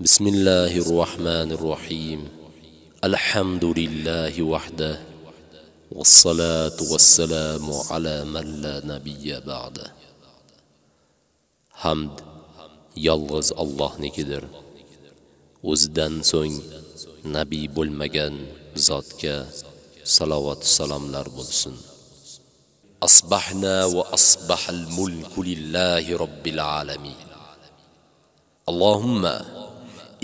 بسم الله الرحمن الرحيم الحمد لله وحده والصلاة والسلام على من لا نبي بعده Hamd yolg'iz Allohnikidir. O'zidan so'ng nabiy bo'lmagan zotga salovat salomlar bo'lsin. Asbahna va asbahal mulku lillahi robbil alamin. Allohumma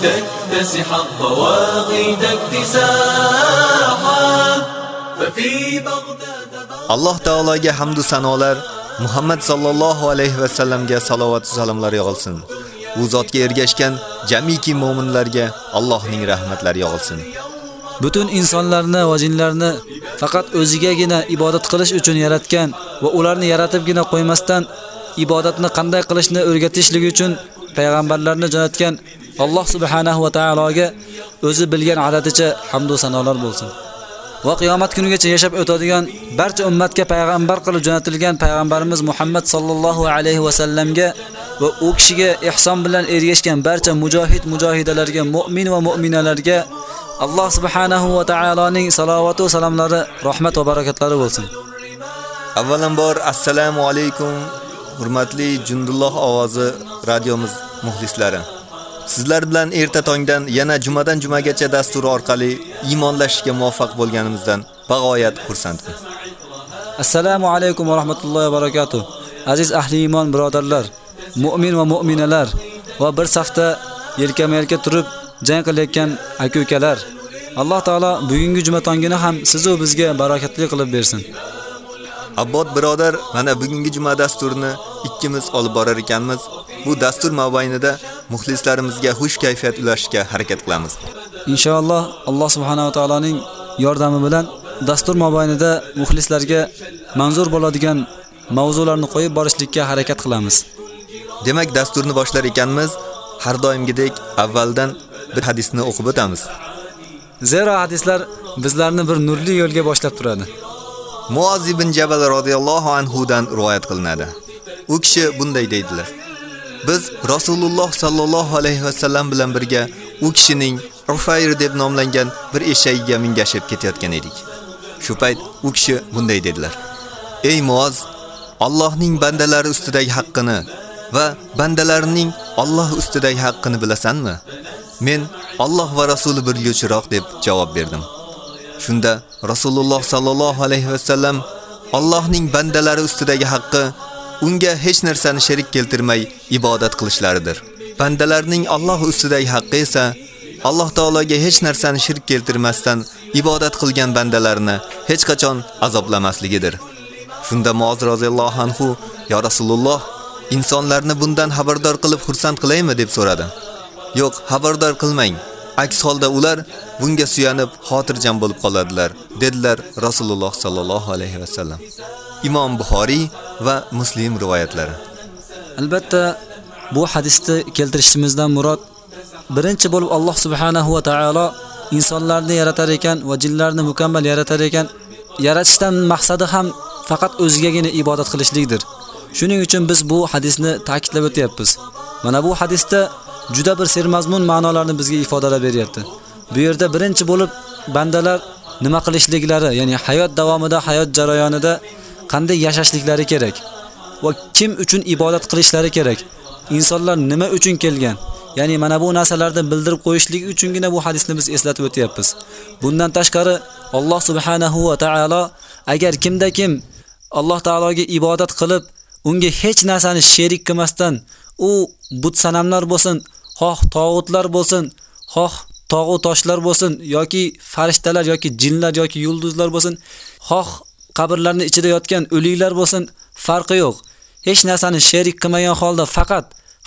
لتكتسح الضواغد اكتساحا ففي بغداد Alloh taologa hamd va sanolar, Muhammad sallallohu alayhi va sallamga salovat va salomlar yog'ilsin. U zotga ergashgan jamiki mu'minlarga Allohning rahmatlari yog'ilsin. Butun insonlarni va jinlarni faqat o'zigagina ibodat qilish uchun yaratgan va ularni yaratibgina qo'ymasdan ibodatni qanday qilishni o'rgatishligi uchun payg'ambarlarni jo'natgan Alloh subhanahu va taologa o'zi bilgan adaticha hamd va sanolar bo'lsin. Va qiyomat kunigacha yashab o'tadigan barcha ummatga payg'ambar qilib jo'natilgan payg'ambarimiz Muhammad sallallohu alayhi va sallamga va u kishiga ihson bilan ergashgan barcha mujohid mujohidalarga, mu'min va mu'minalarga Alloh subhanahu va taoloning salovati va salomlari, rahmat va barakotlari bo'lsin. Avvalambor assalomu alaykum hurmatli Jundulloh ovozi radiomiz muxlislari. Sizlar bilan erta tongdan yana jumadan jumagacha dasturi orqali iymonlashishga muvaffaq bo'lganimizdan bag'oyat xursandman. Assalomu alaykum va rahmatullohi va barakatuh. Aziz ahli iymon birodarlar, mu'min va mu'minalar va bir safda yelkama-yelka turib jang qilayotgan aka-ukalar. Alloh taolo bugungi juma tongini ham siz va bizga barakatli qilib bersin. Abbod birodar, mana bugungi juma dasturini ikkimiz olib borar ekanmiz. Bu dastur mobaynida muxlislarimizga xush kayfiyat ulashishga harakat qilamiz. Inshaalloh Alloh subhanahu va taoloning yordami bilan dastur mobaynida muxlislarga manzur bo'ladigan mavzularni qo'yib borishlikka harakat qilamiz. Demak, dasturni boshlar ekanmiz, har doimgidek avvaldan bir hadisni o'qib o'tamiz. Zero hadislar bizlarni bir nurli yo'lga boshlab turadi. Muoz ibn Jabal radhiyallohu anhu dan rivoyat qilinadi. U kishi bunday deydilar: Biz Rasululloh sallallohu alayhi va sallam bilan birga u kishining Ufayr deb nomlangan bir eshagiga mingashib ketayotgan edik. Shu payt u kishi bunday dedilar: Ey Muoz, Allohning bandalari ustidagi haqqini va bandalarining Alloh ustidagi haqqini bilasanmi? Men Alloh va Rasuli bilguvchiroq deb javob berdim. Shunda Rasululloh sallallohu alayhi va sallam Allohning bandalari ustidagi haqqi unga hech narsani sherik keltirmay ibodat qilishlaridir. Bandalarning Alloh ustidagi haqqi esa Alloh taologa hech narsani shirk keltirmasdan ibodat qilgan bandalarni hech qachon azoblamasligidir. Shunda Muoz roziyallohu anhu: "Ya Rasululloh, insonlarni bundan xabardor qilib xursand qilaymi?" deb so'radi. "Yo'q, xabardor qilmang. Aks holda ular bunga suyanib xotirjam bo'lib qoladilar", dedilar Rasululloh sallallohu alayhi va sallam. Imom Buxoriy va Muslim rivoyatlari. Albatta, bu hadisni keltirishimizdan murod birinchi bo'lib Alloh subhanahu va taolo insonlarni yaratar ekan va jinlarni mukammal yaratar ekan. Yaratishdan maqsadi ham faqat o'zigagina ibodat qilishlikdir. Shuning uchun biz bu hadisni ta'kidlab o'tyapmiz. Mana bu hadisda juda bir sermazmun ma'nolarni bizga ifodalab beryapti. Bu yerda birinchi bo'lib bandalar nima qilishliklari, ya'ni hayot davomida, hayot jarayonida qanday yashashliklari kerak va kim uchun ibodat qilishlari kerak. Insonlar nima uchun kelgan? Ya'ni mana bu narsalarni bildirib qo'yishlik uchungina bu hadisni biz eslatib o'tyapmiz. Bundan tashqari Alloh subhanahu va taolo agar kimda kim Alloh taologa ibodat qilib, unga hech narsani sherik qilmasdan, u but sanamlar bo'lsin, xoh tog'utlar bo'lsin, xoh tog'u toshlar bo'lsin yoki farishtalar yoki jinlar yoki yulduzlar bo'lsin, xoh qabrlarning ichida yotgan o'liklar bo'lsin, farqi yo'q. Hech narsani sherik qilmagan holda faqat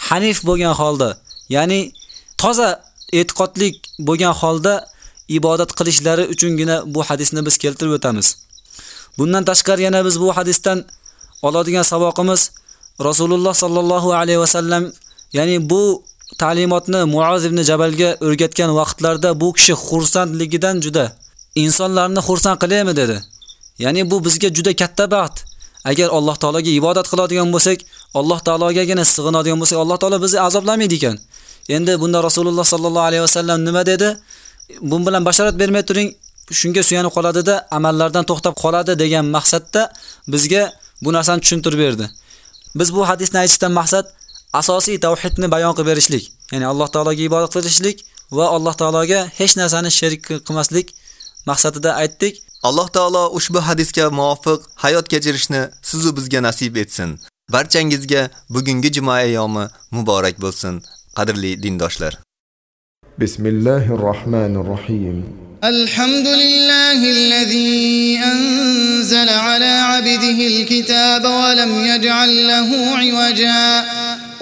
hanif bo'lgan holda, ya'ni toza e'tiqodlik bo'lgan holda ibodat qilishlari uchungina bu hadisni biz keltirib o'tamiz. Bundan tashqari yana biz bu hadisdan oladigan saboqimiz Rasululloh sallallohu alayhi va sallam, ya'ni bu ta'limotni Muoz ibn Jabalga o'rgatgan vaqtlarda bu kishi xursandligidan juda insonlarni xursand qilaymi dedi. Ya'ni bu bizga juda katta baxt. Agar Alloh taologa ibodat qiladigan bo'lsak, Alloh taologagina sig'inadigan bo'lsak, Alloh taolo bizni azoblamaydi ekan. Endi bunda Rasululloh sallallohu alayhi vasallam nima dedi? Bun bilan bashorat bermay turing, shunga suyanib qoladida amallardan to'xtab qoladi degan maqsadda bizga bu narsani tushuntirib berdi. Biz bu hadisni aytishdan maqsad asosiy tauhidni bayon qilib berishlik, ya'ni Alloh taologa ibodat qilishlik va Alloh taologa hech narsani sherik qilmaslik maqsadida aytdik. Alloh taolo ushbu hadisga muvofiq hayot kechirishni siz bizga nasib etsin. Barchangizga bugungi juma ayyomi muborak bo'lsin, qadrli dindoshlar. Bismillahirrohmanirrohim. Alhamdulillahillazi anzala ala abdihi alkitaba wa lam yaj'al lahu iwaja.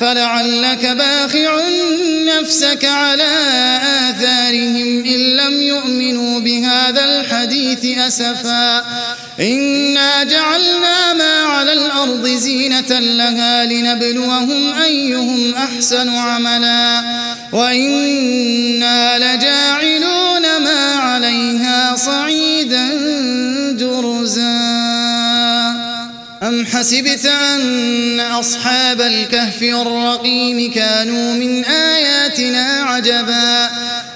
فلعلك باخع نفسك على آثارهم إن لم يؤمنوا بهذا الحديث أسفا. إنا جعلنا ما على الأرض زينة لها لنبلوهم أيهم أحسن عملا. وإنا لجاعلون ما عليها صعيدا جرزا أم حسبت أن أصحاب الكهف والرقيم كانوا من آياتنا عجبا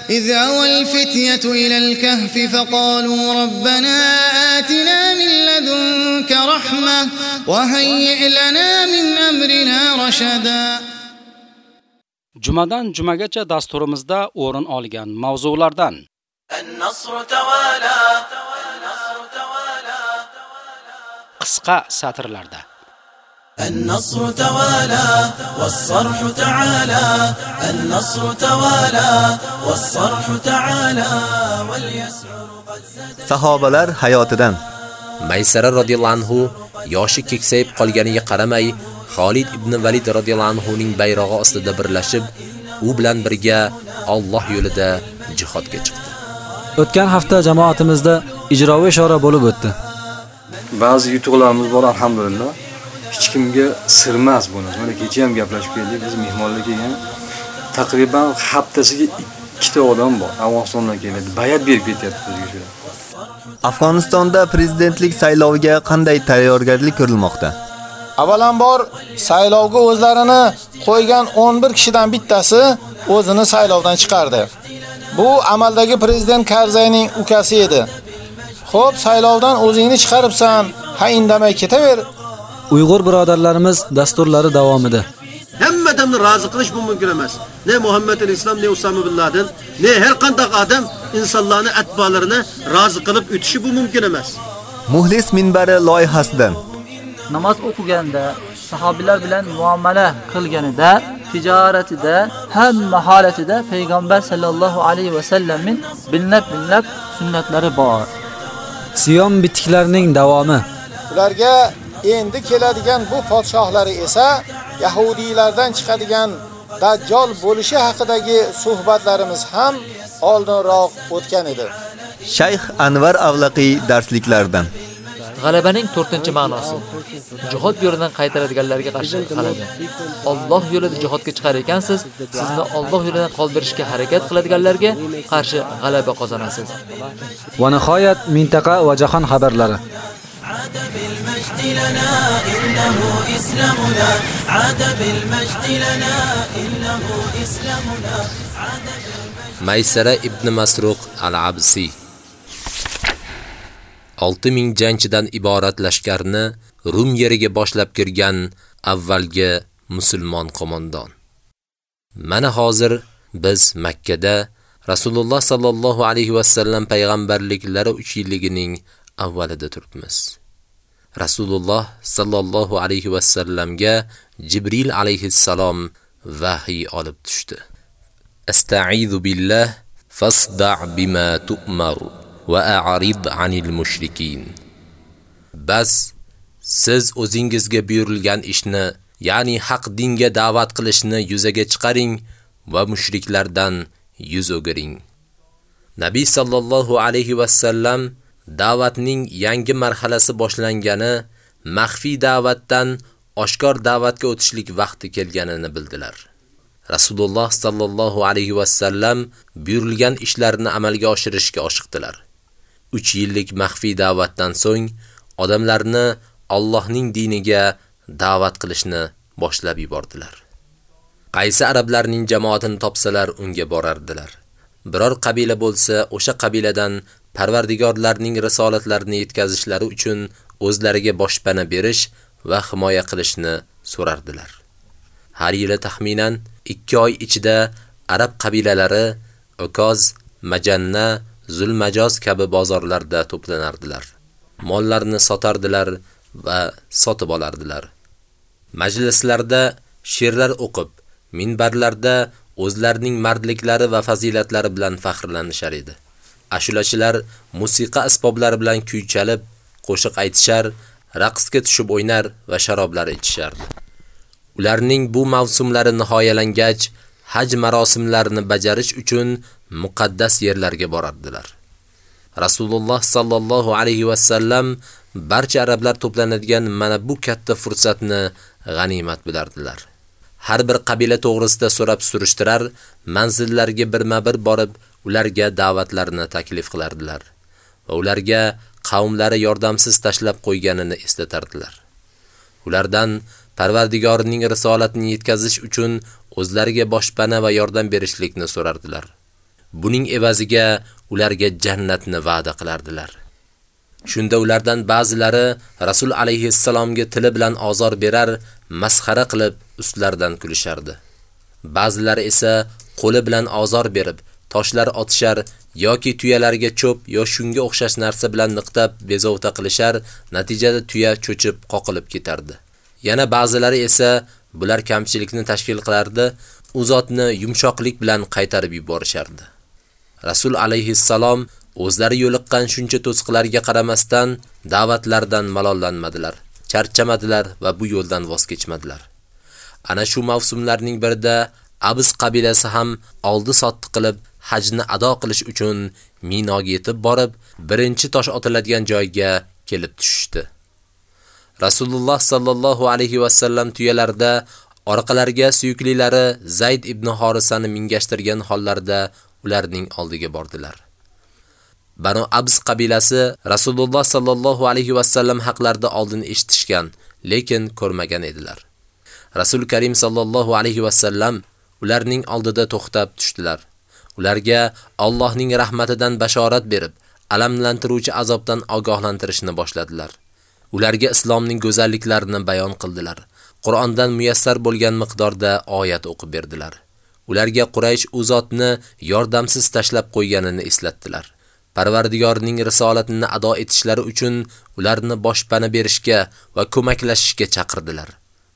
إذ أوى الفتية إلى الكهف فقالوا ربنا آتنا من لدنك رحمة وهيئ لنا من أمرنا رشدا Jumadan jumagacha dasturimizda o'rin olgan mavzulardan النصر توالى. qisqa satrlarda النصر توالى والصرح تعالى النصر توالى والصرح تعالى واليسعر قد زاد Sahobalar hayotidan Maysara radhiyallohu anhu yoshi keksayib qolganiga qaramay, Xolid ibn Valid radhiyallohu anhu ning bayrog'i ostida birlashib, u bilan birga Alloh yo'lida jihodga chiqdi. O'tgan hafta jamoatimizda ijroviy ishora bo'lib o'tdi. Ba'zi yutuqlarimiz bor alhamdulillah. Hech kimga sirmas buni. Mana kecha ham gaplashib keldik, biz mehmonlar kelgan. Taqriban haftasiga ikkita odam bor. Afg'onistondan keladi. Bayat berib ketyapti bizga shular. Afg'onistonda prezidentlik sayloviga qanday tayyorgarlik ko'rilmoqda? Avvalambor saylovga o'zlarini qo'ygan 11 kishidan bittasi o'zini saylovdan chiqardi. Bu amaldagi prezident Karzayning ukasi edi. Xo'p, saylovdan o'zingni chiqaribsan, ha indamay ketaver. Uyg'ur birodarlarimiz dasturlari davomida Hamma odamni rozi qilish bu mumkin emas. Ne Muhammad al-Islom, ne Usama bin Laden, ne har qanday odam insonlarni atbolarini rozi qilib o'tishi bu mumkin emas. Muhlis minbari loyihasidan namoz o'qiganda sahobilar bilan muomala qilganida tijoratida hamma holatida payg'ambar sallallohu alayhi va sallamning binlab sunnatlari bor. Siyom bitiklarining davomi Ularga endi keladigan bu podshohlari esa yahudiylardan chiqadigan dajjol bo'lishi haqidagi suhbatlarimiz ham oldinroq o'tgan edi. Shayx Anvar Avlaqiy darsliklaridan G'alabaning 4-ma'nosi. Jihod yo'lidan qaytaradiganlarga qarshi g'alaba. Alloh yo'lida jihodga chiqar ekansiz, sizni Alloh yo'lidan qoldirishga harakat qiladiganlarga qarshi g'alaba qozonasiz. va nihoyat mintaqa va jahon xabarlari. عاد بالمجد لنا إنه إسلامنا عاد بالمجد لنا إنه إسلامنا عاد Maysara ibn Masruq al-Absi 6000 jangchidan iborat lashkarni Rum yeriga boshlab kirgan avvalgi musulmon qo'mondon. Mana hozir biz Makka da Rasululloh sallallohu alayhi va sallam payg'ambarliklari 3 yilligining avvalida turibmiz. Rasululloh sallallohu alayhi va sallamga Jibril alayhissalom vahiy olib tushdi. Asta'izu billah fasda' bima tu'maru va a'rid 'anil mushrikin. Bas siz o'zingizga buyurilgan ishni, ya'ni haq dinga da'vat qilishni yuzaga chiqaring va mushriklardan yuz o'giring. Nabiy sallallohu alayhi va sallam da'vatning yangi marhalasi boshlangani, maxfiy da'vatdan oshkor da'vatga o'tishlik vaqti kelganini bildilar. Rasululloh sallallohu alayhi va sallam buyurilgan ishlarni amalga oshirishga oshiqdilar. 3 yillik maxfiy da'vatdan so'ng odamlarni Allohning diniga da'vat qilishni boshlab yubordilar. Qaysi arablarning jamoatini topsalar unga borardilar. Biror qabila bo'lsa, o'sha qabiladan Parvardigorlarning risolatlarini yetkazishlari uchun o'zlariga boshpana berish va himoya qilishni so'rardilar. Har yili taxminan 2 oy ichida arab qabilalari Okoz, Majanna, Zulmajoz kabi bozorlarda to'planardilar. Mollarni sotardilar va sotib olardilar. Majlislarda she'rlar o'qib, minbarlarda o'zlarining mardliklari va fazilatlari bilan faxrlanishar edi. Ashulachilar musiqa asboblari bilan kuy chalib, qo'shiq aytishar, raqsga tushib o'ynar va sharoblar ichishardi. Ularning bu mavsumlari nihoyalangach, haj marosimlarini bajarish uchun muqaddas yerlarga borardilar. Rasululloh sallallohu alayhi va sallam barcha arablar to'planadigan mana bu katta fursatni g'animat bilardilar. Har bir qabila to'g'risida so'rab surishtirar, manzillarga birma-bir borib, ularga da'vatlarini taklif qilardilar va ularga qavmlari yordamsiz tashlab qo'yganini eslatardilar. Ulardan Parvardigorining risolatini yetkazish uchun o'zlariga boshpana va yordam berishlikni so'rardilar. Buning evaziga ularga jannatni va'da qilardilar. Shunda ulardan ba'zilari Rasul alayhi assalomga tili bilan azor berar, masxara qilib ustlaridan kulishardi. Ba'zilari esa qo'li bilan azor berib, toshlar otishar yoki tuyalarga cho'p yoki shunga o'xshash narsa bilan niqtab bezovta qilishar, natijada tuya cho'chib qoqilib ketardi. Yana ba'zilari esa bular kamchilikni tashkil qilardi, u zotni yumshoqlik bilan qaytarib yuborishardi. Rasul alayhi salom o'zlari yo'liqqan shuncha to'siqlarga qaramasdan da'vatlardan malollanmadilar, charchamadilar va bu yo'ldan voz kechmadilar. Ana shu mavsumlarning birida Abs qabilasi ham oldi sotdi qilib hajni ado qilish uchun Minoga yetib borib, birinchi tosh otiladigan joyga kelib tushdi. Rasululloh sallallohu alayhi va sallam tuyalarda orqalariga suyuklilari Zayd ibn Horisani mingashtirgan hollarda ularning oldiga bordilar. Banu Abs qabilasi Rasululloh sallallohu alayhi va sallam haqlarida oldin eshitishgan, lekin ko'rmagan edilar. Rasul Karim sallallohu alayhi va sallam ularning oldida to'xtab tushdilar. Ularga Allohning rahmatidan bashorat berib, alamlantiruvchi azobdan ogohlantirishni boshladilar. Ularga islomning go'zalliklarini bayon qildilar. Qur'ondan muyassar bo'lgan miqdorda oyat o'qib berdilar. Ularga Quraysh u zotni yordamsiz tashlab qo'yganini eslatdilar. Parvardigorning risolatini ado etishlari uchun ularni boshpana berishga va ko'maklashishga chaqirdilar.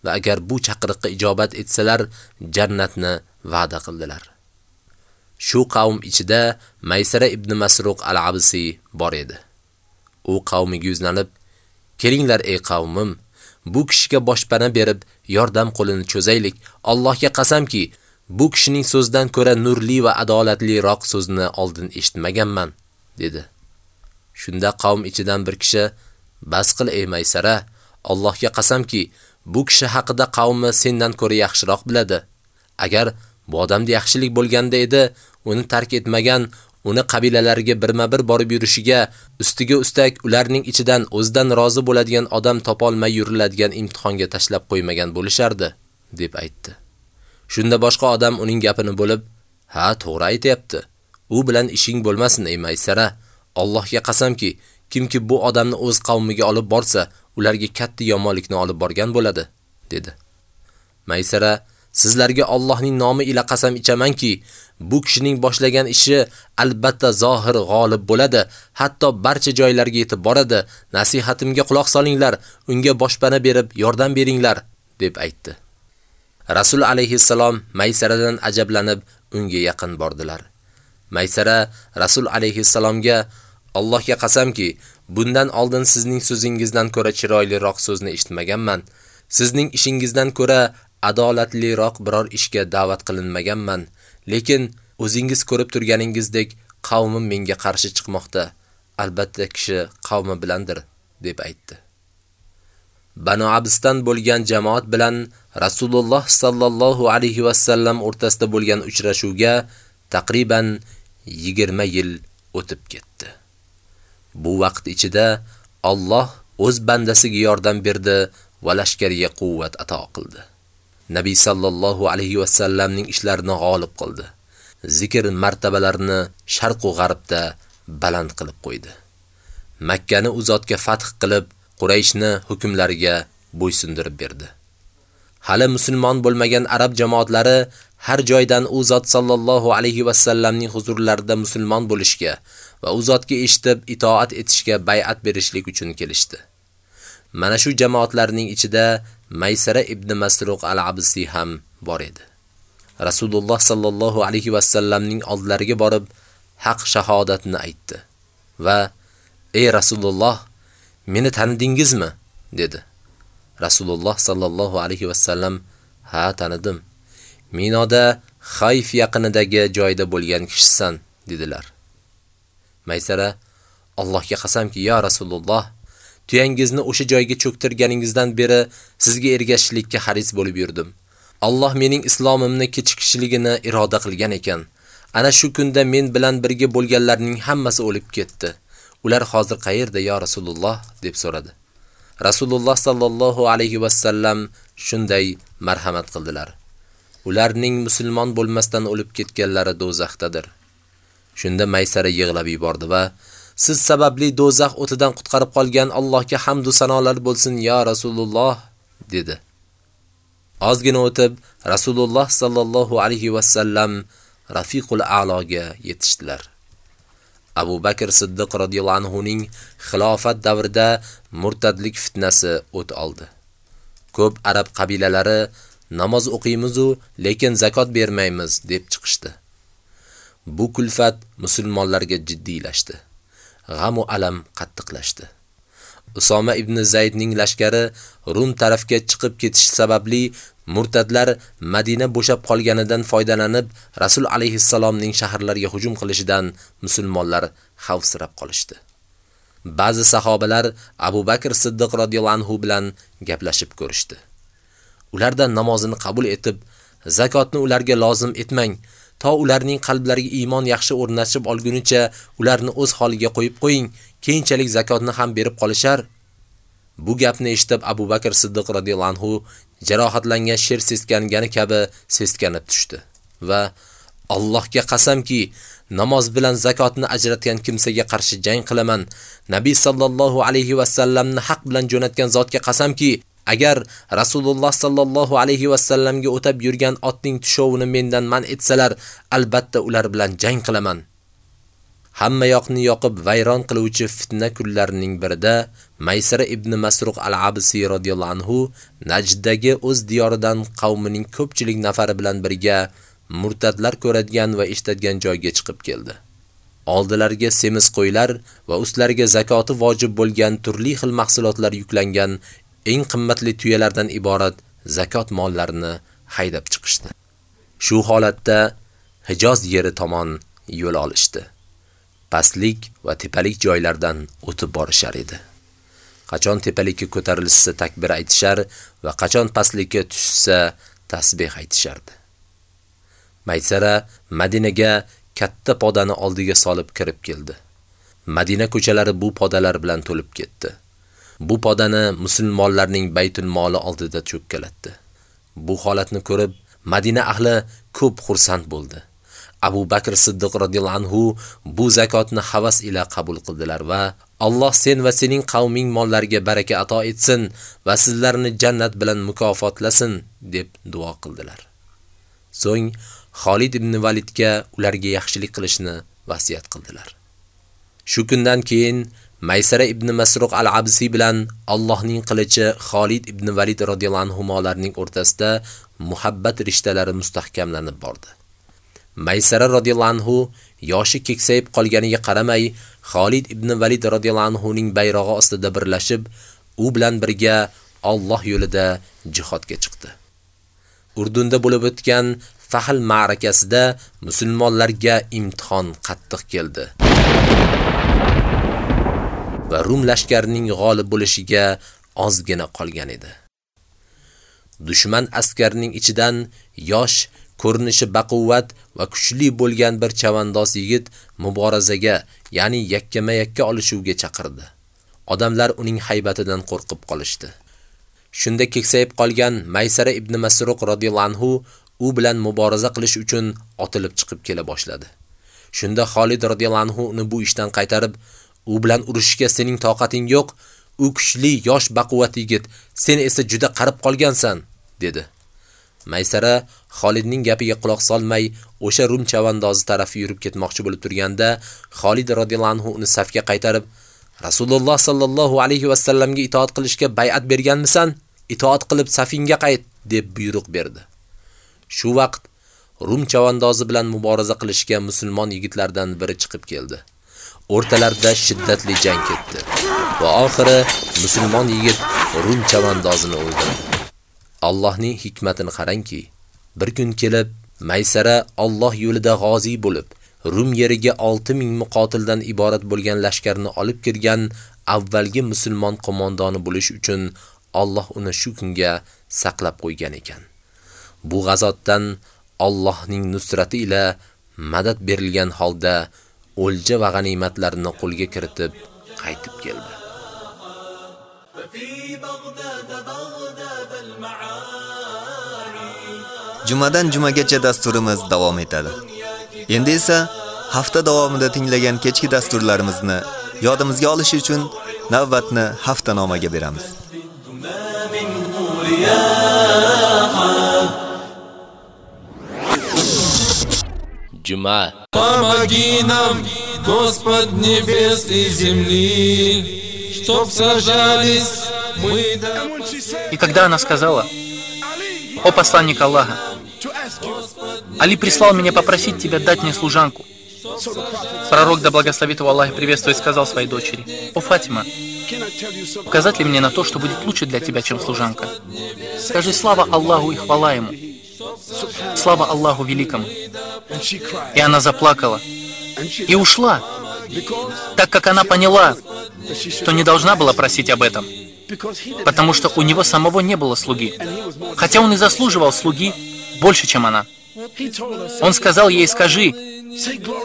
Va agar bu chaqiriqqa ijobat etsalar, jannatni va'da qildilar. Shu qavm ichida Maysara ibn Masruq al-Absi bor edi. U qavmiga yuzlanib, "Kelinglar ey qavmim, bu kishiga boshpana berib, yordam qo'lini cho'zaylik. Allohga qasamki, bu kishining so'zdan ko'ra nurli va adolatliroq so'zni oldin eshitmaganman." dedi. Shunda qavm ichidan bir kishi, "Bas qil ey Maysara, Allohga qasamki, bu kishi haqida qavmi sendan ko'ra yaxshiroq biladi. Agar bu odamda yaxshilik bo'lganda edi, uni tark etmagan, uni qabilalariga birma-bir borib yurishiga, ustiga ustak ularning ichidan o'zidan rozi bo'ladigan odam topolmay yuriladigan imtihonga tashlab qo'ymagan bo'lishardi, deb aytdi. Shunda boshqa odam uning gapini bo'lib, "Ha, to'g'ri aytayapti. U bilan ishing bo'lmasin ey Maysara. Allohga qasamki, kimki bu odamni o'z qavmiga olib borsa, ularga katta yomonlikni olib borgan bo'ladi, dedi. Maysara, sizlarga Allohning nomi ila qasam ichamanki, bu kishining boshlagan ishi albatta zohir g'olib bo'ladi, hatto barcha joylarga yetib boradi. Nasihatimga quloq solinglar, unga boshpana berib yordam beringlar, deb aytdi. Rasul alayhissalom Maysaradan ajablanib unga yaqin bordilar. Maysara Rasul alayhissalomga Allohga qasamki, bundan oldin sizning so'zingizdan ko'ra chiroyliroq so'zni eshitmaganman. Sizning ishingizdan ko'ra adolatliroq biror ishga da'vat qilinmaganman. Lekin o'zingiz ko'rib turganingizdek qavmim menga qarshi chiqmoqda. Albatta kishi qavmi bilandir, deb aytdi. Banu Abistan bo'lgan jamoat bilan Rasululloh sallallohu alayhi va sallam o'rtasida bo'lgan uchrashuvga taqriban 20 yil o'tib ketdi. Bu vaqt ichida Alloh o'z bandasiga yordam berdi va lashkariga quvvat ato qildi. Nabiy sallallohu alayhi va sallamning ishlarini g'olib qildi. Zikr martabalarini sharq va g'arbda baland qilib qo'ydi. Makka ni uzotga fath qilib, Qurayshni hukmlariga bo'ysundirib berdi. Hali musulmon bo'lmagan arab jamoatlari har joydan u zot sallallohu alayhi va sallamning huzurlarida musulmon bo'lishga va u zotga eshitib itoat etishga bay'at berishlik uchun kelishdi. Mana shu jamoatlarning ichida Maysara ibn Masruq al-Absi ham bor edi. Rasululloh sallallohu alayhi va sallamning oldlariga borib, haq shahodatni aytdi va "Ey Rasululloh, meni tanidingizmi?" dedi. Rasululloh sallallohu alayhi va sallam "Ha, tanidim. Minoda Xayf yaqinidagi joyda bo'lgan kishisan" dedilar. Maysara Allohga qasamki, ya Rasululloh, tuyangizni o'sha joyga cho'ktirganingizdan beri sizga ergashishlikka haris bo'lib yurdim. Alloh mening islomimni kechikishligini iroda qilgan ekan. Ana shu kunda men bilan birga bo'lganlarning hammasi o'lib ketdi. Ular hozir qayerda yo Rasululloh deb so'radi. Rasululloh sallallohu alayhi va sallam shunday marhamat qildilar. Ularning musulmon bo'lmasdan o'lib ketganlari do'zaxdadir. Shunda Maysara yig'lab yubordi va siz sababli do'zax o'tidan qutqarib qolgan Allohga hamd va sanolar bo'lsin ya Rasululloh dedi. Ozgina o'tib Rasululloh sallallohu alayhi va sallam Rafiqul A'loga yetishdilar. Abu Bakr Siddiq radhiyallohu anhu ning xilofat davrida murtadlik fitnasi o't oldi. Ko'p arab qabilalari namoz o'qiymiz-u, lekin zakot bermaymiz deb chiqishdi. Bu kulfat musulmonlarga jiddiylashdi. G'am va alam qattiqlashdi. Usoma ibn Zaydning lashkari Rum tarafga chiqib ketish sababli murtadlar Madina bo'shab qolganidan foydalanib Rasul alayhissalomning shaharlarga hujum qilishidan musulmonlar xavfsirab qolishdi. Ba'zi sahobalar Abu Bakr Siddiq radhiyallohu anhu bilan gaplashib ko'rishdi. Ulardan namozini qabul etib, zakotni ularga lozim etmang, to ularning qalblariga iymon yaxshi o'rnashib olgunicha ularni o'z holiga qo'yib qo'ying, keyinchalik zakotni ham berib qolishar. Bu gapni eshitib Abu Bakr Siddiq radhiyallohu anhu jarohatlangan sher seskangani kabi seskanib tushdi va Allohga qasamki, namoz bilan zakotni ajratgan kimsaga qarshi jang qilaman. Nabiy sallallohu alayhi va sallamni haq bilan jo'natgan zotga qasamki, agar Rasululloh sallallohu alayhi va sallamga o'tab yurgan otning tushovini mendan man etsalar, albatta ular bilan jang qilaman. Hamma yoqni yoqib vayron qiluvchi fitna kunlarining birida Maysara ibn Masruq al-Absi radhiyallohu anhu Najdagi o'z diyoridan qavmining ko'pchilik nafari bilan birga murtadlar ko'radigan va eshitadigan joyga chiqib keldi. Oldilariga semiz qo'ylar va ustlariga zakoti vojib bo'lgan turli xil mahsulotlar yuklangan eng qimmatli tuyalardan iborat zakot mollarini haydab chiqishdi. Shu holatda Hijoz yeri tomon yo'l olishdi. Pastlik va tepalik joylardan o'tib borishar edi. Qachon tepalikka ko'tarilsa takbir aytishar va qachon pastlikka tushsa tasbih aytishardi. Maysara Madinaga katta podani oldiga solib kirib keldi. Madina ko'chalari bu podalar bilan to'lib ketdi. Bu podani musulmonlarning baytul moli oldida cho'kkalatdi. Bu holatni ko'rib Madina ahli ko'p xursand bo'ldi. Abu Bakr Siddiq radhiyallahu anhu bu zakotni havas ila qabul qildilar va Alloh sen va sening qavming mollariga baraka ato etsin va sizlarni jannat bilan mukofotlasin deb duo qildilar. So'ng Xolid ibn Validga ularga yaxshilik qilishni vasiyat qildilar. Shu kundan keyin Maysara ibn Masruq al-Absi bilan Allohning qilichi Xolid ibn Valid radhiyallohu anhu molarning o'rtasida muhabbat rishtalari mustahkamlanib bordi. Maysara radhiyallohu anhu yoshi keksayib qolganiga qaramay, Xolid ibn Valid radhiyallohu anhu ning bayrog'i ostida birlashib, u bilan birga Alloh yo'lida jihodga chiqdi. Urdunda bo'lib o'tgan Fahl ma'rakasida musulmonlarga imtihon qattiq keldi. Va Rum lashkarining g'olib bo'lishiga ozgina qolgan edi. Dushman askarining ichidan yosh, ko'rinishi baquvvat va kuchli bo'lgan bir chavandoz yigit muborazaga, ya'ni yakkama-yakka olishuvga chaqirdi. Odamlar uning haybatidan qo'rqib qolishdi. Shunda keksayib qolgan Maysara ibn Masruq radhiyallohu anhu u bilan muboraza qilish uchun otilib chiqib kela boshladi. Shunda Xolid radhiyallohu anhu uni bu ishdan qaytarib, u bilan urushishga sening toqating yo'q, u kuchli yosh baquvvat yigit, sen esa juda qarib qolgansan, dedi. Maysara Xolidning gapiga quloq solmay, o'sha Rum chavandozi tarafi yurib ketmoqchi bo'lib turganda, Xolid radhiyallohu anhu uni safga qaytarib, Rasululloh sallallohu alayhi va sallamga itoat qilishga bay'at berganmisan? Itoat qilib safingga qayt deb buyruq berdi. Shu vaqt Rum chavandozi bilan muboraza qilishga musulmon yigitlardan biri chiqib keldi. O'rtalarida shiddatli jang ketdi va oxiri musulmon yigit Rum chavandozini o'ldirdi. Allohning hikmatini qarangki, bir kun kelib Maysara Alloh yo'lida g'ozi bo'lib, Rum yeriga 6000 muqotildan iborat bo'lgan lashkarni olib kirgan avvalgi musulmon qo'mondoni bo'lish uchun Alloh uni shu kunga saqlab qo'ygan ekan. Bu g'azotdan Allohning nusrati ila madad berilgan holda o'lja va g'animatlarni qo'lga kiritib qaytib keldi. Jumadan jumagacha dasturimiz davom etadi. Endi esa hafta davomida tinglagan kechki dasturlarimizni yodimizga olish uchun navbatni haftanomaga beramiz. Juma Помоги нам, Господь небес и земли, чтоб сажались мы до... И когда она сказала, «О посланник Аллаха, Али прислал меня попросить тебя дать мне служанку», Пророк, да благословит его Аллах и приветствует, сказал своей дочери, «О, Фатима, указать ли мне на то, что будет лучше для тебя, чем служанка? Скажи слава Аллаху и хвала Ему. Слава Аллаху Великому». И она заплакала и ушла, так как она поняла, что не должна была просить об этом, потому что у него самого не было слуги, хотя он и заслуживал слуги больше, чем она. Он сказал ей, скажи,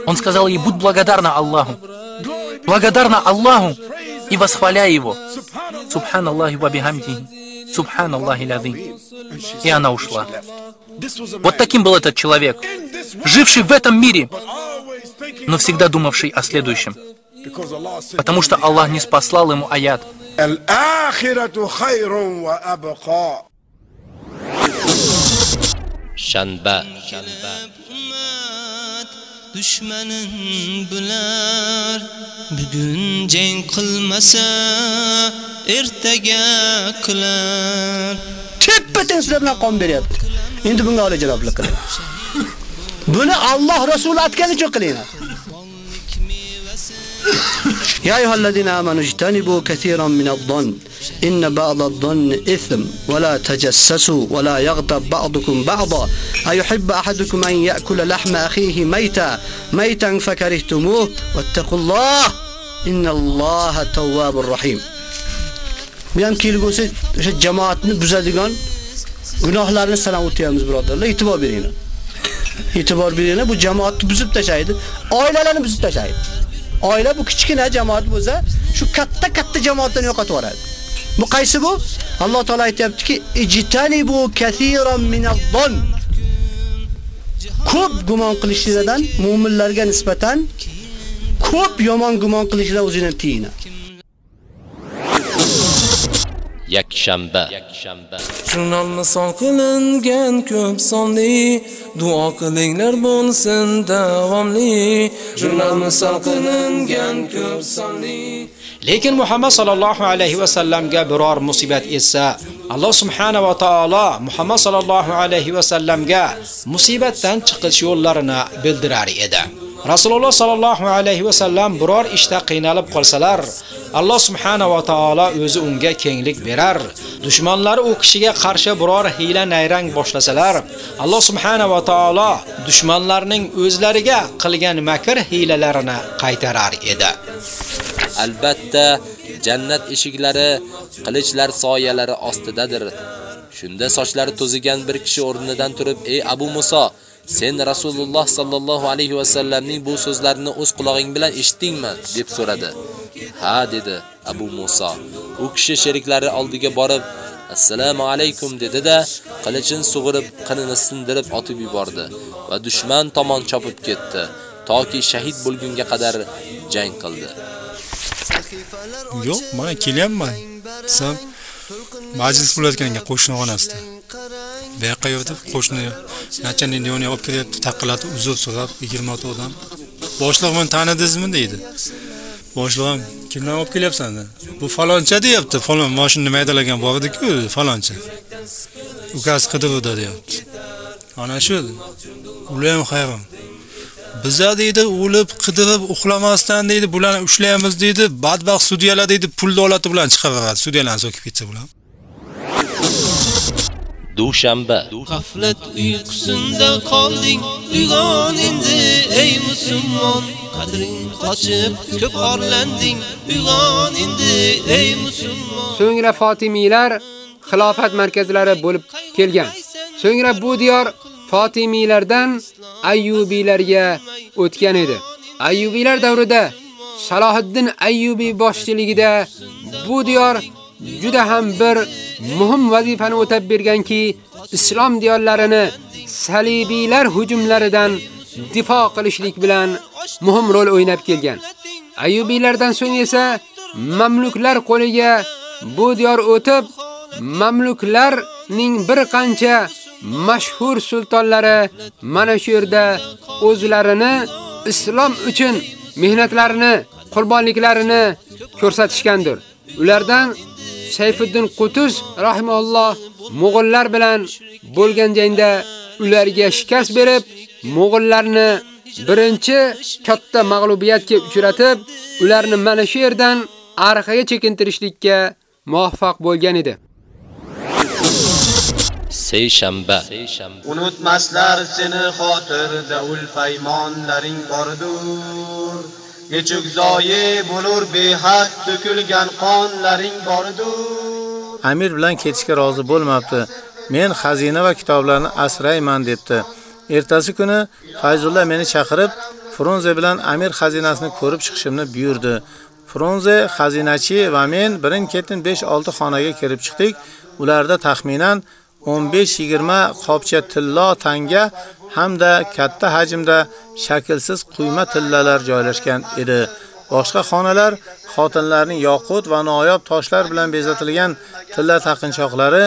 он сказал ей, будь благодарна Аллаху, благодарна Аллаху и восхваляй Его. Субханаллахи ва бихамдихи, субханаллахи лазим. И она ушла. Вот таким был этот человек, живший в этом мире, но всегда думавший о следующем. Потому что Аллах не спаслал ему аят. Shanba dushmanin bular bugun jang qilmasa ertaga qilar teppa-teng sizlar bilan qon beryapti. Endi bunga olib javoblik qiling. Buni Alloh Rasuli aytgani uchun qilinglar. يا أيها الذين آمنوا اجتنبوا كثيرا من الظن إن بعض الظن إثم ولا تجسسوا ولا يغتب بعضكم بعضا أيحب أحدكم أن يأكل لحم أخيه ميتا ميتا فكرهتموه واتقوا الله إن الله تواب رحيم Bu ham kelgusi o'sha jamoatni buzadigan gunohlarni sanab o'tyapmiz birodarlar, e'tibor beringlar. E'tibor beringlar, bu jamoatni buzib tashlaydi, oilalarni buzib tashlaydi. Oila bu kichkina jamoat bo'lsa, shu katta-katta jamoatdan yo'qotib yuboradi. Bu qaysi bu? Alloh taolo aytayaptiki, ijtanibu kathiran minadh-dhon. Ko'p gumon qilishlardan mu'minlarga nisbatan ko'p yomon gumon qilishlar o'zini tiyinadi. Yakshanba. Jurnalni son qilingan ko'p sonli. Duo qilinglar bo'lsin davomli. Jurnalni son qilingan ko'p sonli. Lekin Muhammad sallallohu alayhi va sallamga biror musibat esa Alloh subhanahu va taolo Muhammad sallallohu alayhi va sallamga musibatdan chiqish yo'llarini bildirar edi. Rasululloh sallallohu alayhi va sallam biror ishda qiynalib qolsalar, Alloh subhanahu va taolo o'zi unga kenglik berar. Dushmanlari u kishiga qarshi biror hiyla nayrang boshlasalar, Alloh subhanahu va taolo dushmanlarning o'zlariga qilgan makr hiylalarini qaytarar edi. Albatta, jannat eshiklari qilichlar soyalari ostidadir. Shunda sochlari to'zigan bir kishi o'rnidan turib, "Ey Abu Muso, sen Rasululloh sallallohu alayhi va sallamning bu so'zlarini o'z quloqing bilan eshitdingmi?" deb so'radi. "Ha" dedi Abu Musa. U kishi sheriklari oldiga borib, "Assalomu alaykum" dedi-da, qilichin sug'urib, qinini sindirib otib yubordi va dushman tomon chopib ketdi, toki shahid bo'lgunga qadar jang qildi. Yo'q, mana kelyapman. Desam, majlis bo'layotgan qo'shni xonasida. Buyoqqa yurdi qo'shni nachalnikni niyoni olib kelyapti, taqqilatib uzr so'rab 26 odam. Boshliq meni tanidingizmi deydi. Boshlig'im, kimdan olib kelyapsan? Bu faloncha deyapti. Falon moshinani maydalagan bor ediku faloncha. Ukasi qidiruvda deyapti. Ana shu. Ular ham hayron. Biza deydi o'lib, qidirib, uxlamasdan deydi, bularni ushlaymiz deydi, badbaxt sudyalar deydi, pulni olati bilan chiqaveradi sudyalarni so'kib ketsa bular. Dushanba G'aflat uyqusinda qolding uyg'on endi ey musulmon qadring qochib ko'p orlanding uyg'on endi ey musulmon So'ngra Fotimiylar xilofat markazlari bo'lib kelgan. So'ngra bu diyor Fotimiylardan Ayyubiylarga o'tgan edi. Ayyubiylar davrida Salohiddin Ayyubiy boshchiligida bu diyor juda ham bir muhim vazifani o'tab berganki, islom diyorlarini salibiylar hujumlaridan difo qilishlik bilan muhim rol o'ynab kelgan. Ayyubiylardan so'ng esa mamluklar qo'liga bu diyor o'tib, mamluklarning bir qancha mashhur sultonlari mana shu yerda o'zlarini islom uchun mehnatlarini, qurbonliklarini ko'rsatishgandir. Ulardan Sayfiddin Qutuz rahimahulloh Mo'g'ullar bilan bo'lgan jangda ularga shikast berib, Mo'g'ullarni birinchi katta mag'lubiyatga uchratib, ularni mana shu yerdan arqaga chekintirishlikka muvaffaq bo'lgan edi. Seyshanba. Unutmaslar seni xotirda ul paymonlaring bordur. Nechuk zoyi bo'lur behad to'kilgan qonlaring bordur. Amir bilan ketishga rozi bo'lmabdi. Men xazina va kitoblarni asrayman debdi. Ertasi kuni Fayzulla meni chaqirib, Frunze bilan Amir xazinasini ko'rib chiqishimni buyurdi. Frunze xazinachi va men birin-ketin 5-6 xonaga kirib chiqdik. Ularda taxminan 15-20 qopcha tillo tanga hamda katta hajmda shaklsiz quyma tillalar joylashgan edi. Boshqa xonalar xotinlarning yoqut va noyob toshlar bilan bezatilgan tilla taqinchoqlari,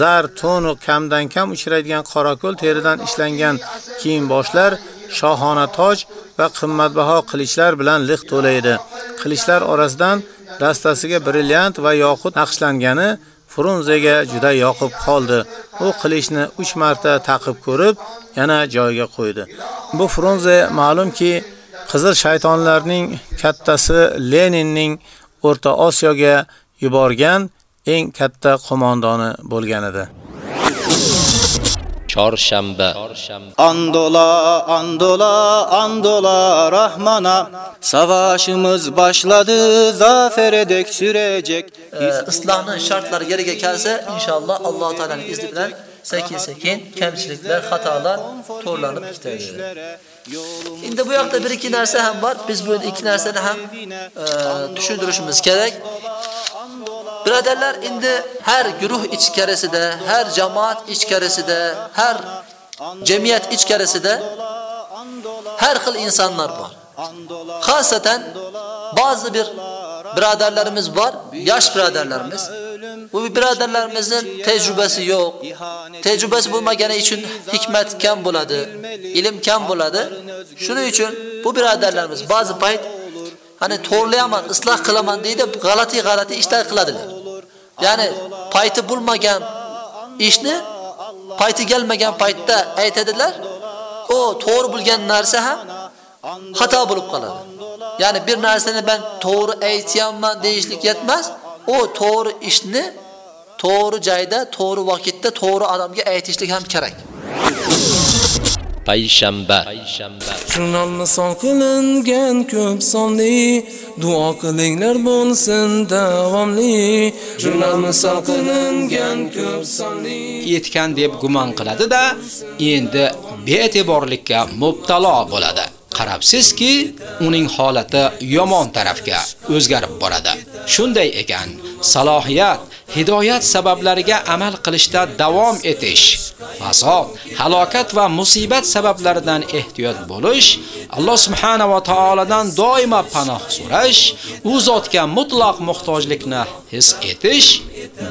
zar, to'n va kamdan kam uchraydigan qorako'l teridan ishlangan kiyim-boshlar, shohona toj va qimmatbaho qilichlar bilan liq to'la edi. Qilichlar orasidan dastasiga brilliant va yoqut naqshlangani Frunzega juda yoqib qoldi. U qilishni 3 marta taqib ko'rib, yana joyiga qo'ydi. Bu Frunze ma'lumki, qizil shaytonlarning kattasi Leninning O'rta Osiyoga yuborgan eng katta qo'mondoni bo'lgan edi. Chorshanba. Andola, andola, andola Rahmana Savaşımız başladı, zafere dek sürecek. Islomning shartlari yeriga kelsa, inshaalloh Alloh taolaning izni bilan sekin-sekin kamchiliklar, xatolar to'g'rilanib ketadi. Endi bu yoqda bir ikki narsa ham bor. Biz bu ikki narsani ham tushuntirishimiz kerak. Birodarlar, endi har guruh ichkarisida, har jamoat ichkarisida, har jamiyat ichkarisida har xil insonlar bor. Xosatan ba'zi bir birodarlarimiz bor, yosh birodarlarimiz. Bu birodarlarimizning tajribasi yo'q. Tajribasi bo'lmagani uchun hikmat kam bo'ladi, ilm kam bo'ladi. Shuning uchun bu birodarlarimiz ba'zi payt hani to'g'rilaman, isloh qilaman deydi, g'alati-g'alati ishlar qiladilar. Ya'ni payti bo'lmagan ishni payti kelmagan paytda aytadilar. O to'g'ri bo'lgan narsa ham xato bo'lib qoladi. Ya'ni bir narsani ben to'g'ri aytayapman deyishlik yetmas. O to'g'ri ishni to'g'ri joyda, to'g'ri vaqtda, to'g'ri odamga aytishlik ham kerak. Payshanba. Jurnalni son qilingan ko'p sonli. Duo qilinglar bo'lsin davomli. Jurnalni son qilingan ko'p sonli. Yetgan deb gumon qiladi-da, endi be'tiborlikka mubtalo bo'ladi. Qarabsizki, uning holati yomon tarafga o'zgarib boradi. Shunday ekan, salohiyat, hidoyat sabablariga amal qilishda davom etish, fasod, halokat va musibat sabablaridan ehtiyot bo'lish, Alloh subhanahu va taoladan doimo panoh so'rash, u zotga mutlaq muhtojlikni his etish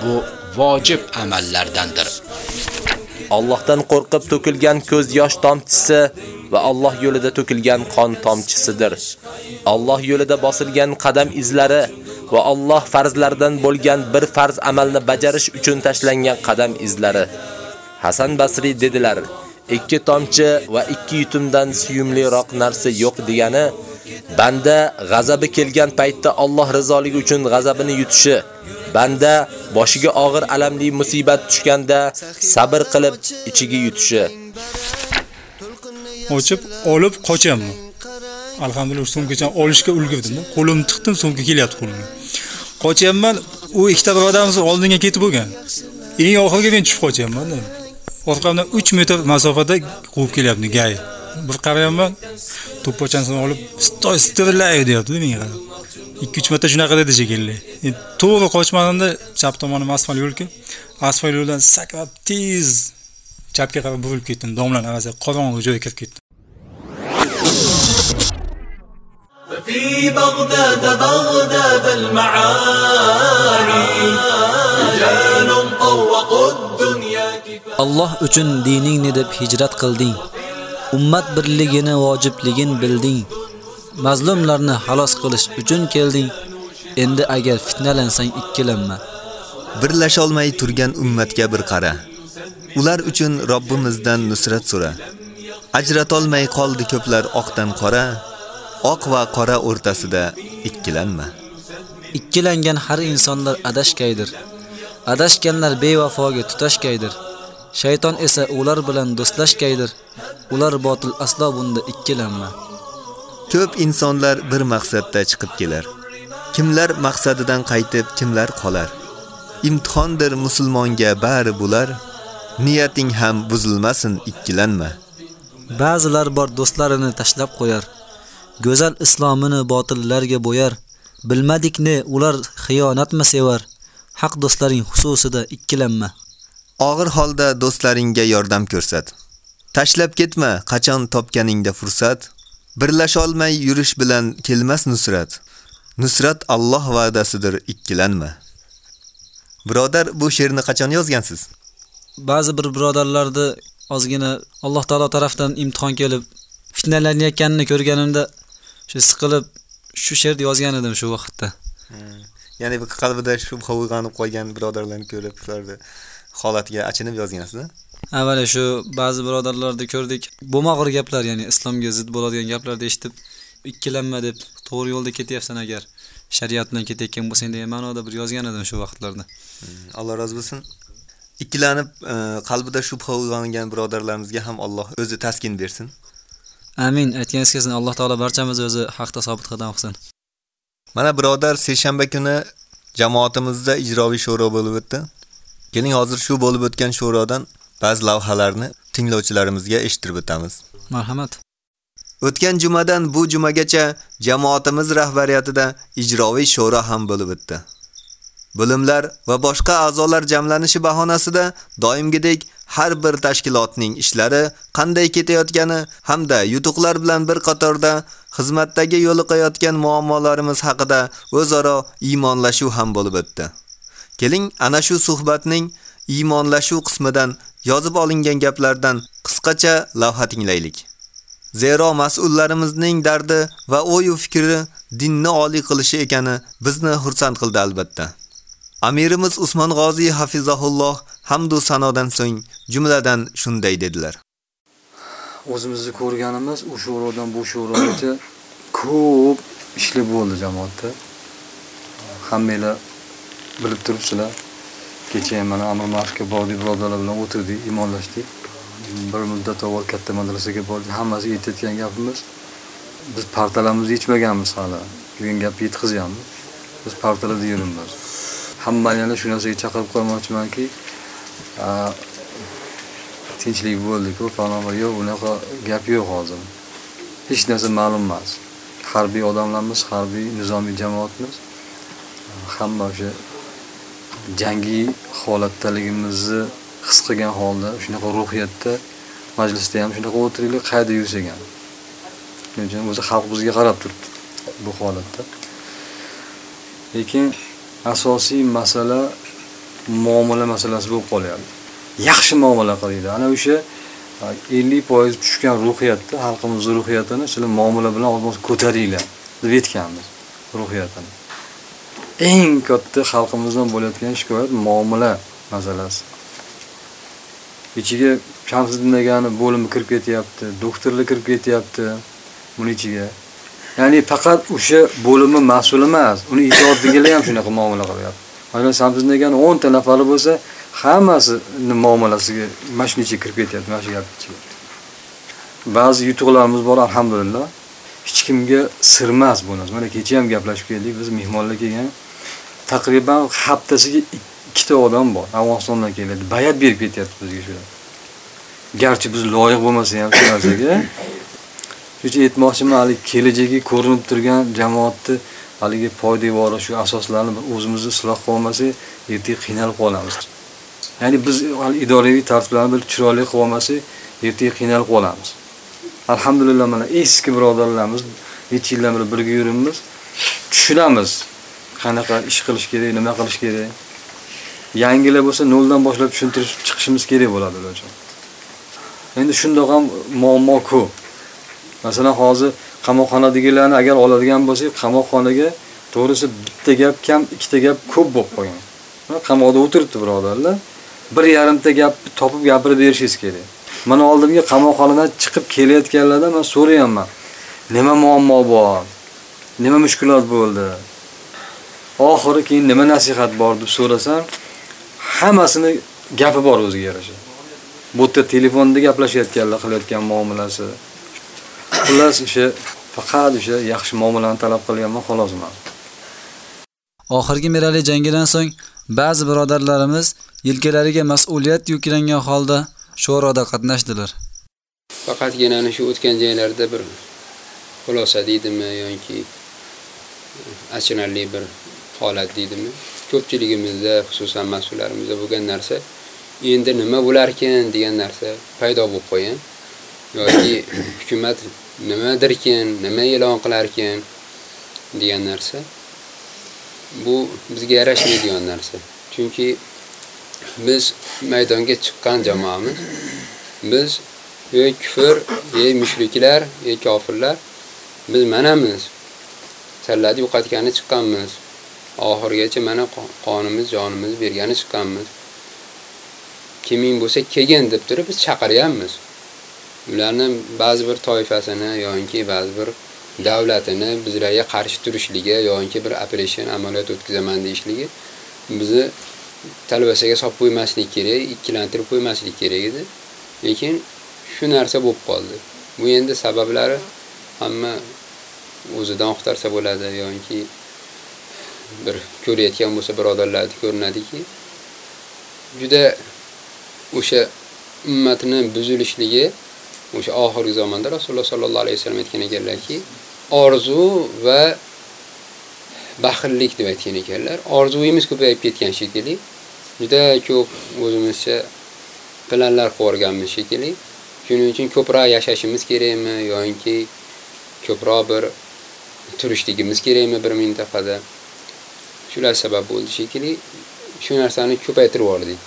bu vojib amallardandir. Allohdan qo'rqib to'kilgan ko'z yosh tomchisi va Alloh yo'lida to'kilgan qon tomchisidir. Alloh yo'lida bosilgan qadam izlari va Alloh farzlaridan bo'lgan bir farz amalni bajarish uchun tashlangan qadam izlari. Hasan Basri dedilar: ikki tomchi va ikki yutumdan suyumliroq narsa yo'q degani banda g'azabi kelgan paytda Alloh rizoligi uchun g'azabini yutishi, banda boshiga og'ir alamli musibat tushganda sabr qilib ichiga yutishi. Ochib, olib qochamman. Alhamdulillah so'mkachani olishga ulgurdim. Qo'lim tiqdim, sumka kelyapti qo'limga. Qochyapman, u ikkita birodarimiz oldinga ketib bo'lgan. Eng oxirga men tushib qochyapman. orqamdan 3 metr masofada quvib kelyapti gay. Bir qarayapman, to'ppochasini olib, "Stoy, strilay" deyapti menga qarab. 2-3 marta shunaqa dedi shekilli. Endi to'g'ri qochmaganimda chap tomonim asfalt yo'lga, asfalt yo'ldan sakrab tez chapga qarab burilib ketdim. Domlan orasiga qorong'u joyga kirib ketdim. ففي بغداد بغداد المعاني رجال طوقوا الدنيا Alloh uchun diningni deb hijrat qilding. Ummat birligini vojibligin bilding. Mazlumlarni xalos qilish uchun kelding. Endi agar fitnalansang ikkilanma. Birlasholmay turgan ummatga bir qara. Ular uchun Robbimizdan nusrat so'ra. Ajratolmay qoldi ko'plar oqdan qora. Oq va qora o'rtasida ikkilanma. Ikkilangan har insonlar adashgaydir. Adashganlar bevafoga tutashgaydir. Shayton esa ular bilan do'stlashgaydir. Ular botil aslo bunda ikkilanma. Ko'p insonlar bir maqsadda chiqib kelar. Kimlar maqsadidan qaytib, kimlar qolar. Imtihondir musulmonga bari bular. Niyating ham buzilmasin, ikkilanma. Ba'zilar bor do'stlarini tashlab qo'yar. Go'zal islomini botillarga bo'yar. Bilmadikni ular xiyonatmi sevar. Haq do'stlaring xususida ikkilanma. Og'ir holda do'stlaringga yordam ko'rsat. Tashlab ketma, qachon topganingda fursat. Birlasholmay yurish bilan kelmas nusrat. Nusrat Alloh va'dasidir, ikkilanma. Birodar, bu she'rni qachon yozgansiz? Ba'zi bir birodarlarni ozgina Alloh taolo tarafdan imtihon kelib fitnalanayotganini ko'rganimda shu siqilib shu she'rni yozgan edim shu vaqtda. Ya'ni bu qalbida shubha uyg'onib qolgan birodarlarni ko'rib, shularni holatiga achinib yozgansiz-a? Avvalo shu ba'zi birodarlarni ko'rdik. Bo'lmag'ir gaplar, ya'ni islomga zid bo'ladigan gaplarni eshitib, ikkilanma deb to'g'ri yo'lda ketyapsan agar shariat bilan ketayotgan bo'lsang degan ma'noda bir yozgan edim shu vaqtlarda. Alloh rozi bo'lsin. Ikkilanib, qalbida shubha uyg'ongan birodarlarimizga ham Alloh o'zi taskin bersin. Amin. Aytganingiz kelsin. Alloh taolo barchamizni o'zi haqda sobit qadam qilsin. Mana birodar seshanba kuni jamoatimizda ijroviy sho'ro bo'lib o'tdi. Keling hozir shu bo'lib o'tgan sho'rodan ba'zi lavhalarni tinglovchilarimizga eshittirib o'tamiz. Marhamat. O'tgan jumadan bu jumagacha jamoatimiz rahbariyatida ijroviy sho'ro ham bo'lib o'tdi. Bo'limlar va boshqa a'zolar jamlanishi bahonasida doimgidek har bir tashkilotning ishlari qanday ketayotgani hamda yutuqlar bilan bir qatorda xizmatdagi yo'liqayotgan muammolarimiz haqida o'zaro iymonlashuv ham bo'lib o'tdi. Keling, ana shu suhbatning iymonlashuv qismidan yozib olingan gaplardan qisqacha lavha tinglaylik. Zero mas'ullarimizning dardi va o'yu fikri dinni oliy qilishi ekani bizni xursand qildi albatta. Amirimiz Usmon G'oziy hafizahulloh hamd va sanodan so'ng jumladan shunday dedilar. O'zimizni ko'rganimiz o'sha sho'rodan bu sho'rogacha ko'p ishli bo'ldi jamoatda. Hammanglar bilib turibsizlar. Kecha ham mana Amir ma'rufga bordik, birodarlar bilan o'tirdik, iymonlashdik. Bir muddat avval katta madrasaga bordik. Hammasi aytayotgan gapimiz biz partalarimizni yechmaganmiz hali. degan gapni yetkazyapmiz. Biz partalarda yuribmiz. Hammani yana shu narsaga chaqirib qo'ymoqchimanki, tinchlik bo'ldi-ku, falon yo'q, unaqa gap yo'q hozir. Hech narsa ma'lum emas. Harbiy odamlarimiz, harbiy nizomiy jamoatmiz. Hamma o'sha jangiy holatdaligimizni his qilgan holda shunaqa ruhiyatda majlisda ham shunaqa o'tiringlar qayda yursak ham. Shuning uchun o'zi xalq bizga qarab turibdi bu holatda. Lekin asosiy masala muomala masalasi bo'lib qolyapti. Yaxshi muomala qilinglar. Ana o'sha 50% tushgan ruhiyatda xalqimiz ruhiyatini shular muomala bilan olmos ko'taringlar deb aytganmiz ruhiyatini. Eng katta xalqimizdan bo'layotgan shikoyat muomala masalasi. Ichiga Shamsiddin degani bo'limi kirib ketyapti, doktorlar kirib ketyapti buning ichiga. Ya'ni faqat o'sha bo'limi mas'ul emas, uni ijodigilar ham shunaqa muomala qilyapti. Mana Shamsiddin degani 10 ta nafari bo'lsa, hammasini muomalasiga mana shuncha kirib ketyapti, mana shu gap ichiga. Ba'zi yutuqlarimiz bor, alhamdulillah. Hech kimga sir emas bu narsa. Mana kecha ham gaplashib keldik, biz mehmonlar kelgan. Taqriban haftasiga ikkita odam bor, Afg'onistondan keladi. Bayat berib ketyapti bizga shular. Garchi biz loyiq bo'lmasa ham shu narsaga Shuning aytmoqchiman, hali kelajagi ko'rinib turgan jamoatni haligi poydevori shu asoslarni o'zimizni isloh qilmasak, ertaga qiynalib qolamiz. Ya'ni biz hali idoraviy tartiblarni bir chiroyli qilib olmasak, ertaga qiynalib qolamiz. Alhamdulillah mana eski birodarlarimiz necha yildan beri birga yuribmiz. Tushunamiz. Qanaqa ish qilish kerak, nima qilish kerak. Yangilar bo'lsa noldan boshlab tushuntirish chiqishimiz kerak bo'ladi ular uchun. Endi shundoq ham muammo ko'p. Masalan, hozir qamoqxonadagilarni agar oladigan bo'lsak, qamoqxonaga to'g'risi bitta gap kam, ikkita gap ko'p bo'lib qolgan. Qamoqda o'tiribdi birodarlar. Bir yarimta gapni topib gapirib berishingiz kerak. Mana oldimga qamoqxonadan chiqib kelayotganlarda men so'rayapman. Nima muammo bor? Nima mushkulot bo'ldi? Oxiri keyin nima nasihat bor deb so'rasam, hammasini gapi bor o'ziga yarasha. Bu yerda telefonda gaplashayotganlar qilayotgan muomalasi. Xullas o'sha faqat o'sha yaxshi muomalani talab qilganman xolos men. Oxirgi Merali jangidan so'ng ba'zi birodarlarimiz yelkalariga mas'uliyat yuklangan holda sho'roda qatnashdilar. Faqatgina ana shu o'tgan joylarda bir xulosa deydimi yoki achinarli bir holat deydimi? Ko'pchiligimizda, xususan mas'ullarimizda bo'lgan narsa endi nima bo'larkin degan narsa paydo bo'lib qolgan. yoki hukumat nimadirkin, nima e'lon qilarkin degan narsa. Bu bizga yarashmaydigan narsa. Chunki biz maydonga chiqqan jamoamiz biz ey kufr, ey mushriklar, ey kofirlar biz manamiz. Salladi yo'qotgani chiqqanmiz. Oxirgacha mana qonimiz, jonimiz bergani chiqqanmiz. Kiming bo'lsa kelgin deb turib biz chaqiryapmiz. Ularni ba'zi bir toifasini yoinki ba'zi bir davlatini bizlarga qarshi turishligi yoinki bir operation amaliyot o'tkazaman deyishligi bizni talvasaga solib qo'ymaslik kerak, ikkilantirib qo'ymaslik kerak edi. Lekin shu narsa bo'lib qoldi. Bu endi sabablari hamma o'zidan axtarsa bo'ladi yoki bir ko'rayotgan bo'lsa birodarlarni ko'rinadiki, juda o'sha ummatni buzilishligi o'sha oxirgi zamonda Rasululloh sollallohu alayhi vasallam aytgan ekanlarki, orzu va baxillik deb aytgan ekanlar. Orzuyimiz ko'payib ketgan shekilli, juda ko'p o'zimizcha planlar qilganmiz shekilli. Shuning uchun ko'proq yashashimiz kerakmi yoki ko'proq bir turishligimiz kerakmi bir mintaqada? Shular sabab bo'ldi shekilli. Shu narsani ko'paytirib yubordik.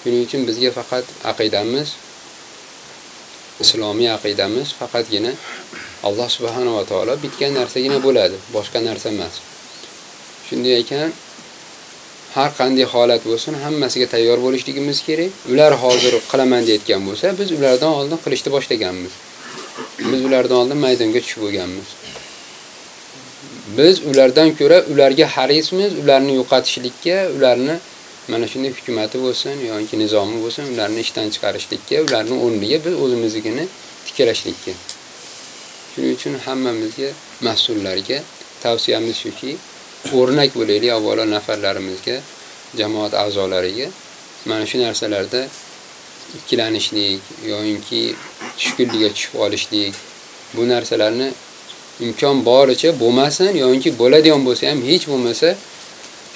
Shuning uchun bizga faqat aqidamiz islomiy aqidamiz faqatgina Alloh subhanahu va taolo bitgan narsagina bo'ladi, boshqa narsa emas. Shunday ekan, har qanday holat bo'lsin, hammasiga tayyor bo'lishligimiz kerak. Ular hozir qilaman deyotgan bo'lsa, biz ulardan oldin qilishni boshlaganmiz. Biz ulardan oldin maydonga tushib bo'lganmiz. Biz ulardan ko'ra ularga harismiz, ularni yo'qotishlikka, ularni mana shunday hukumati bo'lsin yoki nizomi bo'lsin, ularni ishdan chiqarishlikka, ularni o'rniga biz o'zimiznikini tiklashlikka. Shuning uchun hammamizga, mas'ullarga tavsiyamiz shuki, o'rnak bo'laylik avvalo nafarlarimizga, jamoat a'zolariga mana shu narsalarda ikkilanishlik yoki tushkunlikka tushib olishlik bu narsalarni imkon boricha bo'lmasin yoki bo'ladigan bo'lsa ham hech bo'lmasa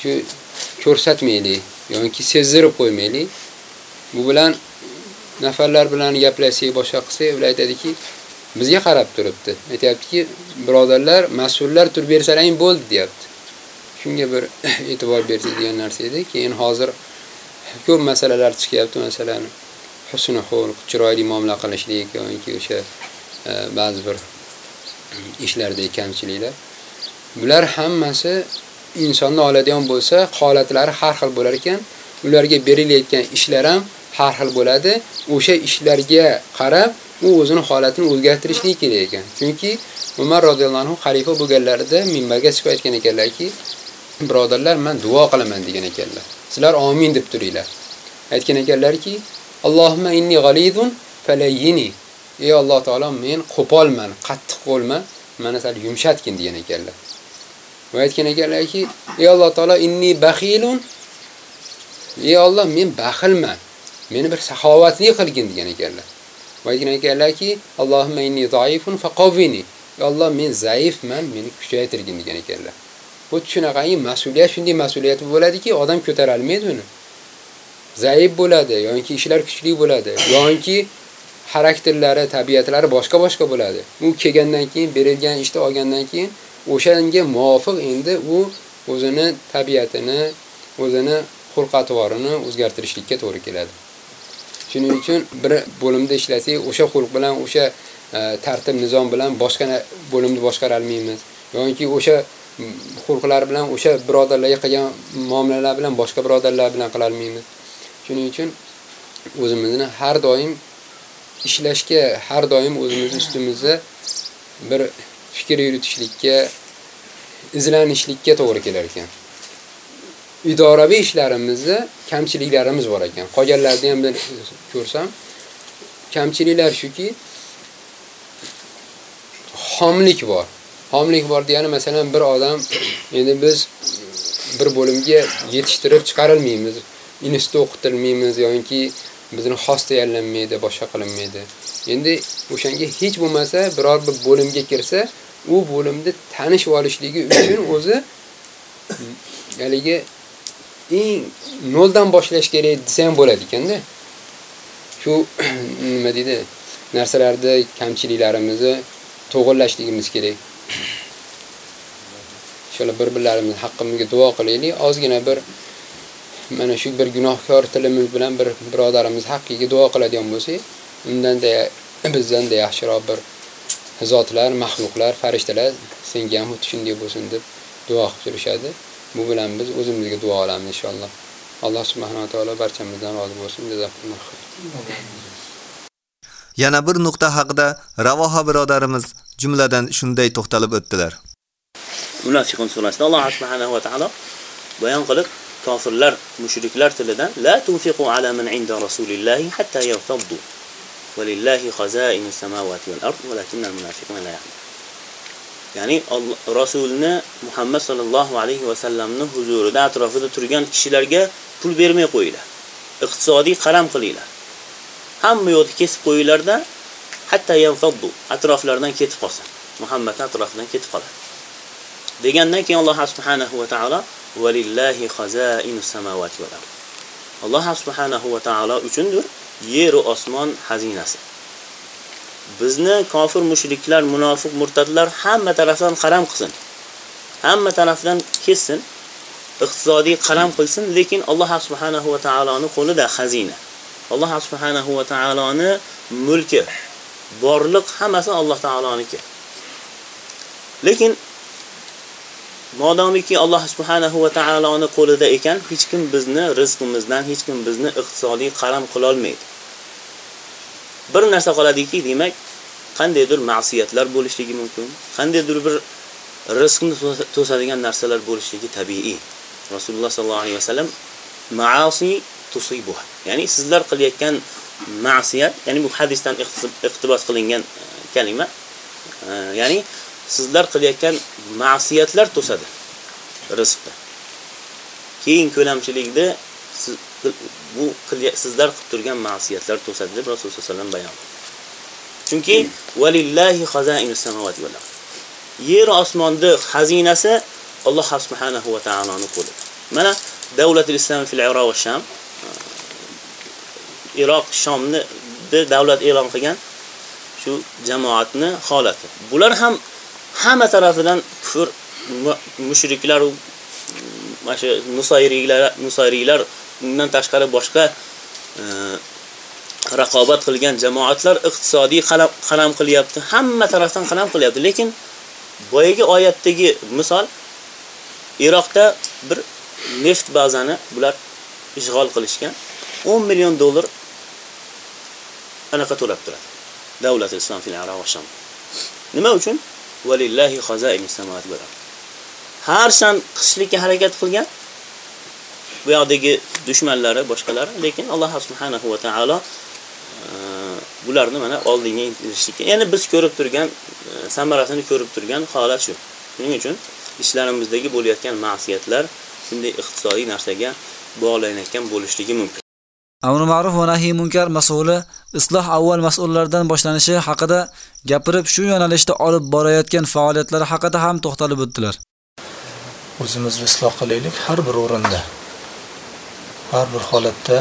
shu ko'rsatmaylik yoki sezdirib qo'ymaylik. Bu bilan nafarlar bilan gaplashsak, boshqa qilsak, ular aytadiki, bizga qarab turibdi. Aytayaptiki, birodarlar, mas'ullar turib bersalaring bo'ldi, deyapti. Shunga bir e'tibor bersak degan narsa edi. Keyin hozir ko'p masalalar chiqyapti, masalan, husni xulq, chiroyli muomala qilishlik yoki o'sha e, ba'zi bir ishlardagi kamchiliklar. Bular hammasi insonni oladigan bo'lsa, holatlari har xil bo'lar ekan, ularga berilayotgan ishlar ham har xil bo'ladi. O'sha ishlarga qarab u o'zini holatini o'zgartirishligi kerak ekan. Chunki Umar roziyallohu anhu xalifa bo'lganlarida minbarga chiqib aytgan ekanlarki, birodarlar, men duo qilaman degan ekanlar. Sizlar amin deb turinglar. Aytgan ekanlarki, Allohumma inni ghalidun falayyini. Ey Alloh taolo, men qo'polman, qattiq qo'lman, mana sal yumshatgin degan ekanlar. Va aytgan ekanlarki, ey Alloh taolo inni baxilun. Ey Alloh, men baxilman. Meni bir saxovatli qilgin degan ekanlar. Va aytgan ekanlarki, Allohumma inni zaifun faqawwini. Ey Alloh, men zaifman, meni kuchaytirgin degan ekanlar. Bu shunaqangi mas'uliyat shunday mas'uliyat bo'ladiki, odam ko'tara olmaydi uni. Zaif bo'ladi, yoki ishlar kuchli bo'ladi, yoki xarakterlari, tabiatlari boshqa-boshqa bo'ladi. U kelgandan keyin, berilgan ishni olgandan keyin o'shanga muvofiq endi u o'zini tabiatini, o'zini xulq-atvorini o'zgartirishlikka to'g'ri keladi. Shuning uchun bir bo'limda ishlasak, o'sha xulq bilan, o'sha e, tartib nizom bilan boshqa bo'limni boshqara olmaymiz. yoki o'sha mm, xulqlar bilan o'sha birodarlarga qilgan muomalalar bilan boshqa birodarlar bilan qila olmaymiz. Shuning uchun o'zimizni har doim ishlashga, har doim o'zimizni ustimizda bir fikr yuritishlikka, izlanishlikka to'g'ri kelar ekan. Idoraviy ishlarimizda kamchiliklarimiz bor ekan. Qolganlarni ham bir ko'rsam, kamchiliklar shuki, xomlik bor. Xomlik bor degani masalan bir odam endi biz bir bo'limga yetishtirib chiqarilmaymiz. Institutda o'qitilmaymiz yoki bizni xos tayyorlanmaydi, boshqa qilinmaydi. Endi o'shanga hech bo'lmasa biror bir bo'limga kirsa, u bo'limni tanish olishligi uchun o'zi haligi eng noldan boshlash kerak desa ham bo'ladi ekanda. Shu nima deydi? narsalarda kamchiliklarimizni to'g'irlashligimiz kerak. Shola bir-birlarimiz haqqimizga duo qilaylik. Ozgina bir mana shu bir gunohkor tilimiz bilan bir birodarimiz haqqiga duo qiladigan bo'lsak, undan da bizdan da yaxshiroq bir zotlar, mahluqlar, farishtalar senga ham xuddi shunday bo'lsin deb duo qilib turishadi. Bu bilan biz o'zimizga duo qilamiz inshaalloh. Alloh subhanahu va taolo barchamizdan rozi bo'lsin. Jazakumulloh. Yana bir nuqta haqida Ravoha birodarimiz jumladan shunday to'xtalib o'tdilar. Munafiqun surasida Alloh subhanahu va taolo bayon qilib, kofirlar, mushriklar tilidan la tunfiqu ala man inda rasulillahi hatta yartaddu. Walillahi khazainu samawati wal ard walakinna munafiqina la ya'lamun. Ya'ni Rasulni Muhammad sallallohu alayhi va sallamning huzurida atrofida turgan kishilarga pul bermay qo'yinglar. Iqtisodiy qaram qilinglar. Hamma yo'lni kesib qo'yinglarda hatta yanfaddu atroflaridan ketib qolsin. Muhammad atrofidan ketib qoladi. Degandan keyin Alloh subhanahu va taolo valillahi khazainus samawati wal ard. Alloh subhanahu va taolo uchundir yer va osmon xazinasi. Bizni kofir mushriklar, munofiq, murtadlar hamma tarafdan qaram qilsin. Hamma tarafdan kessin. Iqtisodiy qaram qilsin, lekin Alloh subhanahu va taoloning qo'lida xazina. Alloh subhanahu va taoloni mulki, borliq hammasi Alloh taoloniki. Lekin Modomiki Alloh subhanahu va taoloning qo'lida ekan, hech kim bizni rizqimizdan, hech kim bizni iqtisodiy qaram qila olmaydi. Bir narsa qoladiki, demak, qandaydir ma'siyatlar bo'lishligi mumkin, qandaydir bir rizqni to'sadigan narsalar bo'lishligi tabiiy. Rasululloh sallallohu alayhi vasallam ma'asi tusibuha. Ya'ni sizlar qilayotgan ma'siyat, ya'ni bu hadisdan iqtibos qilingan e, kalima. E, ya'ni sizlar qilayotgan ma'siyatlar to'sadi rizqni. Keyin ko'lamchilikda siz bu sizlar qilib turgan ma'siyatlar to'sadi deb Rasululloh sollallohu alayhi vasallam bayon qildi. Chunki valillahi xazainus samawati wal ard. Yer osmonda xazinasi Alloh subhanahu va taoloning qo'lida. Mana davlatul islom fil Iroq va Sham e, Iroq Shomni davlat e'lon qilgan shu jamoatni holati. Bular ham hamma tarafidan kufr mushriklar mana shu nusayriylar nusayriylar undan tashqari boshqa e, raqobat qilgan jamoatlar iqtisodiy qalam qilyapti. Hamma tarafdan qalam qilyapti, lekin boyagi oyatdagi misol Iroqda bir neft bazani bular ishg'ol qilishgan 10 million dollar anaqa to'lab turadi. Davlat islom fil Arab va Sham. Nima uchun? Valillahi khazain samawati wal. Har san qishlikka harakat qilgan bu yoqdagi dushmanlari, boshqalari, lekin Alloh subhanahu va taolo e, bularni mana oldinga intilishlikka, ya'ni biz ko'rib turgan e, samarasini ko'rib turgan holat shu. Shuning uchun ishlarimizdagi bo'layotgan ma'siyatlar shunday iqtisodiy narsaga bog'lanayotgan bo'lishligi mumkin. Amr ma'ruf va nahiy munkar mas'uli isloh avval mas'ullardan boshlanishi haqida gapirib, shu yo'nalishda olib borayotgan faoliyatlari haqida ham to'xtalib o'tdilar. O'zimizni isloh qilaylik har bir o'rinda. Har bir holatda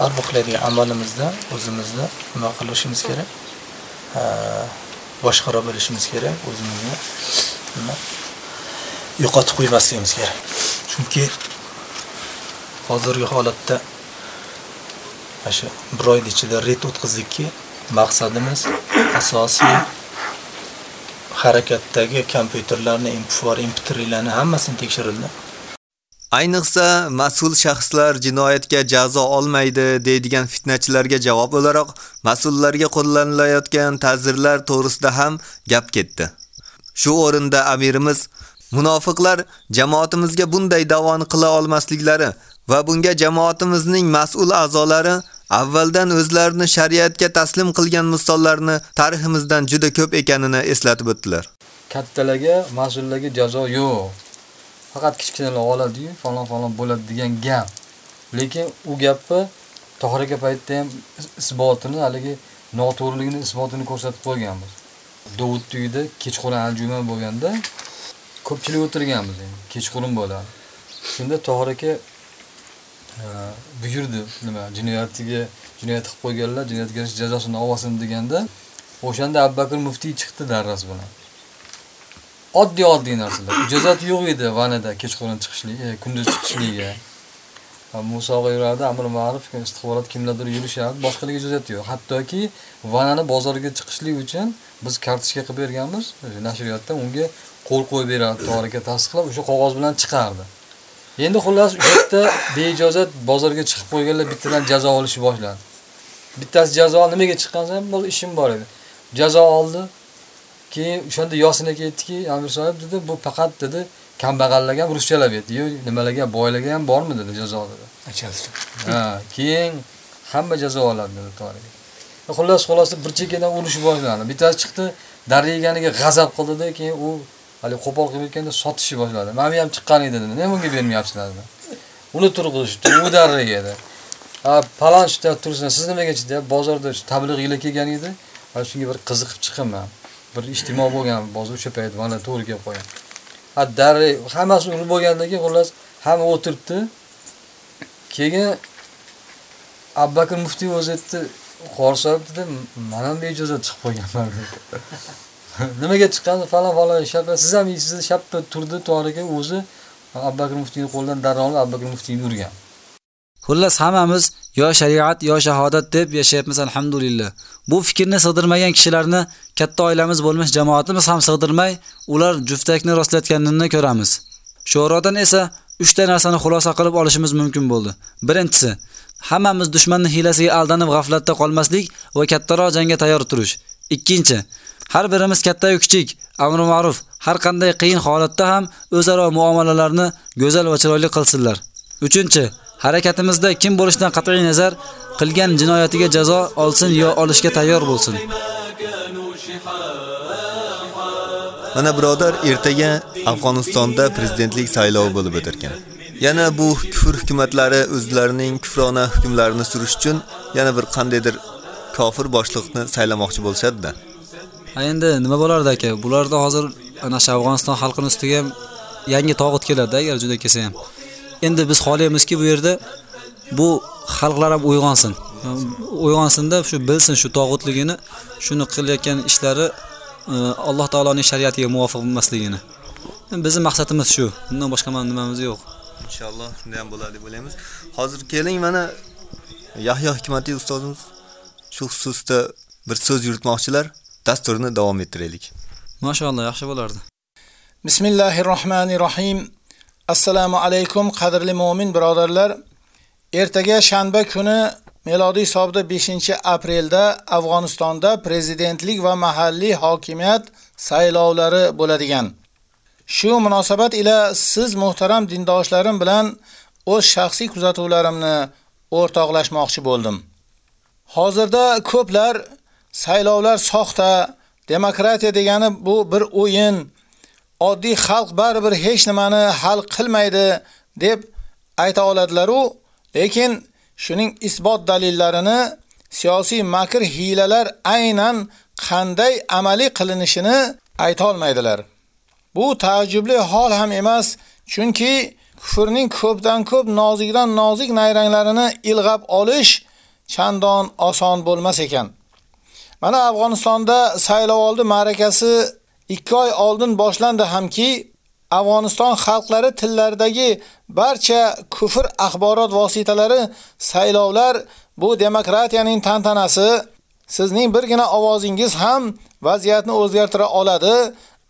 har bir qiladigan amalimizda o'zimizni nima qilishimiz kerak boshqara bo'lishimiz kerak o'zimizni nima yo'qotib qo'ymasligimiz kerak chunki hozirgi holatda mana shu bir oy ichida ret o'tkazdikki maqsadimiz asosiy harakatdagi kompyuterlarni MP4, MP3larni hammasini tekshirildi. Ayniqsa mas'ul shaxslar jinoyatga jazo olmaydi deydigan fitnachilarga javob o'laroq mas'ullarga qo'llanilayotgan ta'zirlar to'g'risida ham gap ketdi. Shu o'rinda amirimiz munofiqlar jamoatimizga bunday davoni qila olmasliklari va bunga jamoatimizning mas'ul a'zolari avvaldan o'zlarini shariatga taslim qilgan misollarni tariximizdan juda ko'p ekanini eslatib o'tdilar. Kattalarga, mas'ullarga jazo yo'q. Faqat kichkinalar oladi-yu, falon falon bo'ladi degan gap. Lekin u gapni Tohir aka paytda ham isbotini, haligi noto'g'riligini isbotini ko'rsatib qo'yganmiz. Dovud uyida kechqurun aljuma bo'lganda ko'pchilik o'tirganmiz endi. Kechqurun bo'ladi. Shunda Tohir aka buyurdi. Nima jinoyatiga jinoyat qilib qo'yganlar jinoyatga jazosini olsin deganda o'shanda Abbakir muftiy chiqdi darras bilan. Oddiy oddiy narsalar. Ijozat yo'q edi vanada kechqurun chiqishlik e, kunduz chiqishligiga. Musoga yurardi amr ma'ruf e, istixborot kimlardir yurishardi boshqalarga ijozat yo'q. Hattoki vanani bozorga chiqishlik uchun biz kartochka qilib berganmiz e, nashriyotdan unga qo'l qo'yib berardi to'g'riga tasdiqlab o'sha qog'oz bilan chiqardi. Endi xullas u yerda beijozat bozorga chiqib qo'yganlar bittadan jazo olishni boshladi. Bittasi jazo nimaga chiqqansan? Bu ishim bor edi. Jazo oldi. Keyin o'shanda Yosinaga aytdiki, Amir sohib dedi, bu faqat dedi kambag'allarga ham ruschalab aytdi. Yo, nimalarga, boylarga ham bormi dedi jazo dedi. Ha, keyin hamma jazo oladi dedi toriga. Xullas xullas bir chekkadan urishib boshladi. Bittasi chiqdi, darriganiga g'azab qildida, keyin u hali qo'pol qilib ketganda sotishni boshladi. mani ham chiqqan edi dedi. Nima bunga bermayapsizlar dedi. Uni turg'izishdi, u darriga edi. Ha, palon shunda tursin. Siz nimaga chiqdi? Bozorda tablig'iylar kelgan edi. Mana shunga bir qiziqib chiqaman. Bir ijtimo bo'lgan bozor o'sha payt mana to'g'ri kelib qo'ygan. Ha, darra hammasi urib bo'lgandan keyin xullas hamma o'tiribdi. Keyin Abbakir muftiy o'zi aytdi, qorsob dedi, man ham ijozat chiqib qo'yganman." nimaga chiqqan falon falon shapa siz ham siz shappa turdi toriga o'zi Abbakir muftiyni qo'lidan darrov Abbakir muftiyni urgan. Xullas hammamiz yo shariat yo shahodat deb yashayapmiz alhamdulillah. Bu fikrni sig'dirmagan kishilarni katta oilamiz bo'lmish jamoatimiz ham sig'dirmay, ular juftakni rostlayotganini ko'ramiz. Sho'rodan esa 3 ta narsani xulosa qilib olishimiz mumkin bo'ldi. Birinchisi, hammamiz dushmanning hiylasiga aldanib g'aflatda qolmaslik va kattaroq jangga tayyor turish. Ikkinchi, Har birimiz katta-yu kichik, amr ma'ruf, har qanday qiyin holatda ham o'zaro muomalalarni go'zal va chiroyli qilsinlar. 3-chi, Harakatimizda kim bo'lishidan qat'iy nazar qilgan jinoyatiga jazo olsin yo olishga tayyor bo'lsin. Mana birodar, ertaga Afg'onistonda prezidentlik saylovi bo'lib o'tarkan. Yana bu kufr hukumatlari o'zlarining kufrona hukmlarini surish uchun yana bir qandaydir kofir boshliqni saylamoqchi bo'lishadi-da. Ha endi nima bo'lardi aka? Bularda hozir ana shu Afg'oniston xalqining ustiga ham yangi tog'ut keladi agar juda kelsa ham. Endi biz xohlaymizki bu yerda bu xalqlar ham uyg'onsin. Uyg'onsinda shu bilsin shu tog'utligini, shuni qilayotgan ishlari e, Alloh taoloning shariatiga muvofiq emasligini. Bizning maqsadimiz shu. Bundan boshqa nimamiz yo'q. Inshaalloh shunday ham bo'ladi deb o'ylaymiz. Hozir keling mana Yahyo Hikmatli ustozimiz shu xususda bir so'z yuritmoqchilar. Dasturni davom ettiraylik. Mashallah, yaxshi bo'lardi. Bismillahirrohmanirrohim. Assalomu alaykum qadrli mu'min birodarlar. Ertaga shanba kuni melodiy hisobda 5-aprelda Afg'onistonda prezidentlik va mahalliy hokimiyat saylovlari bo'ladigan. Shu munosabat ila siz muhtaram dindoshlarim bilan o'z shaxsiy kuzatuvlarimni o'rtoqlashmoqchi bo'ldim. Hozirda ko'plar saylovlar soxta, demokratiya degani bu bir o'yin, oddiy xalq baribir hech nimani hal qilmaydi deb ayta oladilar-u, lekin shuning isbot dalillarini siyosiy makr hiylalar aynan qanday amaliy qilinishini ayta olmaydilar. Bu ta'jubli hol ham emas, chunki kufrning ko'pdan ko'p nozikdan nozik nayranglarini ilg'ab olish chandon oson bo'lmas ekan. Mana Afg'onistonda saylovoldi ma'rakasi 2 oy oldin boshlandi hamki, Afg'oniston xalqlari tillaridagi barcha kufr axborot vositalari saylovlar bu demokratiyaning tantanasi, sizning birgina ovozingiz ham vaziyatni o'zgartira oladi.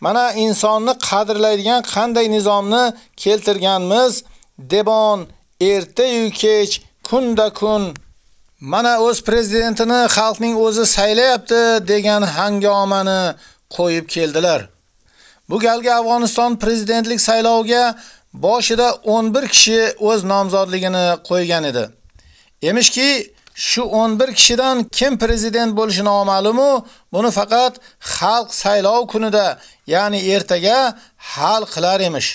Mana insonni qadrlaydigan qanday nizomni keltirganmiz, debon erta-yu kech, kunda kun. Mana o'z prezidentini xalqning o'zi saylayapti degan hangomani qo'yib keldilar. Bu galgi Afg'oniston prezidentlik sayloviga boshida 11 kishi o'z nomzodligini qo'ygan edi. Emishki, shu 11 kishidan kim prezident bo'lishi noma'lum buni faqat xalq saylov kunida, ya'ni ertaga hal qilar emish.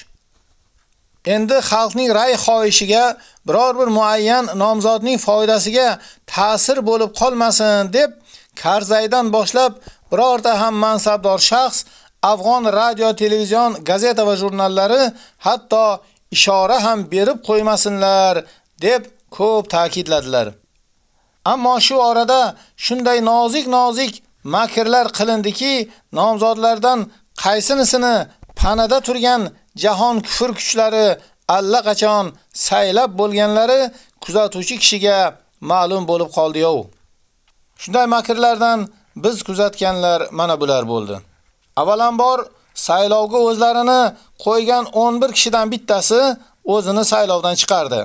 Endi xalqning ra'y xohishiga biror bir muayyan nomzodning foydasiga ta'sir bo'lib qolmasin deb Karzaydan boshlab birorta ham mansabdor shaxs afg'on radio, televizion, gazeta va jurnallari hatto ishora ham berib qo'ymasinlar deb ko'p ta'kidladilar. Ammo shu orada shunday nozik-nozik makrlar qilindiki, nomzodlardan qaysinisini panada turgan jahon kufr kuchlari allaqachon saylab bo'lganlari kuzatuvchi kishiga ma'lum bo'lib qoldi-yu. Shunday makrlardan biz kuzatganlar mana bular bo'ldi. Avvalambor saylovga o'zlarini qo'ygan 11 kishidan bittasi o'zini saylovdan chiqardi.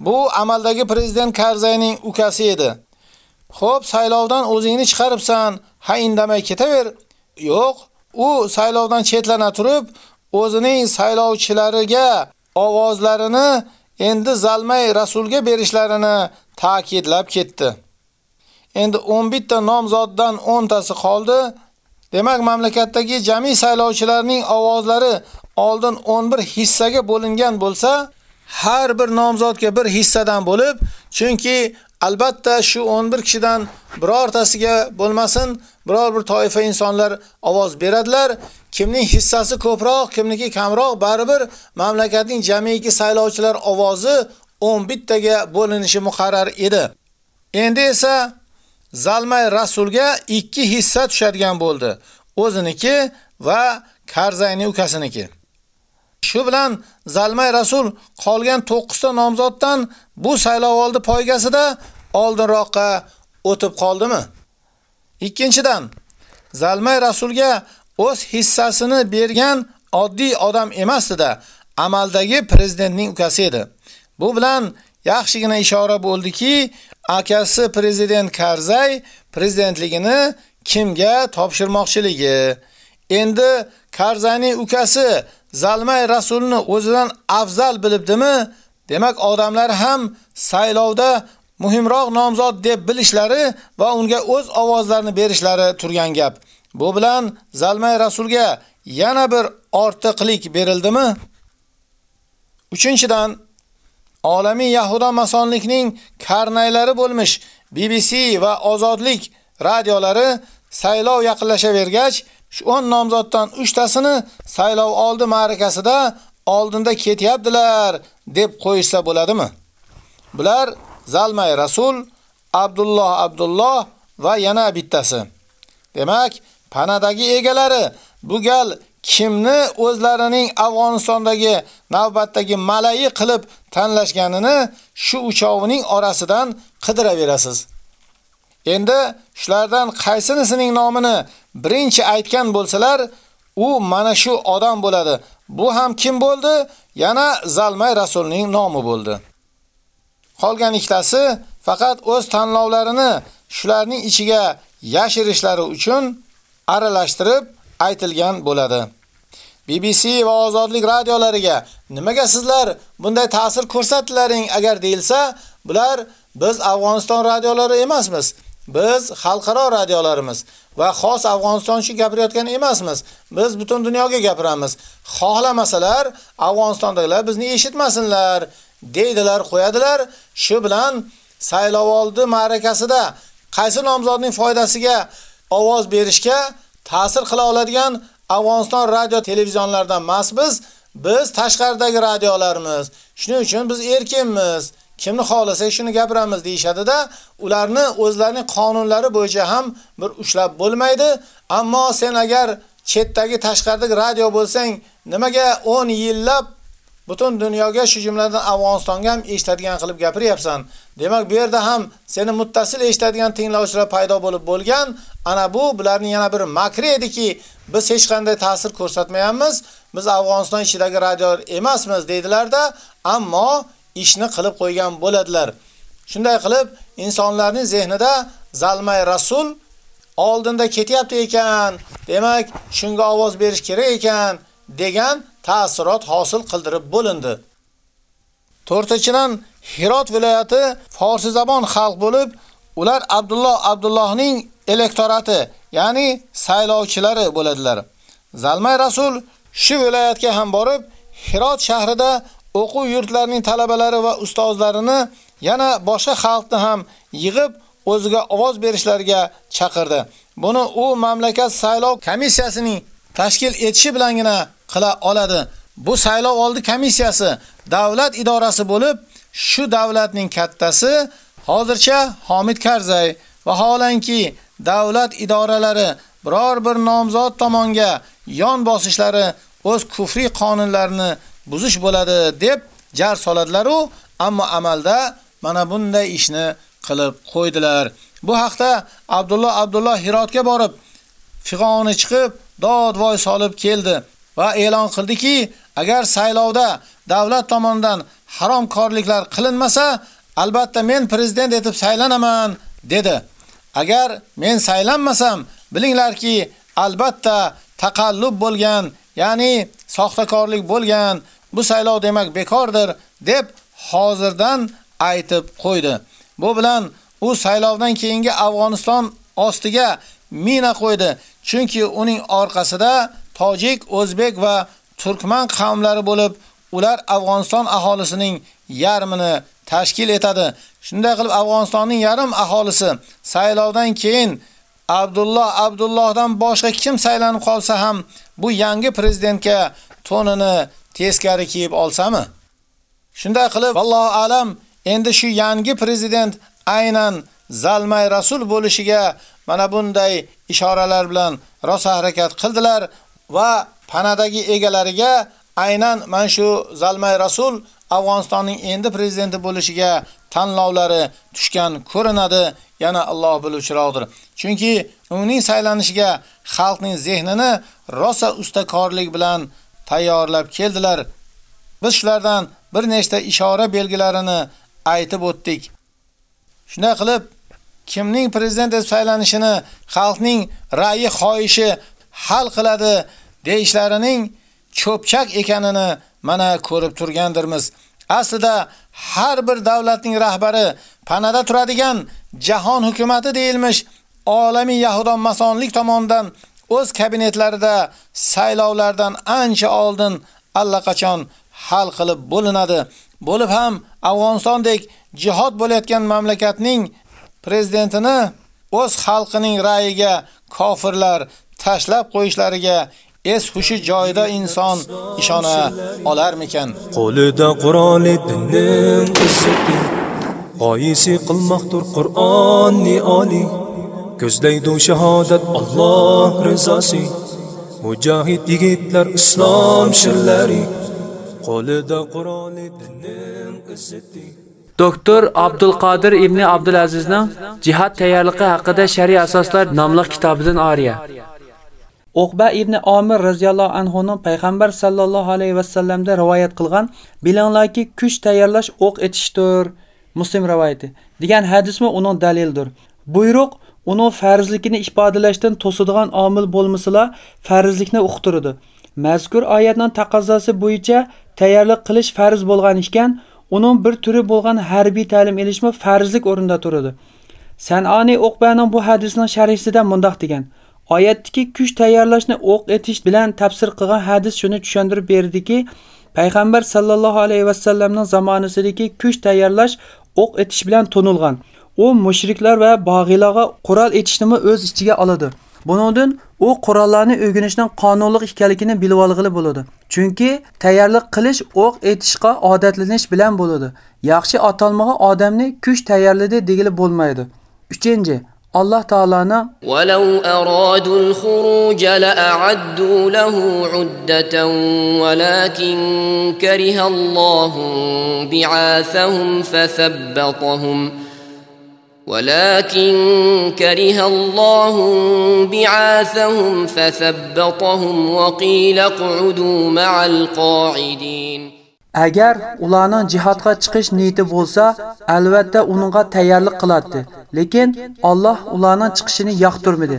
Bu amaldagi prezident Karzayning ukasi edi. Xo'p, saylovdan o'zingni chiqaribsan, ha indamay ketaver. Yo'q, u saylovdan chetlana turib, o'zining saylovchilariga ovozlarini endi Zalmay Rasulga berishlarini ta'kidlab ketdi. Endi 11 ta nomzoddan 10 tasi qoldi. Demak, mamlakatdagi jami saylovchilarning ovozlari oldin 11 hissaga bo'lingan bo'lsa, har bir nomzodga bir hissadan bo'lib, chunki albatta shu 11 kishidan birortasiga bo'lmasin, biror bir toifa insonlar ovoz beradilar. Kimning hissasi ko'proq, kimniki kamroq, baribir mamlakatning jamiyki saylovchilar ovozi 11 taga bo'linishi muqarrar edi. Endi esa Zalmay Rasulga 2 hissa tushadigan bo'ldi. O'ziniki va Karzayni ukasiniki. Shu bilan Zalmay Rasul qolgan 9 ta nomzoddan bu saylovoldi poygasida oldinroqqa o'tib qoldimi? Ikkinchidan, Zalmay Rasulga o'z hissasini bergan oddiy odam emasdi-da, amaldagi prezidentning ukasi edi. Bu bilan yaxshigina ishora bo'ldiki, akasi prezident Karzay prezidentligini kimga topshirmoqchiligi. Endi Karzayning ukasi Zalmay Rasulni o'zidan afzal bilibdimi? Demak, odamlar ham saylovda muhimroq nomzod deb bilishlari va unga o'z ovozlarini berishlari turgan gap. Bu bilan Zalmay Rasulga yana bir ortiqlik berildimi? 3-dan olamiy yahuda masonlikning karnaylari bo'lmiş BBC va Ozodlik radiolari saylov yaqinlashavergach, shu 10 nomzoddan 3 tasini saylov oldi ma'rakasida oldinda ketyaptilar deb qo'yishsa bo'ladimi? Bular Zalmay Rasul, Abdulloh Abdulloh va yana bittasi. Demak, panadagi egalari bu gal kimni o'zlarining Afg'onistondagi navbatdagi malayi qilib tanlashganini shu uchovining orasidan qidiraverasiz. Endi shulardan qaysinisining nomini birinchi aytgan bo'lsalar, u mana shu odam bo'ladi. Bu ham kim bo'ldi? Yana Zalmay Rasulning nomi bo'ldi. Qolgan ikkitasi faqat o'z tanlovlarini shularning ichiga yashirishlari uchun aralashtirib aytilgan bo'ladi. BBC va ozodlik radiolariga nimaga sizlar bunday ta'sir ko'rsatdilaring agar deilsa, bular biz Afg'oniston radiolari emasmiz. Biz xalqaro radiolarimiz va xos Afg'oniston shu gapirayotgan emasmiz. Biz butun dunyoga gapiramiz. Xohlamasalar Afg'onistondagilar bizni eshitmasinlar, deydilar, qo'yadilar. Shu bilan saylovoldi ma'rakasida qaysi nomzodning foydasiga ovoz berishga ta'sir qila oladigan Afg'oniston radio televizionlaridan emas biz, biz tashqaridagi radiolarimiz. Shuning uchun biz erkinmiz. Kimni xohlasa shuni gapiramiz deyshadida ularni o'zlarining qonunlari bo'yicha ham bir ushlab bo'lmaydi. Ammo sen agar chetdagi tashqaridagi radio bo'lsang, nimaga 10 yillab butun dunyoga shu jumladan Afg'onistonga ham eshitadigan qilib gapiryapsan. Demak, bu yerda ham seni muttasil eshitadigan tinglovchilar paydo bo'lib bo'lgan. Ana bu bularning yana bir makri ediki, biz hech qanday ta'sir ko'rsatmayapmiz. Biz Afg'oniston ichidagi radio emasmiz dedilarda, ammo ishni qilib qo'ygan bo'ladilar. Shunday qilib, insonlarning zehnida zalmay rasul oldinda ketyapti ekan, demak, shunga ovoz berish kerak ekan degan ta'sirot hosil qildirib bo'lindi. To'rtinchidan Hirot viloyati forsi zabon xalq bo'lib, ular Abdulloh Abdullohning elektorati, ya'ni saylovchilari bo'ladilar. Zalmay Rasul shu viloyatga ham borib, Hirot shahrida o'quv yurtlarining talabalari va ustozlarini yana boshqa xalqni ham yig'ib o'ziga ovoz berishlariga chaqirdi. Buni u mamlakat saylov komissiyasining tashkil etishi bilangina qila oladi. Bu saylov oldi komissiyasi davlat idorasi bo'lib, shu davlatning kattasi hozircha Hamid Karzay va holanki davlat idoralari biror bir nomzod tomonga yon bosishlari o'z kufriy qonunlarini buzish bo'ladi deb jar soladilar u, ammo amalda mana bunday ishni qilib qo'ydilar. Bu haqda Abdulloh Abdulloh Hirotga borib fig'oni chiqib, dodvoy solib keldi va e'lon qildiki, agar saylovda davlat tomonidan haromkorliklar qilinmasa, albatta men prezident etib saylanaman dedi. Agar men saylanmasam, bilinglarki, albatta taqallub bo'lgan, ya'ni soxtakorlik bo'lgan, bu saylov demak bekordir deb hozirdan aytib qo'ydi. Bu bilan u saylovdan keyingi Afg'oniston ostiga mina qo'ydi, chunki uning orqasida tojik, o'zbek va turkman qavmlari bo'lib, ular Afg'oniston aholisining yarmini tashkil etadi. Shunday qilib Afg'onistonning yarim aholisi saylovdan keyin Abdulloh Abdullohdan boshqa kim saylanib qolsa ham bu yangi prezidentga tonini teskari kiyib olsami? Shunday qilib, Alloh alam, endi shu yangi prezident aynan Zalmay Rasul bo'lishiga mana bunday ishoralar bilan rosa harakat qildilar va panadagi egalariga aynan mana shu Zalmay Rasul Afg'onistonning endi prezidenti bo'lishiga tanlovlari tushgan ko'rinadi. Yana Alloh biluvchiroqdir. Chunki uning saylanishiga xalqning zehnini rosa ustakorlik bilan tayyorlab keldilar. Biz shulardan bir nechta ishora belgilarini aytib o'tdik. Shunday qilib, kimning prezident etib saylanishini xalqning ra'yi xoyishi hal qiladi deyishlarining cho'pchak ekanini mana ko'rib turgandirmiz. Aslida har bir davlatning rahbari panada turadigan jahon hukumatı deyilmiş olamiy yahudon masonlik tomonidan o'z kabinetlarida saylovlardan ancha oldin allaqachon hal qilib bo'linadi. Bo'lib ham Afg'onistondek jihad bo'layotgan mamlakatning prezidentini o'z xalqining ra'yiga kofirlar tashlab qo'yishlariga es hushi joyida inson ishona olarmikan? Qo'lida Qur'oni dinning izzati, qoyisi qilmoqdir Qur'onni oliy. Ko'zlaydi shahodat Alloh rizosi. Mujohid yigitlar islom shirlari. Qo'lida Qur'oni dinning izzati Doktor Abdulqodir ibn Abdulazizning Jihad tayyorligi haqida Shariy asoslar nomli kitobidan oriya. Uqba ibn Omir radhiyallohu anhu ning payg'ambar sallallohu alayhi va sallamda rivoyat qilgan bilinglarki kuch tayyorlash o'q etishdir. Muslim rivoyati degan hadismi uning dalildir. Buyruq uning farzligini ifodalashdan to'sadigan omil bo'lmasala farzlikni uqtiradi. Mazkur oyatning taqozosi bo'yicha tayyorlik qilish farz bo'lgan ekan, uning bir turi bo'lgan harbiy ta'lim ilishmi farzlik o'rinda turadi. Sanani Uqbaning bu hadisning sharhisida mundaq degan: Oyatdagi kuch tayyorlashni o'q etish bilan tafsir qilgan hadis shuni tushuntirib berdiki, payg'ambar sallallohu alayhi va sallamning zamonasidagi kuch tayyorlash o'q etish bilan tonilgan. U mushriklar va bog'ilarga qurol etishni o'z ichiga oladi. Buningdan u qurollarni o'rganishning qonunli ekanligini bilib olg'ili bo'ladi. Chunki tayyorlik qilish o'q etishga odatlanish bilan bo'ladi. Yaxshi atalmagan odamni kuch tayyorladi degili bo'lmaydi. 3. alloh taoloni ولو أرادوا الخروج لأعدوا له عدة ولكن كره الله بعاثهم فثبطهم ولكن كره الله بعاثهم فثبطهم وقيل اقعدوا مع القاعدين agar ularning jihodga chiqish niyati bo'lsa albatta uningga tayyorlik qiladi lekin Alloh ularning chiqishini yoqtirmadi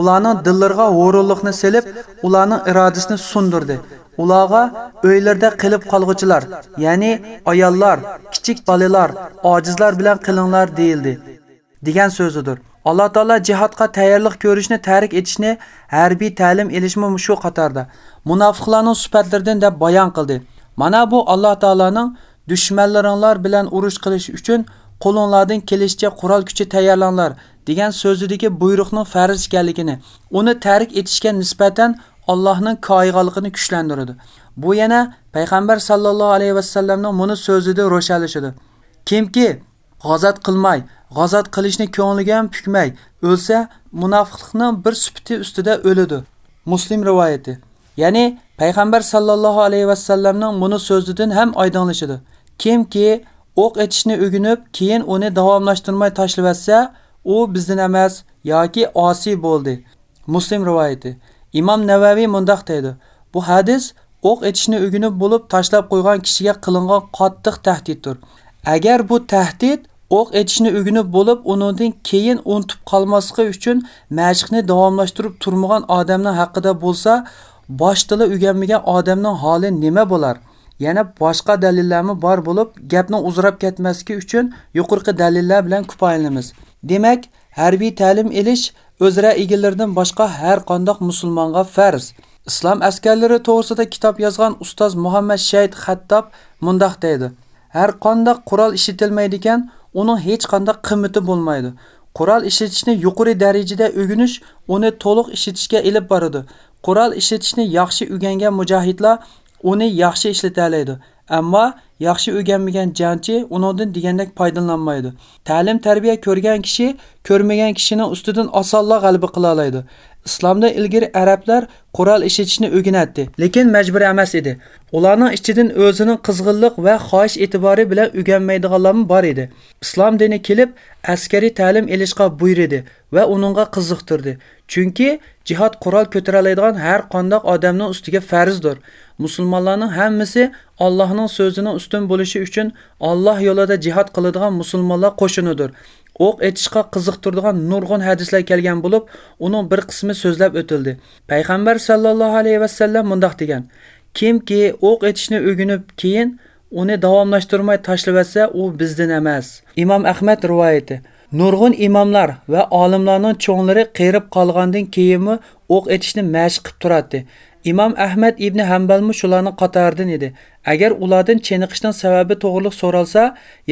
ularning dillariga o'rinliqni selib ularning irodasini sundirdi ularga uylarda qilib qolg'uchilar ya'ni ayollar kichik bolalar ojizlar bilan qilinglar deyildi Degan so'zidir. Alloh taolo jihodga tayyorlik ko'rishni tarik etishni harbiy ta'lim ilishmi shu qatorda. Munofiqlarning sifatlaridan deb bayon qildi. Mana bu alloh taoloning dushmanlaringlar bilan urush qilish uchun qo'linglardan kelishicha qurol kuchi tayyorlanglar degan so'zidagi buyruqning farz ekanligini uni tarik etishga nisbatan Allohning koyig'aligini kuchlantiradi bu yana payg'ambar sallallohu alayhi vasallamning buni so'zida ro'shalishidir kimki g'azat qilmay g'azat qilishni ko'ngliga ham pukmay o'lsa munofiqlikning bir supiti ustida o'ladi. Muslim rivoyati. Ya'ni payg'ambar sallallohu alayhi vasallamning buni so'zidan ham oydinlashadi. Kimki o'q etishni o'ginib keyin uni davomlashtirmay tashlavatsa u bizdan emas yoki osiy bo'ldi. Muslim rivoyati. Imom navaviy mundoq deydi. Bu hadis o'q etishni o'ginib bo'lib tashlab qo'ygan kishiga qilingan qattiq tahdiddir. Agar bu tahdid o'q etishni o'rganib bo'lib undan keyin unutib qolmasligi uchun mashqni davomlashtirib turmagan odamning haqida bo'lsa bosh tili o'rganmagan odamning holi nima bo'lar? Yana boshqa dalillarmi bor bo'lib gapni uzrab ketmasligi uchun yuqorqi dalillar bilan kifoyalanamiz demak harbiy ta'lim olish o'zra egillardan boshqa har qandoq musulmonga farz. Islom askarlari to'g'risida kitob yozgan ustoz muhammad shayd xattob mundoq deydi har qandoq qurol ishlatilmaydigan uning hech qanday qimmati bo'lmaydi. Qurol ishlatishni yuqori darajada o'rganish uni to'liq ishlatishga ilib boradi. Qurol ishlatishni yaxshi o'rgangan mujohidlar uni yaxshi ishlata oladi ammo yaxshi o'rganmagan jangchi uningdan degandek foydalanmaydi. Ta'lim tarbiya ko'rgan kishi ko'rmagan kishining ustidan osonla g'alaba qila oladi islomda ilgari arablar qurol ishlatishni o'rganadi lekin majburiy emas edi. Ularning ichidan o'zining qizg'inlik va xohish e'tibori bilan o'rganmaydiganlarmi bor edi. Islom dini kelib askariy ta'lim olishga buyurdi va uningga qiziqtirdi. Chunki jihod qurol ko'tara oladigan har qandoq odamning ustiga farzdir. Musulmonlarning hammasi Allohning so'zining ustun bo'lishi uchun Alloh yo'lida jihad qiladigan musulmonlar qo'shinidir. O'q etishga qiziqtiradigan nurg'un hadislar kelgan bo'lib, uning bir qismi so'zlab o'tildi. Payg'ambar sallallohu alayhi va sallam degan: Kimki o'q etishni o'rganib, keyin uni davomlashtirmay tashlavatsa, u bizdan emas. Imom Ahmad rivoyati Nurg'un imomlar va olimlarning cho'nglari qerib qolgandan keyinmi o'q etishni mashq qilib turadi. imom ahmad ibn hambalmi shularning qatoridan edi agar ulardan cheniqishning sababi to'g'riliq so'ralsa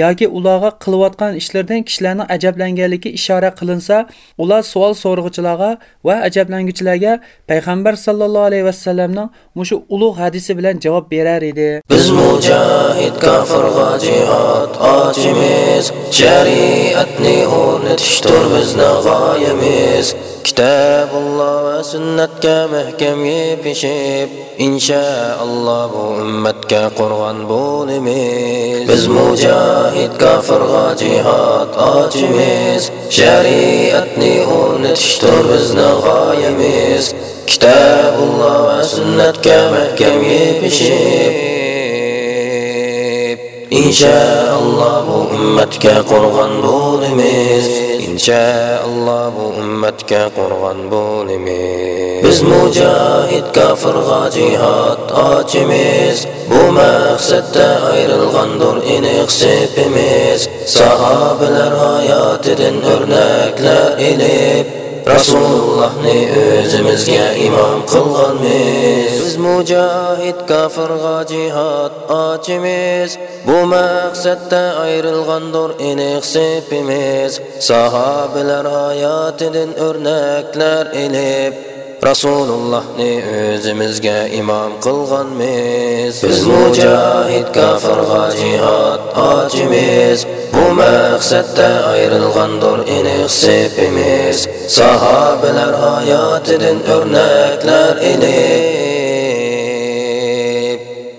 yoki ularga qilayotgan ishlardan kishilarning ajablanganligi ishora qilinsa ular savol so'rg'uchilarga va ajablanguchilarga payg'ambar sallallohu alayhi vasallamning mushu ulug' hadisi bilan javob berar edi. Biz mujahid kofirga jihod ochimiz shariatni o'rnatishdir bizni g'oyamiz. Kitobulloh va sunnatga mahkam yepishib inshaalloh bu ummatga qurg'on bo'limiz biz mujohid kofirga jihod ochimiz. Shariatni o'rnatishdir bizni g'oyamiz. Kitobulloh va sunnatga mahkam yepishib inshaalloh bu ummatga qurg'on bo'limiz inshaalloh bu ummatga qurg'on bo'limiz. Biz mujohid kofirga jihod ochimiz. Bu maqsadda ayrilgandir iniq sepimiz. Sahobalar hayotidan o'rnaklar ilib Rasulullohni o'zimizga imom qilganmiz. Biz mujohid kofirga jihod ochimiz. Bu maqsadda ayrilgandir iniq sepimiz. Sahobalar hayotidan o'rnaklar ilib Rasulullohni o'zimizga imom qilganmiz. Biz mujohid kofirga jihad ochimiz. Bu maqsadda ayrilgandir iniq sepimiz. Sahobalar hayotidan o'rnaklar ilib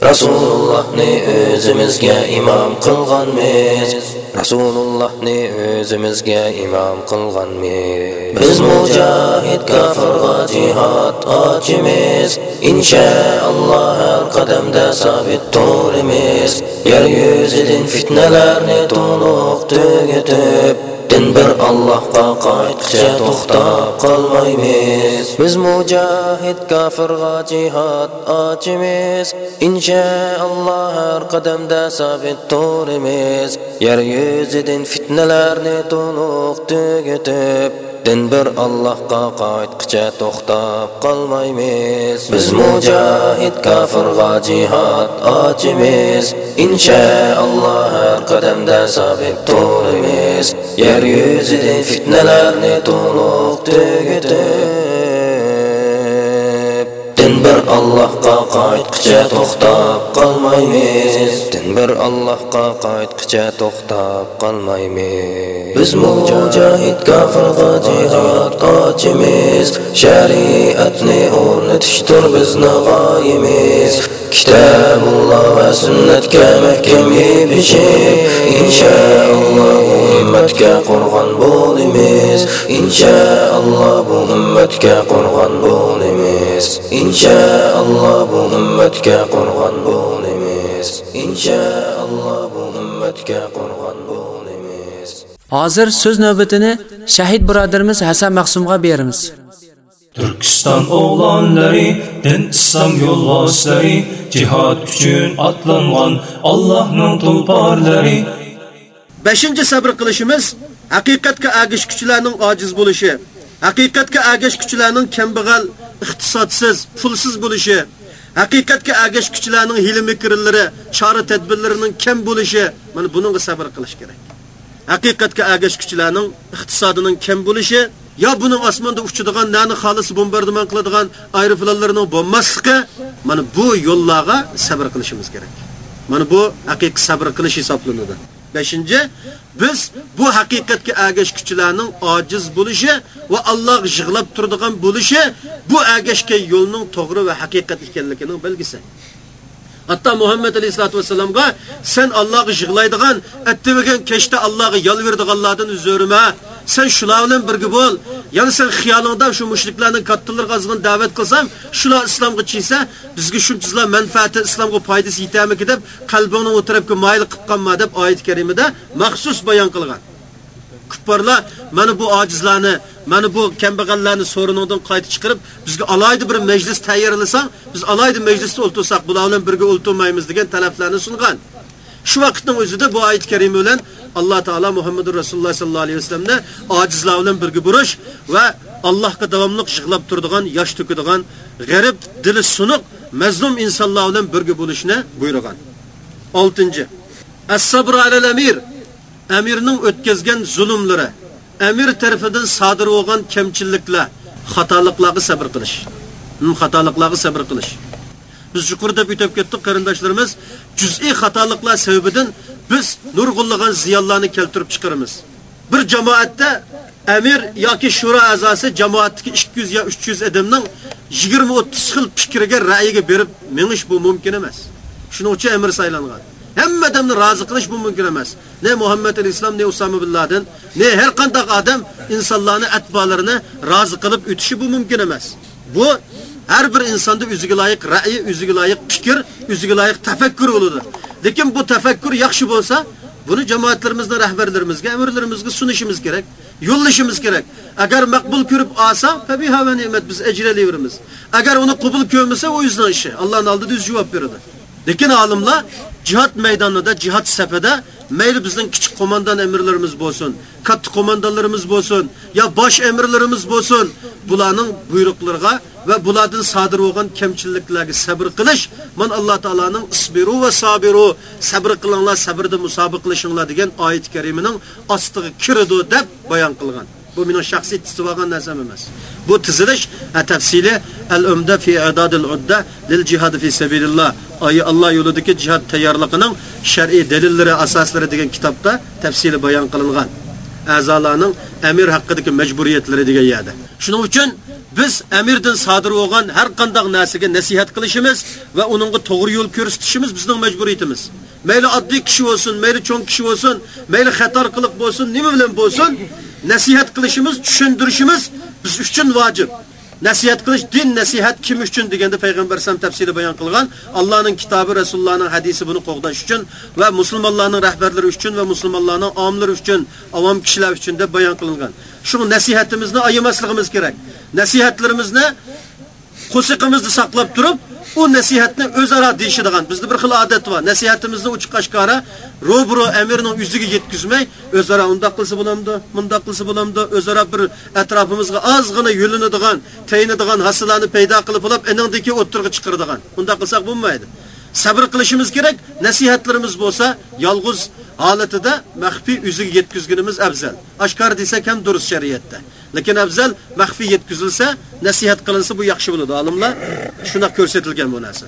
Rasulullohni o'zimizga imom qilganmiz. Rasulullohni o'zimizga imom qilganmiz. Biz mujohid kofirga jihod ochimiz. Inshaalloh har qadamda sabit turimiz yer yuzidan fitnalarni to'liq tugatib din bir Allohga qaytqicha to'xtab qolmaymiz. Biz mujohid kofirga jihad ochimiz. Inshaalloh har qadamda sabit turimiz. yer yüzüdən fitnələrini tonuq tügütüb Din bir Allahqa qaytqıca toxtab qalmaymiz Biz mücahid kafirğa cihad acimiz İnşaallah hər qədəmdə sabit durimiz Yer yüzüdən fitnələrini tonuq tügütüb bir Allohga qaytqicha to'xtab qolmaymiz. Din bir Allohga qaytqicha to'xtab qolmaymiz. Biz mujohid kofirga jihad ochimiz shariatni o'rnatishdir bizni g'oyimiz kitobulloh va sunnatga mahkam yepishib inshaalloh ummatga qurg'on bo'limiz. Inshaalloh bu ummatga qurg'on bo'limiz inshaalloh bu ummatga qurg'on bo'limiz inshaalloh bu ummatga qurg'on bo'limiz Hozir so'z navbatini shahid birodarimiz Hasan Maqsumga beramiz. Turkiston o'g'lonlari, din islom yo'lboshlari, jihad uchun otlangan Allohning tulporlari. 5. sabr qilishimiz haqiqatga agish kuchlarning ojiz bo'lishi, haqiqatga agish kuchlarning kambag'al, iqtisodsiz, pulsiz bo'lishi, haqiqatga agash kuchlarning hilmi kirillari, chora tadbirlarining kam bo'lishi, mana buningga sabr qilish kerak. haqiqatga agash kuchlarning iqtisodining kam bo'lishi yo buning osmonda uchadigan nani xolis bombardimon qiladigan aeroplanlarning bo'lmasligi mana bu yo'llarga sabr qilishimiz kerak mana bu haqiqiy sabr qilish hisoblanadi 5 biz bu haqiqatga agash kuchlarning ojiz bo'lishi va Alloh yig'lab turadigan bo'lishi bu agashga yo'lning to'g'ri va haqiqat ekanligining belgisi Hatta Muhammed Aleyhisselatü Vesselam'a sen Allah'ı yığlaydıgan, ettivigen keşte Allah'ı yalverdiganlardan üzörüme, sen şular bilen birgi bol. Yani sen hiyalında şu müşriklerinin kattılır gazgın davet kılsam, şula İslam'ı çiyse, bizgi şunçuzlar menfaati İslam'ı paydası yitemek edip, kalbini oturup ki maylı kıpkanma edip ayet-i kerimede mahsus bayan kılgan. Küpparlar mana bu acizlarni, mana bu kambag'allarni sorunidan qayta chiqarib, bizga alayda bir majlis tayyorlasang, biz alayda majlisda o'ltirsak, bular bilan birga o'ltirmaymiz degan talablarni sungan. Shu vaqtning o'zida bu oyat karima bilan Alloh taolo Muhammadur Rasululloh sallallohu alayhi vasallamni ojizlar bilan birga burish va Allohga davomli yig'lab turadigan, yosh to'kadigan, g'arib, dili sunuq, mazlum insonlar bilan birga bo'lishni buyurgan. 6. As-sabr alal amirning o'tkazgan zulmlari, amir tarafidan sodir bo'lgan kamchiliklar, xatoliklarga sabr qilish. Xatoliklarga sabr qilish. Biz yuqorida bitib ketdik qarindoshlarimiz, juz'iy xatoliklar sababidan biz nurg'unlagan ziyonlarni keltirib chiqaramiz. Bir jamoatda amir yoki shura a'zosi jamoatdagi 200 yo 300 odamning 20-30 xil fikriga ra'yiga berib menish bu mumkin emas. Shuning uchun amir saylangan. Hamma odamni rozi qilish bu mumkin emas. Ne Muhammed al-Islam, ne Usama bin Laden, ne her qanday odam insonlarni atbolarini rozi qilib o'tishi bu mumkin emas. Bu har bir insonda o'ziga loyiq ra'yi, o'ziga loyiq fikr, o'ziga loyiq tafakkur bo'ladi. Lekin bu tafakkur yaxshi bo'lsa, buni jamoatlarimizning rahbarlarimizga, amirlarimizga sunishimiz kerak, yo'llashimiz kerak. Agar maqbul ko'rib olsa, tabiha va ne'mat biz ajralayveramiz. Agar uni qabul ko'rmasa, o o'zining ishi. Allohning oldida o'zi javob beradi. Lekin olimlar jihad maydonida, jihad safida mayli bizning kichik qo'mondan emirlarimiz bo'lsin, katta qo'mondanlarimiz bo'lsin, yo bosh emirlarimiz bo'lsin, bularning buyruqlariga va bulardan sodir bo'lgan kamchiliklarga sabr qilish, man Alloh taolaning isbiru va sabiru, sabr qilinglar, sabrda musobiq qilishinglar degan oyat karimining ostiga kiradi deb bayon qilgan. Bu mening shaxsiy tizib olgan narsam emas. Bu tizilish tafsili al-umda fi i'dadil udda lil jihad fi sabilillah. Ayı Allah yo'lidagi jihad tayyorligining shar'iy dalillari asoslari degan kitobda tafsili bayon qilingan. A'zolarning amir haqidagi majburiyatlari degan yerda. Shuning uchun biz amirdan sodir bo'lgan har qanday narsaga nasihat qilishimiz va uningga to'g'ri yo'l ko'rsatishimiz bizning majburiyatimiz. Mayli oddiy kishi bo'lsin, mayli cho'ng kishi bo'lsin, mayli xatar qilib bo'lsin, nima bilan bo'lsin, nasihat qilishimiz, tushuntirishimiz biz uchun vojib. Nasihat qilish din nasihat kim uchun deganda payg'ambar sam tafsili bayon qilgan, Allohning kitobi, Rasulullohning hadisi buni qo'g'dash uchun va musulmonlarning rahbarlari uchun va musulmonlarning omlari uchun, avom kishilar uchun deb bayon qilingan. Shu nasihatimizni ayamasligimiz kerak. Nasihatlarimizni qo'siqimizni saqlab turib, u nasihatni o'zaro deyishadigan bizda bir xil odat bor. Nasihatimizni ochiq qashqara robro amirning yuziga yetkizmay, o'zaro unda qilsa bo'lamdi, bunda qilsa bo'lamdi, o'zaro bir atrofimizga ozgina yo'linadigan, tayinadigan hasillarni paydo qilib olib, eningdagi o'ttirga chiqaradigan. Bunda qilsak bo'lmaydi. Sabr qilishimiz kerak. Nasihatlarimiz bo'lsa, yolg'iz holatida maxfiy yuziga yetkizganimiz afzal. Oshkor desak ham durust shariatda. Lekin afzal maxfi yetkizilsa, nasihat qilinsa bu yaxshi bo'ladi. Olimlar shunaq ko'rsatilgan bu narsa.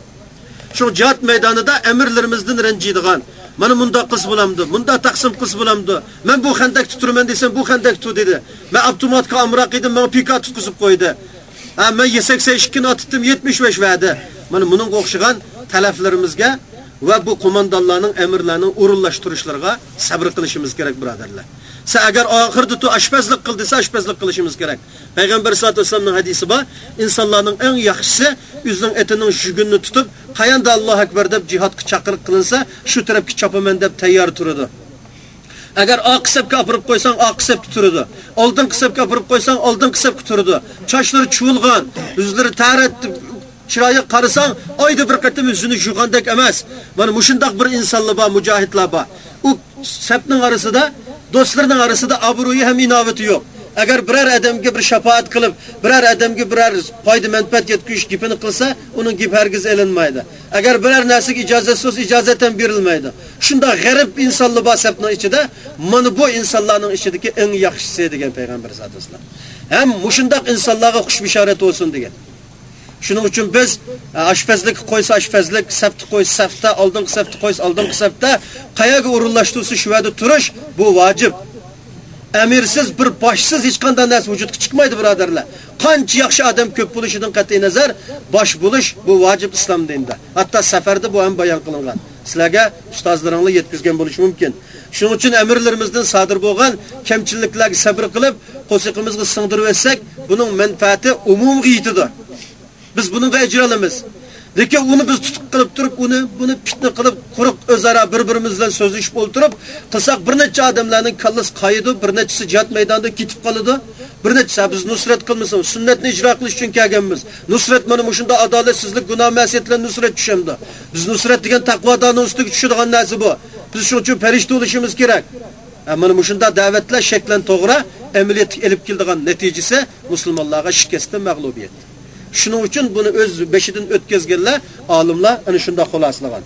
Shu jihad maydonida amirlarimizdan ranjiydigan, mana bunda qiz bo'lamdi, bunda taqsim qiz bo'lamdi. Men bu xandak tuturman desam, bu xandak tut dedi. Men avtomatga amroq edim, men pika tutqizib qo'ydi. Ha, men 82 ni otdim, 75 va'di. Mana buning o'xshagan talaflarimizga va bu qo'mondonlarning amirlarning o'rinlashtirishlarga sabr qilishimiz kerak, birodarlar. Sa agar oxirda tu ashpazlik qil desa, ashpazlik qilishimiz kerak. Payg'ambar sollallohu alayhi vasallamning hadisi bor, insonlarning eng yaxshisi o'zining etining shugunni tutib, qayanda Alloh akbar deb jihodga chaqiriq qilinsa, shu tarafga chopaman deb tayyor turadi. Agar oq qisabga opirib qo'ysang, oq qisab turadi. Oldin qisabga opirib qo'ysang, oldin qisab turadi. Chochlari chuvilgan, yuzlari tarat chiroyi qarasang, oyda bir qatim yuzini yuvgandek emas. Mana mushundoq bir insonlar bor, mujohidlar bor. U sapning orasida, do'stlarning orasida obro'yi ham inovati yo'q. Agar biror odamga bir shafaat qilib, biror odamga biror foyda manfaat yetkizish gipini qilsa, uning gip hargiz elinmaydi. Agar biror narsaga ijozat so'z ijozat ham berilmaydi. Shunday g'arib insonlar bor sapning ichida, mana bu insonlarning ichidagi eng yaxshisi degan payg'ambar sollallohu alayhi vasallam. Ham mushundoq insonlarga xush bishorat bo'lsin degan. Shuning uchun biz e, ashpazlik qo'ysa ashpazlik, safti qo'ysa safda, oldingi safni qo'ysa oldingi safda qayaga o'rinlashtirsa shu yerda turish bu vojib. Amirsiz bir boshsiz hech qanday narsa vujudga chiqmaydi, birodarlar. Qancha yaxshi odam ko'p bo'lishidan qat'i nazar, bosh bo'lish bu vojib islom dinida. Hatto safarda bu ham bayon qilingan. Sizlarga ustozlaringiz yetkazgan bo'lishi mumkin. Shuning uchun amirlarimizdan sodir bo'lgan kamchiliklarga sabr qilib, qo'siqimizga singdirib etsak, buning manfaati umumiy yetadi. Biz buni ijro olamiz. Lekin uni biz tutib qilib turib, uni buni fitna qilib, quruq o'zaro bir-birimiz bilan so'zlashib o'ltirib, qilsak bir necha odamlarning kallasi qayidi, bir nechasi jihad maydonida ketib qoladi. Bir necha biz nusrat qilmasam, sunnatni ijro qilish uchun kelganmiz. Nusrat mana shunda adolatsizlik, gunoh ma'siyatlar nusrat tushamdi. Biz nusrat degan taqvodorning ustiga tushadigan narsa bu. Biz shuning uchun farishta bo'lishimiz kerak. Mana shunda da'vatlar shaklan to'g'ri amaliyat elib keladigan natijasi musulmonlarga shikastdan mag'lubiyat. Shuning uchun buni o'z beshidan o'tkazganlar olimlar ana shunda xulosalagan.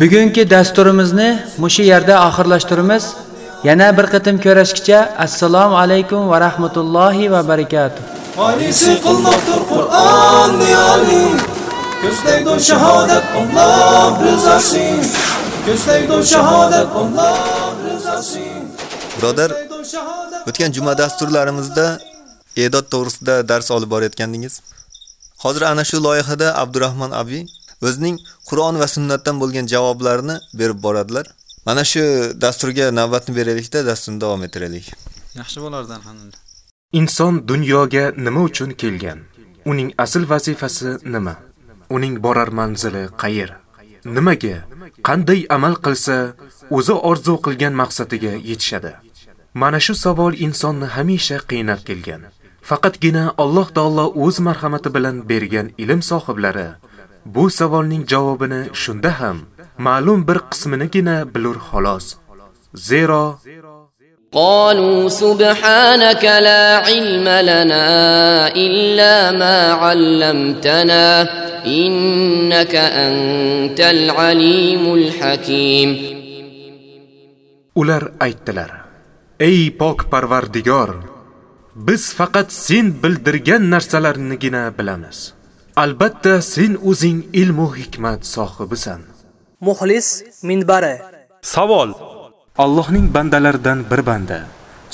Bugungi dasturimizni mushu yerda oxirlashtiramiz. Yana bir qatim ko'rishgacha assalomu alaykum va rahmatullohi va barakatuh. Harisi qilmoqdir Qur'on niyoli Ko'zlaydi shahodat Alloh rizosi Ko'zlaydi shahodat Alloh rizosi Birodar, o'tgan juma dasturlarimizda e'dod to'g'risida dars olib borayotgandingiz. Hozir ana shu loyihada Abdurrahmon abi o'zining Qur'on va sunnatdan bo'lgan javoblarini berib boradilar. Mana shu dasturga navbatni beraylikda, dasturni davom ettiraylik. Yaxshi bo'lardi alhamdulillah. Inson dunyoga nima uchun kelgan? Uning asl vazifasi nima? Uning borar manzili qayer? Nimaga, qanday amal qilsa o'zi orzu qilgan maqsadiga yetishadi? Mana shu savol insonni hamisha qiynab kelgan. Faqatgina Alloh taolo o'z marhamati bilan bergan ilm sohiblari bu savolning javobini shunda ham ma'lum bir qisminigina bilur xolos. Zero قالوا سبحانك لا علم لنا إلا ما علمتنا إنك أنت العليم الحكيم Ular aytdilar: Ey pok Parvardigor, biz faqat sen bildirgan narsalarnigina bilamiz. Albatta sen o'zing ilm va hikmat sohibisan. Muxlis minbari. Savol: Allohning bandalaridan bir banda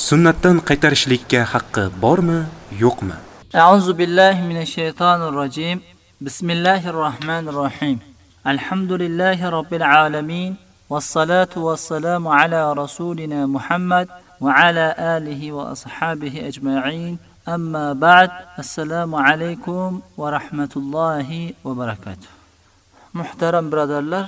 sunnatdan qaytarishlikka haqqi bormi, yo'qmi? A'udzu billahi minash shaytonir rojim. Bismillahir rohmanir rohim. Alhamdulillahi robbil alamin. والصلاة والسلام على رسولنا محمد وعلى آله وأصحابه أجمعين أما بعد السلام عليكم ورحمة الله وبركاته محترم برادرlar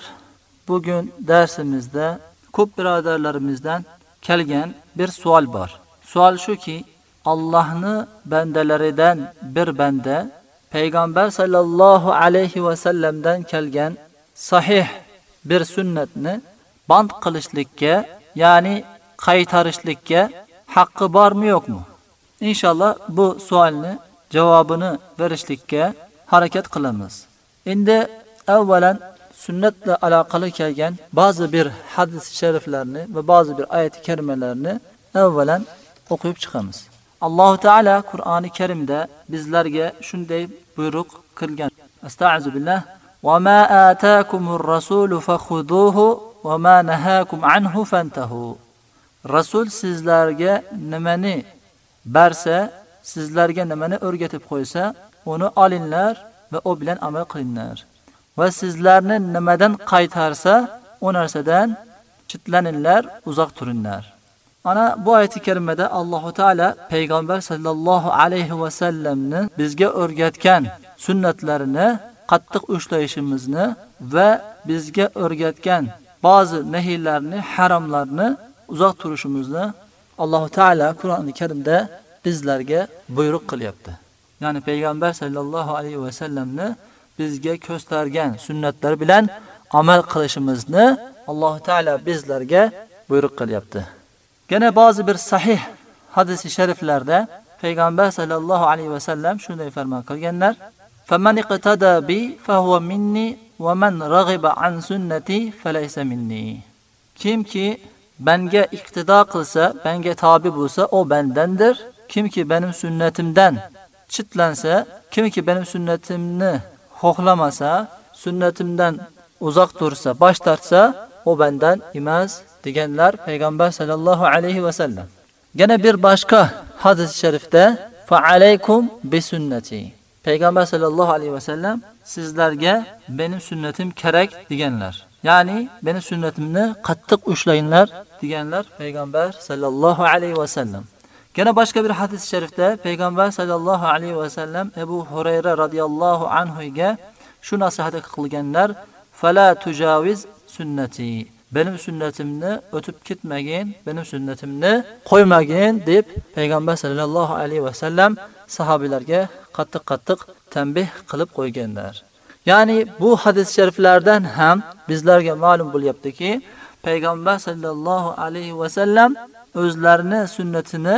bugun darsimizda ko'p birodarlarimizdan kelgan bir savol bor. Savol shuki, Allohni bandalaridan bir banda payg'ambar sallallohu alayhi va sallamdan kelgan sahih bir sunnatni band qilishlikka, ya'ni qaytarishlikka haqqi bormi yo'qmi? Inshaalloh bu savolni javobini berishlikka harakat qilamiz. Endi avvalan sunnat bilan aloqali kelgan ba'zi bir hadis shariflarni va ba'zi bir oyat-i avvalan o'qib chiqamiz. Alloh taala Qur'oni Karimda bizlarga shunday buyruq qilgan. Astagfiru billah va ma atakumur rasulu fakhuduhu va ma nahakum anhu fantahu. Rasul sizlarga nimani barsa, sizlarga nimani o'rgatib qo'ysa, uni olinglar va u bilan amal qilinglar. Va sizlarni nimadan qaytarsa, o narsadan chitlaninglar, uzoq turinglar. Ana bu oyati karimada Allohu taolo payg'ambar sallallohu alayhi va sallamni bizga o'rgatgan sunnatlarini qattiq ushlayishimizni va bizga o'rgatgan ba'zi nahiylarni, haromlarni uzoq turishimizni Alloh taala Qur'oni Karimda bizlarga buyruq qilyapti. Ya'ni payg'ambar sallallohu alayhi va sallamni bizga ko'rsatgan sunnatlar bilan amal qilishimizni Alloh taala bizlarga buyruq qilyapti. Yana ba'zi bir sahih hadisi shariflarda payg'ambar sallallohu alayhi va sallam shunday farmon qilganlar: "Faman iqtada bi fa huwa minni va man raghiba an sunnati falaysa minni." Kimki menga iqtido qilsa, menga tobi bo'lsa, o bendendir. Kimki benim sunnatimdan chitlansa, kimki benim sunnatimni xohlamasa, sunnatimdan uzoq tursa, bosh tortsa, o bendan emas deganlar payg'ambar sallallohu alayhi va sallam. Yana bir boshqa hadis sharifda fa alaykum bi sunnati payg'ambar sallallohu alayhi va sallam sizlarga mening sunnatim kerak deganlar. Ya'ni meni sunnatimni qattiq ushlanglar deganlar payg'ambar sallallohu alayhi va sallam. Yana boshqa bir hadis sharifda payg'ambar sallallohu alayhi va sallam Abu Hurayra radhiyallohu anhu ga shu nasihat qilganlar: "Fala tujaviz sunnati." Benim sunnatimni o'tib ketmagin, benim sunnatimni qo'ymagin deb payg'ambar sallallohu alayhi va sallam sahobilarga qattiq-qattiq tanbih qilib qo'yganlar. Ya'ni bu hadis shariflardan ham bizlarga ma'lum bo'lyaptiki, payg'ambar sallallohu alayhi va sallam o'zlarini sunnatini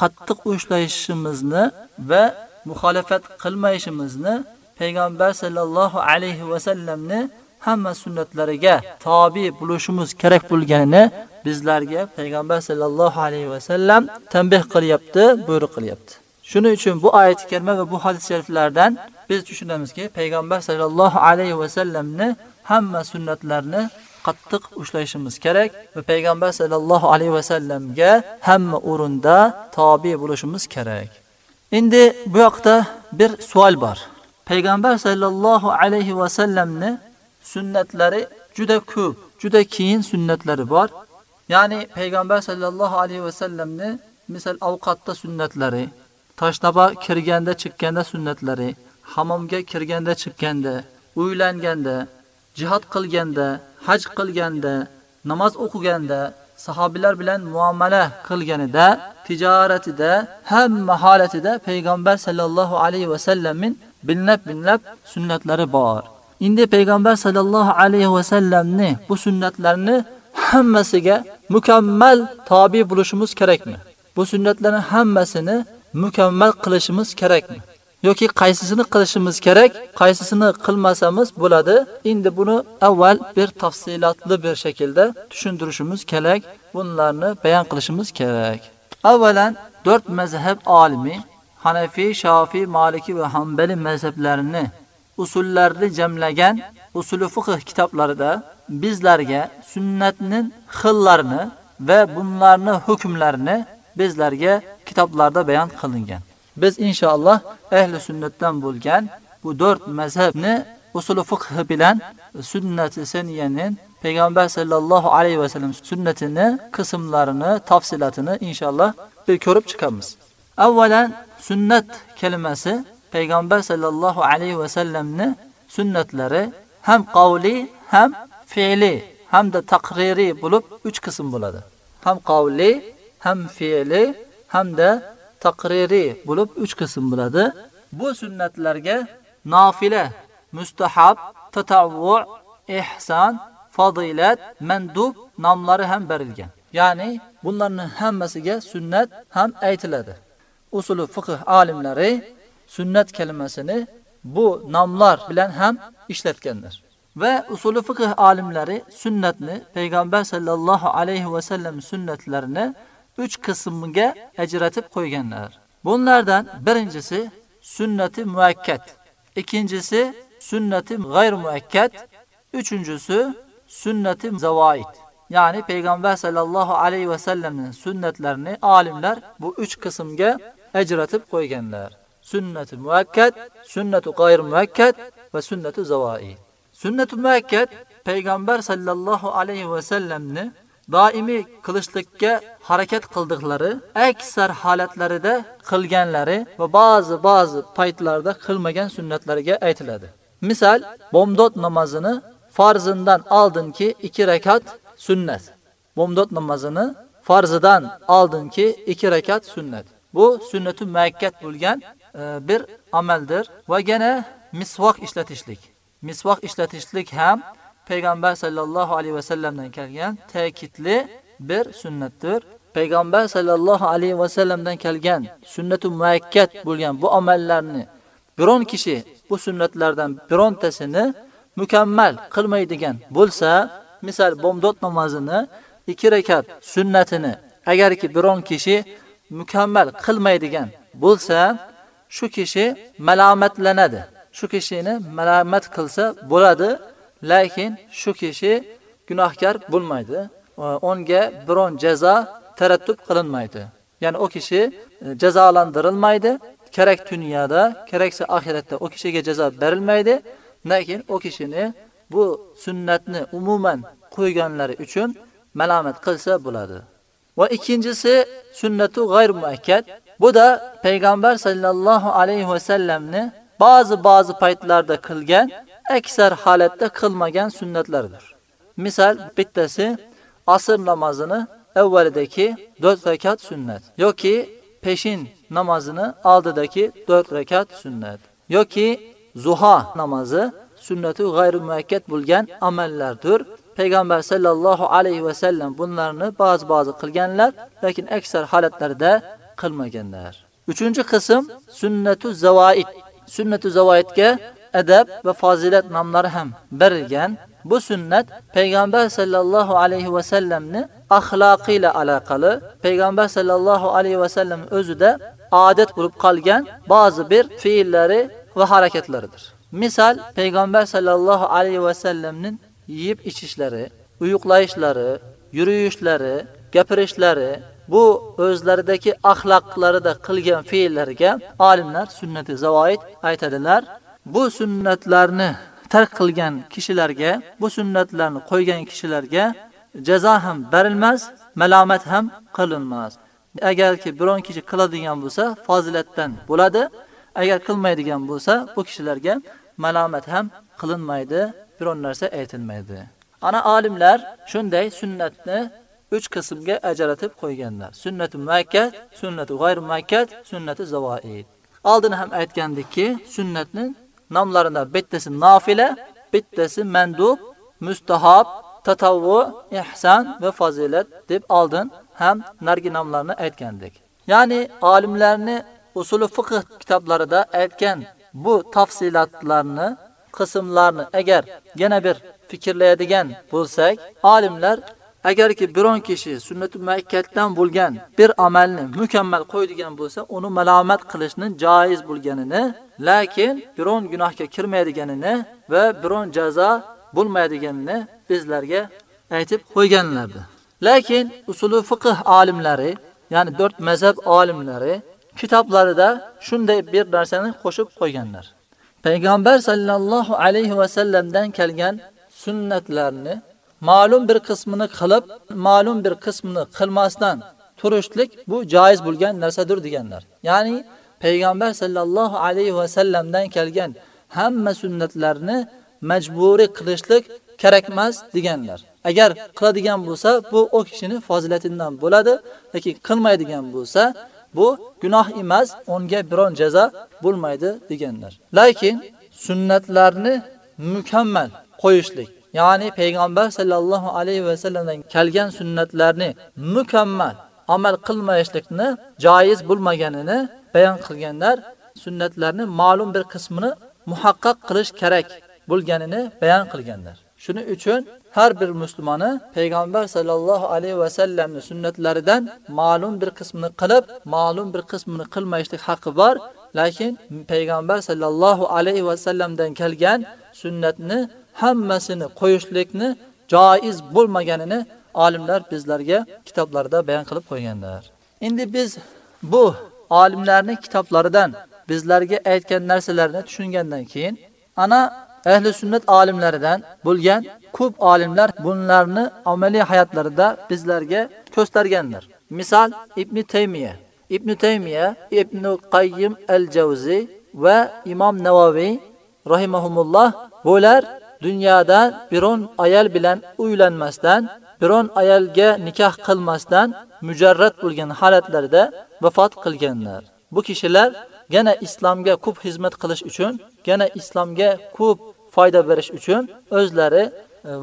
qattiq ushlashimizni va muxolifat qilmayishimizni payg'ambar sallallohu alayhi va sallamni hamma sunnatlariga tobi bo'lishimiz kerak bo'lganini bizlarga payg'ambar sallallohu alayhi va sallam tanbih qilyapti, buyruq qilyapti. Shuning uchun bu oyat kerma va bu hadis shariflardan biz tushunamizki, payg'ambar sallallohu alayhi va sallamni hamma sunnatlarini qattiq ushlashimiz kerak va payg'ambar sallallohu alayhi va sallamga hamma o'rinda tobi bo'lishimiz kerak. Endi bu yoqda bir savol bor. Payg'ambar sallallohu alayhi va sallamni sunnatlari juda ko'p, juda keyin sunnatlari bor. Ya'ni payg'ambar sallallohu alayhi va sallamni misol ovqatda sunnatlari, tashnaba kirganda chiqqanda sunnatlari, hammomga kirganda chiqqanda, uylanganda, jihad qilganda, haj qilganda, namoz o'qiganda, sahobilar bilan muomala qilganida, tijoratida, hamma holatida payg'ambar sallallohu alayhi va sallamning binlab-binlab sunnatlari bor. Endi payg'ambar sallallohu alayhi va sallamni bu sunnatlarni hammasiga mukammal tobi bo'lishimiz kerakmi? Bu sunnatlarning hammasini mukammal qilishimiz kerakmi? Yoki qaysisini qilishimiz kerak, qaysisini qilmasamiz bo'ladi. Endi buni avval bir tafsilotli bir shaklda tushuntirishimiz kerak, bunlarni bayon qilishimiz kerak. Avvalan 4 mazhab olimi Hanafi, Shofi, Maliki va Hanbali mazhablarini usullarni jamlagan usul fiqh kitoblarida bizlarga sunnatning xillarini va bunlarning hukmlarini bizlarga kitoblarda bayon qilingan. Biz inshaalloh ahli sunnatdan bo'lgan bu 4 mazhabni usuli fiqh bilan sunnati seniyaning payg'ambar sallallohu alayhi va sallam sunnatini qismlarini, tafsilotini inshaalloh bir ko'rib chiqamiz. Avvalan sunnat kalimasi payg'ambar sallallohu alayhi va sallamni sunnatlari ham qavli, ham fe'li, hamda taqririy bo'lib 3 qism bo'ladi. Ham qavli, ham fe'li, hamda taqririy bo'lib 3 qism bo'ladi. Bu sunnatlarga nafila, mustahab, tatavvu, ihson, fadilat, mandub nomlari ham berilgan. Ya'ni bunlarning hammasiga sunnat ham aytiladi. Usuli fiqh olimlari sunnat kalimasini bu nomlar bilan ham ishlatganlar. Va usuli fiqh olimlari sunnatni payg'ambar sallallohu alayhi va sallam sunnatlarini 3 qismga ajratib qo'yganlar. Bunlardan birinchisi sunnati muakkad, ikkinchisi sunnati g'ayr muakkad, uchinchisi sunnati zavoid. Ya'ni payg'ambar sallallohu alayhi va sallamning sunnatlarini olimlar bu 3 qismga ajratib qo'yganlar. Sunnati muakkad, sunnati g'ayr muakkad va sunnati zavoid. Sunnati muakkad payg'ambar sallallohu alayhi va sallamni doimiy qilishlikka harakat qildiqlari, aksar holatlarida qilganlari va ba'zi ba'zi paytlarda qilmagan sunnatlariga aytiladi. Misal, bomdod namozini farzidan oldinki 2 rakat sunnat. Bomdod namozini farzidan oldinki 2 rakat sunnat. Bu sunnatu muakkad bo'lgan e, bir amaldir va yana misvoq ishlatishlik. Misvoq ishlatishlik ham payg'ambar sallallohu alayhi va sallamdan kelgan ta'kidli bir sunnatdir. Payg'ambar sallallohu alayhi va sallamdan kelgan sunnatu muakkad bo'lgan bu amallarni biron kishi bu sunnatlardan birontasini mukammal qilmaydigan bo'lsa, misol bomdod namozini 2 rakat sunnatini agarki biron kishi mukammal qilmaydigan bo'lsa, shu kishi malomatlanadi. Shu kishini malomat qilsa bo'ladi Lekin shu kishi gunohkor bo'lmaydi. Unga biron jazo tarattub qilinmaydi. Ya'ni o kishi e, jazolantirilmaydi. Kerak dunyoda, keraksa oxiratda o kishiga jazo berilmaydi. Lekin o kishini bu sunnatni umuman qo'yganlari uchun malomat qilsa bo'ladi. Va ikkinchisi sunnatu g'ayr muakkad. Bu da payg'ambar sallallohu alayhi va sallamni ba'zi ba'zi paytlarda qilgan aksar holatda qilmagan sunnatlardir. Misal bittasi asr namozini avvalidagi 4 rakat sunnat yoki peshin namozini oldidagi 4 rakat sunnat yoki zuha namozi sunnatu g'ayri muakkad bo'lgan amallardir. Payg'ambar sallallohu alayhi va sallam bunlarni ba'zi-ba'zi qilganlar, lekin aksar holatlarda qilmaganlar. Uchinchi qism sunnatu zavoid. Sunnatu zavoidga adab va fazilat nomlari ham birgan. Bu sunnat payg'ambar sallallohu alayhi va sallamni axloqi ila aloqali, payg'ambar sallallohu alayhi va sallam o'zida odat bo'lib qolgan ba'zi bir fe'llari va harakatlaridir. Misal payg'ambar sallallohu alayhi va sallamning yeyib ichishlari, uyuqlayishlari, yuriyishlari, gapirishlari bu o'zlaridagi axloqlarida qilgan fe'llarga olimlar sunnati zavoid aytadilar. Bu sunnatlarni tark qilgan kishilarga, bu sunnatlarni qo'ygan kishilarga jazo ham berilmas, malomat ham qilinmas. Agarki biron kishi qiladigan bo'lsa, fazilatdan bo'ladi. Agar qilmaydigan bo'lsa, bu kishilarga malomat ham qilinmaydi, biron narsa aytilmaydi. Ana olimlar shunday sunnatni 3 qismga ajratib qo'yganlar. Sunnati muakkad, sunnati g'ayr muakkad, sunnati zavoid. Oldin ham aytgandikki, sunnatni nomlaridan bittasi nafile, bittasi mandub, mustahab, tatavvu, ihson va fazilat deb oldin ham nargi namlarni aytgandik. Ya'ni olimlarni usul fiqh kitoblarida aytgan bu tafsilotlarni, qismlarni agar yana bir fikrlaydigan bo'lsak, olimlar agarki biron kishi sunnat muakkaddan bo'lgan bir amalni mukammal qo'ydigan bo'lsa, uni malomat qilishni joiz bo'lganini, lekin biron gunohga kirmaydiganini va biron jazo bo'lmaydiganini bizlarga aytib qo'yganlardi. Lekin usuli fiqh olimlari, ya'ni 4 mazhab olimlari kitoblarida shunday bir narsani qo'shib qo'yganlar. Payg'ambar sallallohu alayhi va sallamdan kelgan sunnatlarni ma'lum bir qismini qilib, ma'lum bir qismini qilmasdan turishlik bu joiz bo'lgan narsadir deganlar. Ya'ni payg'ambar sallallohu alayhi va sallamdan kelgan hamma sunnatlarni majburiy qilishlik kerak emas deganlar. Agar qiladigan bo'lsa, bu o kishining fozilatidan bo'ladi, lekin qilmaydigan bo'lsa, bu gunoh emas, unga biron jazo bo'lmaydi deganlar. Lekin sunnatlarni mukammal qo'yishlik ya'ni payg'ambar sallallohu alayhi va sallamdan kelgan sunnatlarni mukammal amal qilmayishlikni joiz bo'lmaganini bayon qilganlar, sunnatlarni ma'lum bir qismini muhaqqaq qilish kerak bo'lganini bayon qilganlar. Shuning uchun har bir musulmoni payg'ambar sallallohu alayhi va sallamning sunnatlaridan ma'lum bir qismini qilib, ma'lum bir qismini qilmayishlik haqqi bor, lekin payg'ambar sallallohu alayhi va sallamdan kelgan sunnatni hammasini qo'yishlikni joiz bo'lmaganini olimlar bizlarga kitoblarda bayon qilib qo'yganlar. Endi biz bu olimlarning kitoblaridan bizlarga aytgan narsalarni tushungandan keyin ana ahli sunnat olimlaridan bo'lgan ko'p olimlar bunlarni amaliy hayotlarida bizlarga ko'rsatganlar. Misol Ibn Taymiya, Ibn Taymiya, Ibn Qayyim al-Jawzi va Imom Navoviy rahimahumulloh bular dunyoda biron ayol bilan uylanmasdan, biron ayolga nikoh qilmasdan mujarrad bo'lgan holatlarda vafot qilganlar. Bu kishilar yana islomga ko'p xizmat qilish uchun, yana islomga ko'p foyda berish uchun o'zlari e,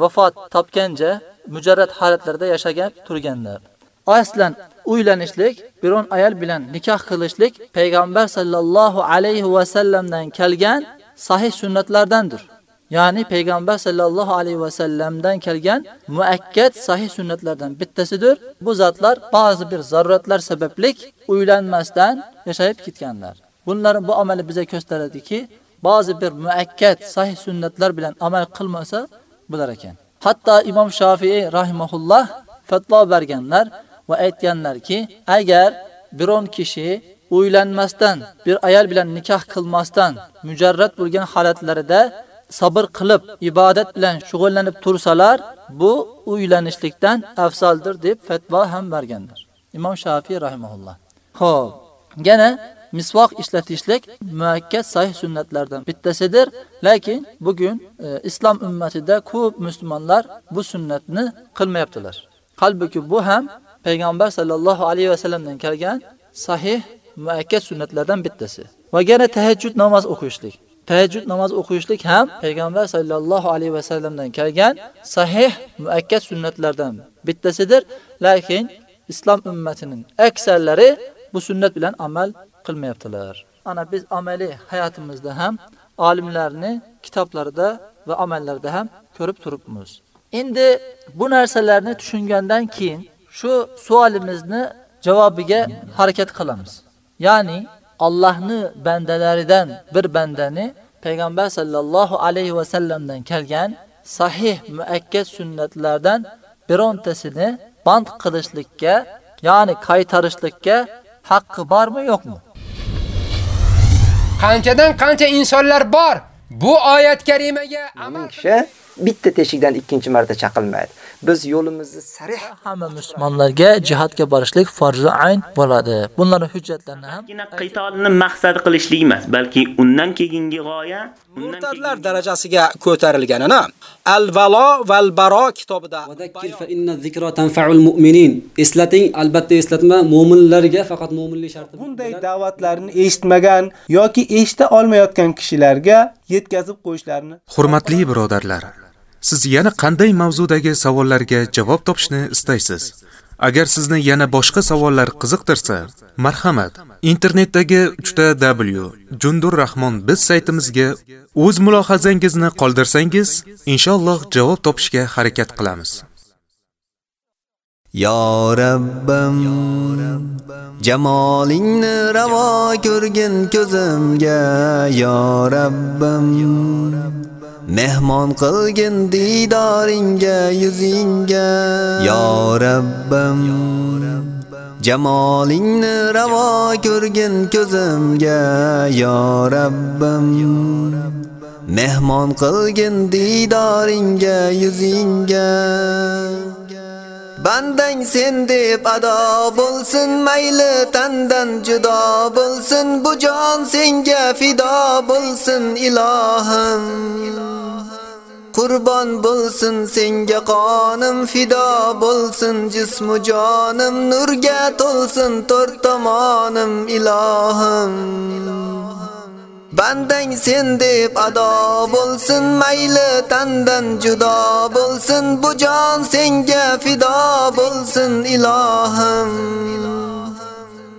vafot topganja mujarrad holatlarda yashagan turganlar. Aslan uylanishlik, biron ayol bilan nikoh qilishlik payg'ambar sallallohu alayhi va sallamdan kelgan sahih sunnatlardandir. Ya'ni payg'ambar sallallohu alayhi va sallamdan kelgan muakkad sahih sunnatlardan bittasidir. Bu zotlar ba'zi bir zaruratlar sabablik uylanmasdan yashayib ketganlar. Bunların bu amali bize gösteradiki, ba'zi bir muakkad sahih sunnatlar bilan amal qilmasa bular ekan. Hatto Imom Shofiy rahimahulloh fatvo berganlar va aytganlarki, agar biron kishi uylanmasdan, bir ayol bilan nikoh qilmasdan mujarrad bo'lgan holatlarida sabr qilib ibodat bilan shug'ullanib tursalar, bu uylanishlikdan afzaldir deb fatvo ham berganlar. Imom Shafiy rahimahulloh. Xo'p, yana misvoq ishlatishlik muakkad sahih sunnatlardan bittasidir, lekin bugun e, islom ummatida ko'p musulmonlar bu sunnatni qilmayaptilar. Qalbuki bu ham payg'ambar sallallohu alayhi va sallamdan kelgan sahih muakkad sunnatlardan bittasi. Va yana tahajjud namoz o'qishlik. Tahajjud namoz o'qishlik ham payg'ambar sallallohu alayhi va sallamdan kelgan sahih muakkad sunnatlardan bittasidir, lekin islom ummatining aksarlari bu sunnat bilan amal qilmayaptilar. Ana biz amaliy hayotimizda ham olimlarni kitoblarida va amallarda ham ko'rib turibmiz. Endi bu narsalarni tushungandan keyin shu savolimizni javobiga harakat qilamiz. Ya'ni Allohni bandalaridan bir bandani payg'ambar sallallohu alayhi va sallamdan kelgan sahih muakkad sunnatlardan birontasini band qilishlikka, ya'ni qaytarishlikka haqqi bormi, yo'qmi? Qanchadan qancha insonlar bor bu oyat karimaga amal kishi bitta teshikdan ikkinchi marta chaqilmaydi. Biz yo'limizni sarih hamma musulmonlarga jihadga borishlik farzi ayn bo'ladi. Bunlarning hujjatlarini ham qitolni maqsad qilishlik emas, balki undan keyingi g'oya murtadlar darajasiga ko'tarilganini Al-Valo val Baro kitobida Vadakkir fa inna zikra tanfa'ul mu'minin. Eslating, albatta eslatma mu'minlarga faqat mu'minlik sharti. Bunday da'vatlarni eshitmagan yoki eshita olmayotgan kishilarga yetkazib qo'yishlarini. Hurmatli birodarlar, Siz yana qanday mavzudagi savollarga javob topishni istaysiz? Agar sizni yana boshqa savollar qiziqtirsa, marhamat, internetdagi 3w Jundurrahmon biz saytimizga o'z mulohazangizni qoldirsangiz, inshaalloh javob topishga harakat qilamiz. Yo Rabbim jamolingni ravo ko'rgin ko'zimga yo Rabbim mehmon qilgin didoringga yuzingga. Yo Rabbim jamolingni ravo ko'rgin ko'zimga. Yo Rabbim mehmon qilgin didoringga yuzingga. Bandang sen deb ado bo'lsin mayli tandan judo bo'lsin bu jon senga fido bo'lsin ilohim. Qurbon bo'lsin senga qonim fido bo'lsin jismu jonim nurga to'lsin to'rt tomonim ilohim. Bandang sen deb ado bo'lsin mayli tandan judo bo'lsin. Bu jon senga fido bo'lsin ilohim.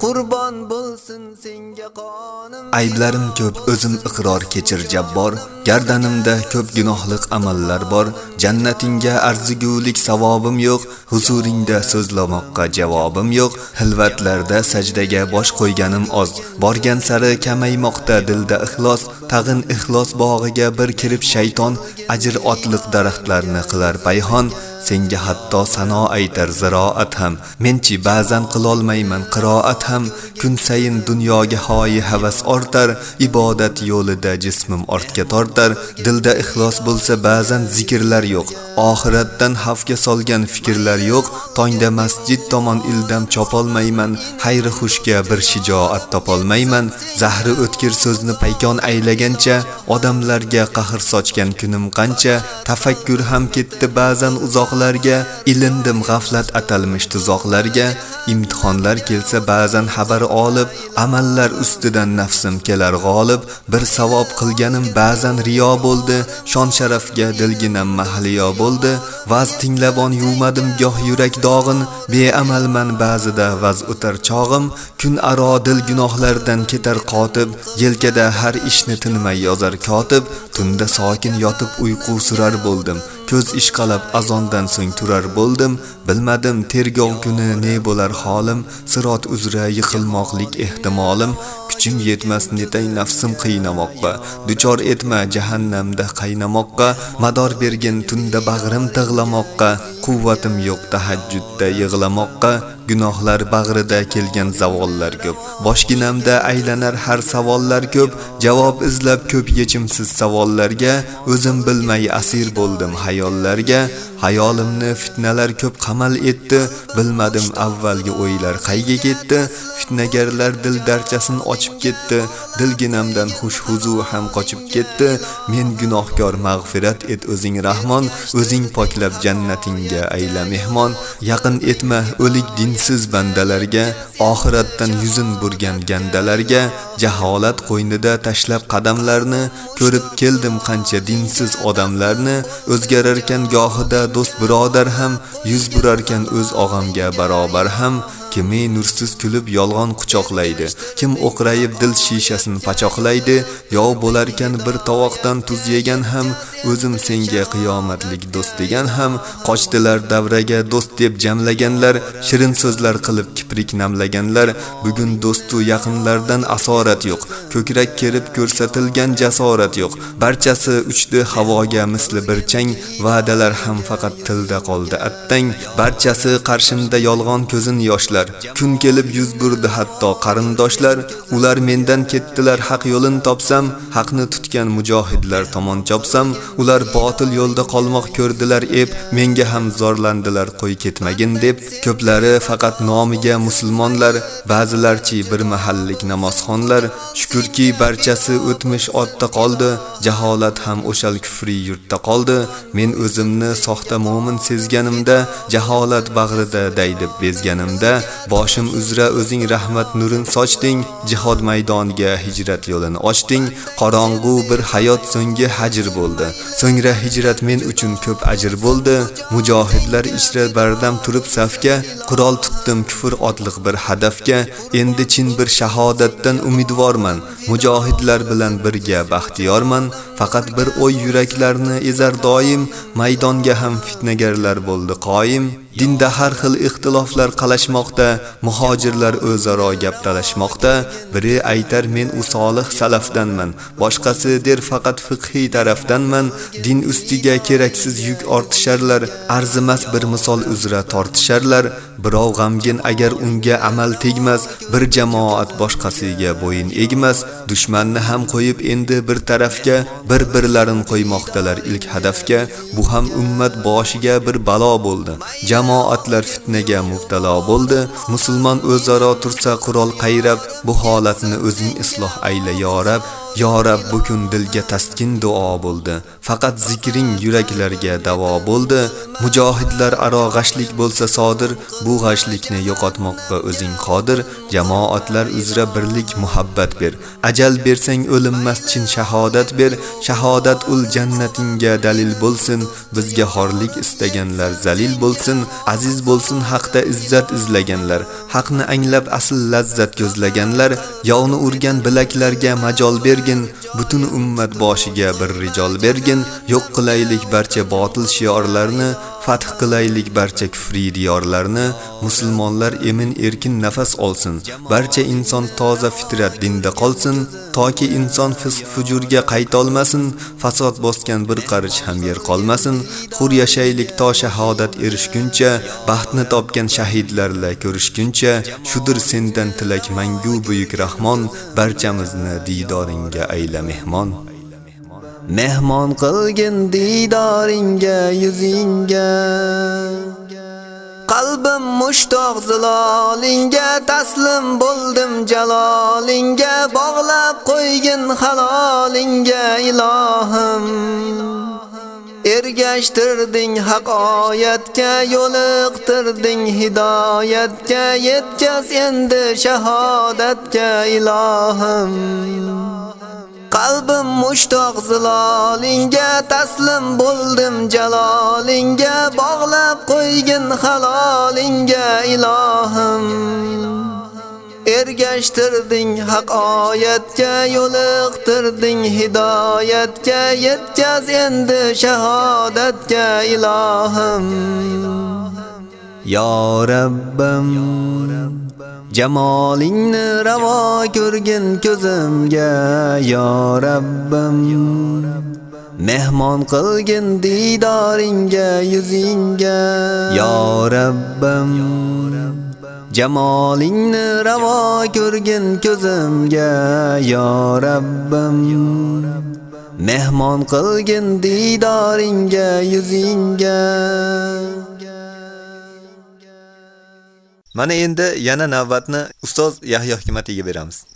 Qurban bo'lsin senga qonim. Ayblarim ko'p o'zim iqror kechir jabbor. Gardanimda ko'p gunohliq amallar bor. Jannatinga arzigulik savobim yo'q. Huzuringda so'zlamoqqa javobim yo'q. Hilvatlarda sajdaga bosh qo'yganim oz. Borgan sari kamaymoqda dilda ixlos. Tag'in ixlos bog'iga bir kirib shayton. Ajr otliq daraxtlarni qilar payhon. Senga hatto sano aytar ziroat ham. Menchi ba'zan qilolmayman qiroat ham kun sayin dunyoga hoyi havas ortar ibodat yo'lida jismim ortga tortar. Dilda ixlos bo'lsa ba'zan zikrlar yo'q oxiratdan xavfga solgan fikrlar yo'q. Tongda masjid tomon ildam chopolmayman xayri xushga bir shijoat topolmayman. Zahri o'tkir so'zni paykon aylagancha odamlarga qahr sochgan kunim qancha. Tafakkur ham ketdi ba'zan uzoqlarga ilindim g'aflat atalmish tuzoqlarga. Imtihonlar kelsa ba'zan xabar olib amallar ustidan nafsim kelar g'olib. Bir savob qilganim ba'zan riyo bo'ldi shon sharafga dilginam mahliyo bo'ldi. Vaz tinglabon yuvmadim goh yurak dog'in beamalman ba'zida vaz o'tar chog'im. Kun aro dil gunohlardan ketar qotib yelkada har ishni tinmay yozar kotib. Tunda sokin yotib uyqu surar bo'ldim ko'z ishqalab azondan so'ng turar bo'ldim. Bilmadim tergov kuni ne bo'lar holim. Sirot uzra yiqilmoqlik ehtimolim. Kuchim yetmas netay nafsim qiynamoqqa. Duchor etma jahannamda qaynamoqqa. Mador bergin tunda bag'rim tig'lamoqqa. Quvvatim yo'q tahajjudda yig'lamoqqa. Gunohlar bag'rida kelgan zavollar ko'p. Boshginamda aylanar har savollar ko'p. Javob izlab ko'p yechimsiz savollarga. O'zim bilmay asir bo'ldim ayollarga hayolimni fitnalar ko'p qamal etdi. Bilmadim avvalgi o'ylar qayga ketdi. Fitnagarlar dil darchasini ochib ketdi. Dilginamdan xush huzu ham qochib ketdi. Men gunohkor mag'firat et o'zing rahmon. O'zing poklab jannatingga ayla mehmon. Yaqin etma o'lik dinsiz bandalarga. Oxiratdan yuzin burgan gandalarga. Jaholat qo'ynida tashlab qadamlarni. Ko'rib keldim qancha dinsiz odamlarni. O'zgararkan gohida do'st birodar ham yuz burarkan o'z og'amga barobar ham kimi nursiz kulib yolg'on quchoqlaydi kim o'qrayib dil shishasini pachoqlaydi yov bo'larkan bir tovoqdan tuz yegan ham o'zim senga qiyomatlik do'st degan ham qochdilar davraga do'st deb jamlaganlar shirin so'zlar qilib kiprik namlaganlar bugun do'stu yaqinlardan asorat yo'q ko'krak kerib ko'rsatilgan jasorat yo'q barchasi uchdi havoga misli bir chang va'dalar ham faqat tilda qoldi. Attang barchasi qarshimda yolg'on ko'zin yoshlar. Kun kelib yuz burdi hatto qarindoshlar. Ular mendan ketdilar haq yo'lin topsam haqni tutgan mujohidlar tomon chopsam ular botil yo'lda qolmoq ko'rdilar eb menga ham zorlandilar qo'y ketmagin deb. Ko'plari faqat nomiga musulmonlar ba'zilarchi bir mahallik namozxonlar. Shukurki barchasi o'tmish otda qoldi jaholat ham o'shal kufri yurtda qoldi. Men o'zimni soxta mo'min sezganimda jaholat bag'rida daydib bezganimda boshim uzra o'zing rahmat nurin sochding jihod maydoniga hijrat yo'lini ochding qorong'u bir hayot so'nggi hajr bo'ldi. So'ngra hijrat men uchun ko'p ajr bo'ldi. Mujohidlar ichra bardam turib safga qurol tutdim kufr otliq bir hadafga. Endi chin bir shahodatdan umidvorman. Mujohidlar bilan birga baxtiyorman. Faqat bir o'y yuraklarni ezar doim maydonga ham fitnagarlar bo'ldi. Qoyim dinda har xil ixtiloflar qalashmoqda muhojirlar o'zaro gap talashmoqda. Biri aytar men u solih salafdanman boshqasi der faqat fiqhiy tarafdanman. Din ustiga keraksiz yuk ortisharlar arzimas bir misol uzra tortisharlar. Birov g'amgin agar unga amal tegmas bir jamoat boshqasiga bo'yin egmas. Dushmanni ham qo'yib endi bir tarafga bir-birlarini qo'ymoqdalar ilk hadafga. Bu ham ummat boshiga bir balo bo'ldi. Jamoatlar fitnaga mubtalo bo'ldi. Musulmon o'zaro tursa qurol qayrab bu holatni o'zing isloh ayla yorab Yo Rab bu kun dilga taskin duo bo'ldi. Faqat zikring yuraklarga davo bo'ldi. Mujohidlar aro g'ashlik bo'lsa sodir, bu g'ashlikni yo'qotmoqqa o'zing qodir. Jamoatlar uzra birlik muhabbat ber. Ajal bersang o'limmas chin shahodat ber. Shahodat ul jannatinga dalil bo'lsin. Bizga xorlik istaganlar zalil bo'lsin. Aziz bo'lsin haqda izzat izlaganlar. Haqni anglab asl lazzat ko'zlaganlar. Yovni urgan bilaklarga majol ber bergin butun ummat boshiga bir rijol bergin yo'q qilaylik barcha botil shiorlarni fath qilaylik barcha kufriy diyorlarni musulmonlar emin erkin nafas olsin barcha inson toza fitrat dinda qolsin toki inson fisq fujurga qaytolmasin fasod bosgan bir qarich ham yer qolmasin hur yashaylik to shahodat erishguncha baxtni topgan shahidlarla ko'rishguncha shudir sendan tilak mangu buyuk rahmon barchamizni diyoringga ayla mehmon. Mehmon qilgin didoringga yuzingga. Qalbim mushtoq zilolingga taslim bo'ldim jalolingga. Bog'lab qo'ygin halolingga ilohim. Ergashtirding haqoyatga yo'liqtirding hidoyatga. Yetkaz endi shahodatga ilohim. Qalbim mushtoq zilolingga taslim bo'ldim jalolingga bog'lab qo'ygin halolingga ilohim. Ergashtirding haq oyatga yo'liqtirding hidoyatga yetkaz endi shahodatga ilohim. Yo rabbim Jamolingni ravo ko'rgin ko'zimga. Yo Rabbim Mehmon qilgin didoringga yuzingga. Yo Rabbim Jamolingni ravo ko'rgin ko'zimga. Yo Rabbim Mehmon qilgin didoringga yuzingga. Mana endi yana navbatni ustoz Yahyo Hikmatiga beramiz.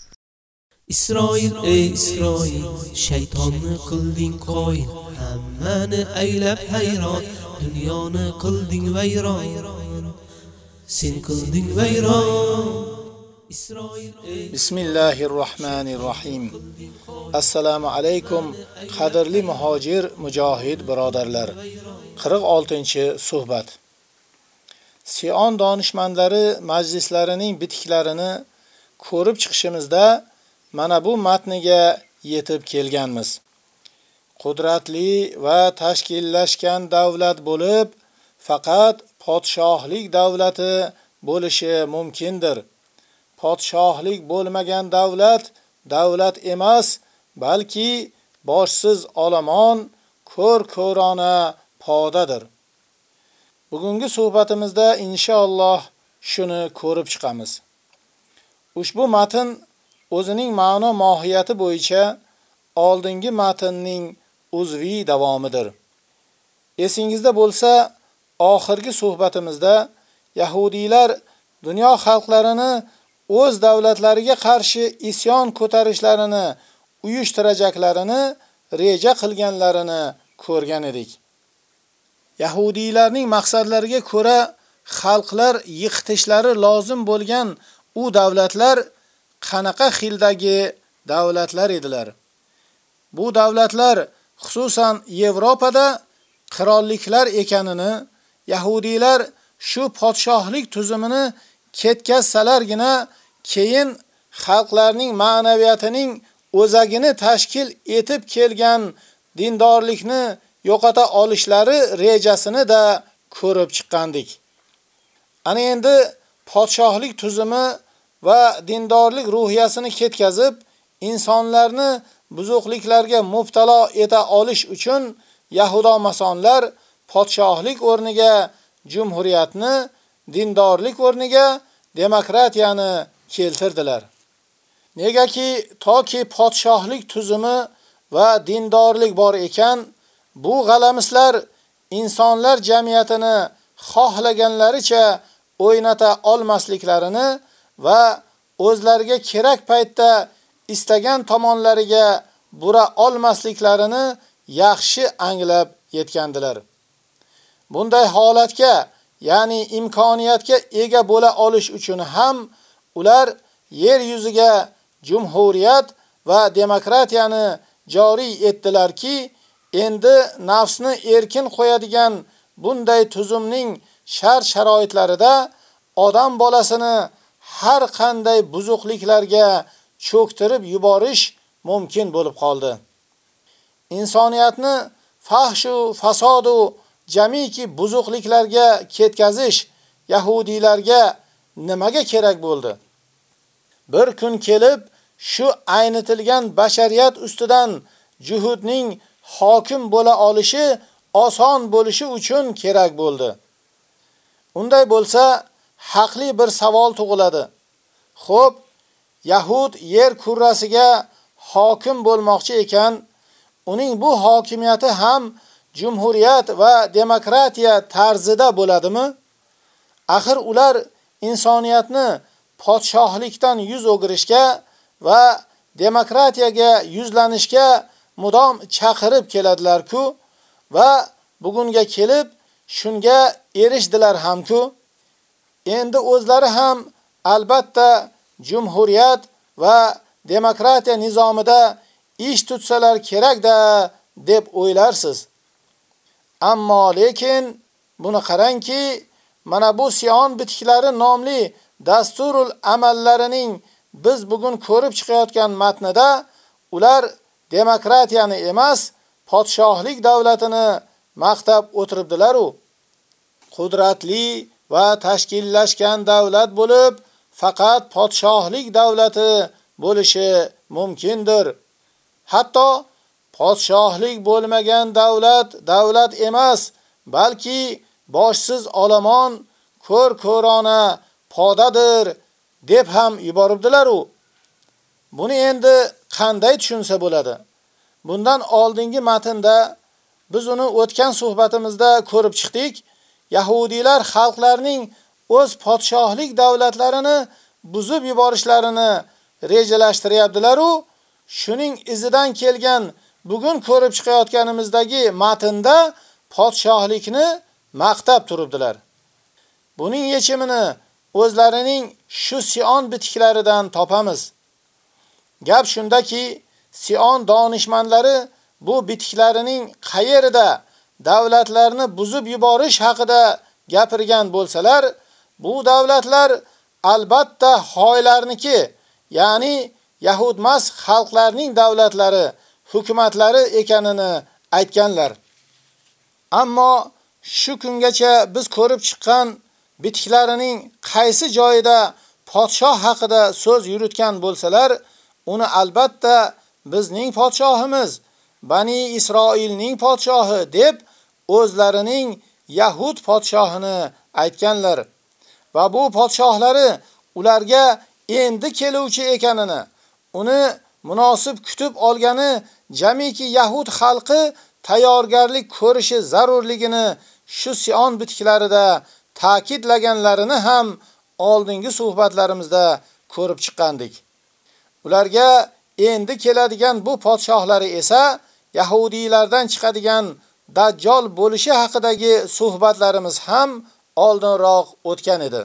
Isroil ey Isroil shaytonni qilding qo'y hammani aylab hayron dunyoni qilding vayron sen qilding vayron Bismillahir Rohmanir Rohim. Assalomu alaykum qadrli muhojir mujohid birodarlar. 46-suhbat. Sion donishmandlari majlislarining bitiklarini ko'rib chiqishimizda mana bu matniga yetib kelganmiz. Qudratli va tashkillashgan davlat bo'lib, faqat podshohlik davlati bo'lishi mumkindir. Podshohlik bo'lmagan davlat davlat emas, balki boshsiz olomon, ko'r-ko'rona podadir. Bugungi suhbatimizda inshaalloh shuni ko'rib chiqamiz. Ushbu matn o'zining ma'no mohiyati bo'yicha oldingi matnning uzviy davomidir. Esingizda bo'lsa, oxirgi suhbatimizda yahudiylar dunyo xalqlarini o'z davlatlariga qarshi isyon ko'tarishlarini uyushtirajaklarini reja qilganlarini ko'rgan edik. Yahudiylarning maqsadlariga ko'ra xalqlar yiqitishlari lozim bo'lgan u davlatlar qanaqa xildagi davlatlar edilar. Bu davlatlar xususan Yevropada qirolliklar ekanini yahudiylar shu podshohlik tuzumini ketkazsalargina keyin xalqlarning ma'naviyatining o'zagini tashkil etib kelgan dindorlikni yo'qota olishlari rejasini da ko'rib chiqqandik. Ana endi podshohlik tuzumi va dindorlik ruhiyasini ketkazib, insonlarni buzuqliklarga mubtalo eta olish uchun Yahudo masonlar podshohlik o'rniga jumhuriyatni, dindorlik o'rniga demokratiyani keltirdilar. Negaki toki podshohlik tuzumi va dindorlik bor ekan, bu g'alamislar insonlar jamiyatini xohlaganlaricha o'ynata olmasliklarini va o'zlariga kerak paytda istagan tomonlariga bura olmasliklarini yaxshi anglab yetgandilar. Bunday holatga, ya'ni imkoniyatga ega bo'la olish uchun ham ular yer yuziga jumhuriyat va demokratiyani joriy etdilarki, endi nafsni erkin qo'yadigan bunday tuzumning shart sharoitlarida odam bolasini har qanday buzuqliklarga cho'ktirib yuborish mumkin bo'lib qoldi. Insoniyatni fahshu fasodu jamiki buzuqliklarga ketkazish yahudiylarga nimaga kerak bo'ldi? Bir kun kelib shu aynitilgan bashariyat ustidan juhudning hokim bo'la olishi oson bo'lishi uchun kerak bo'ldi. Unday bo'lsa, haqli bir savol tug'iladi. Xo'p, Yahud yer kurrasiga hokim bo'lmoqchi ekan, uning bu hokimiyati ham jumhuriyat va demokratiya tarzida bo'ladimi? Axir ular insoniyatni podshohlikdan yuz o'girishga va demokratiyaga yuzlanishga mudom chaqirib keladilar-ku va bugunga kelib shunga erishdilar ham-ku. Endi o'zlari ham albatta jumhuriyat va demokratiya nizomida ish tutsalar kerak-da deb o'ylarsiz. Ammo lekin buni qarangki, mana bu Sion bitiklari nomli dasturul amallarining biz bugun ko'rib chiqayotgan matnida ular demokratiyani emas, podshohlik davlatini maqtab o'tiribdilar u. Qudratli va tashkillashgan davlat bo'lib, faqat podshohlik davlati bo'lishi mumkindir. Hatto podshohlik bo'lmagan davlat davlat emas, balki boshsiz olomon ko'r-ko'rona podadir deb ham yuboribdilar u. Buni endi qanday tushunsa bo'ladi? Bundan oldingi matnda biz uni o'tgan suhbatimizda ko'rib chiqdik. Yahudiylar xalqlarning o'z podshohlik davlatlarini buzib yuborishlarini rejalashtiryaptilar u shuning izidan kelgan bugun ko'rib chiqayotganimizdagi matnda podshohlikni maqtab turibdilar. Buning yechimini o'zlarining shu Sion bitiklaridan topamiz. Gap shundaki, Sion donishmandlari bu bitiklarining qayerida davlatlarni buzib yuborish haqida gapirgan bo'lsalar, bu davlatlar albatta xoylarniki, ya'ni Yahudmas xalqlarning davlatlari, hukumatlari ekanini aytganlar. Ammo shu kungacha biz ko'rib chiqqan bitiklarining qaysi joyida podshoh haqida so'z yuritgan bo'lsalar, uni albatta bizning podshohimiz, Bani Isroilning podshohi deb o'zlarining Yahud podshohini aytganlar va bu podshohlari ularga endi keluvchi ekanini, uni munosib kutib olgani jamiki Yahud xalqi tayyorgarlik ko'rishi zarurligini shu Sion bitiklarida ta'kidlaganlarini ham oldingi suhbatlarimizda ko'rib chiqqandik. Ularga endi keladigan bu podshohlari esa yahudiylardan chiqadigan dajjol bo'lishi haqidagi suhbatlarimiz ham oldinroq o'tgan edi.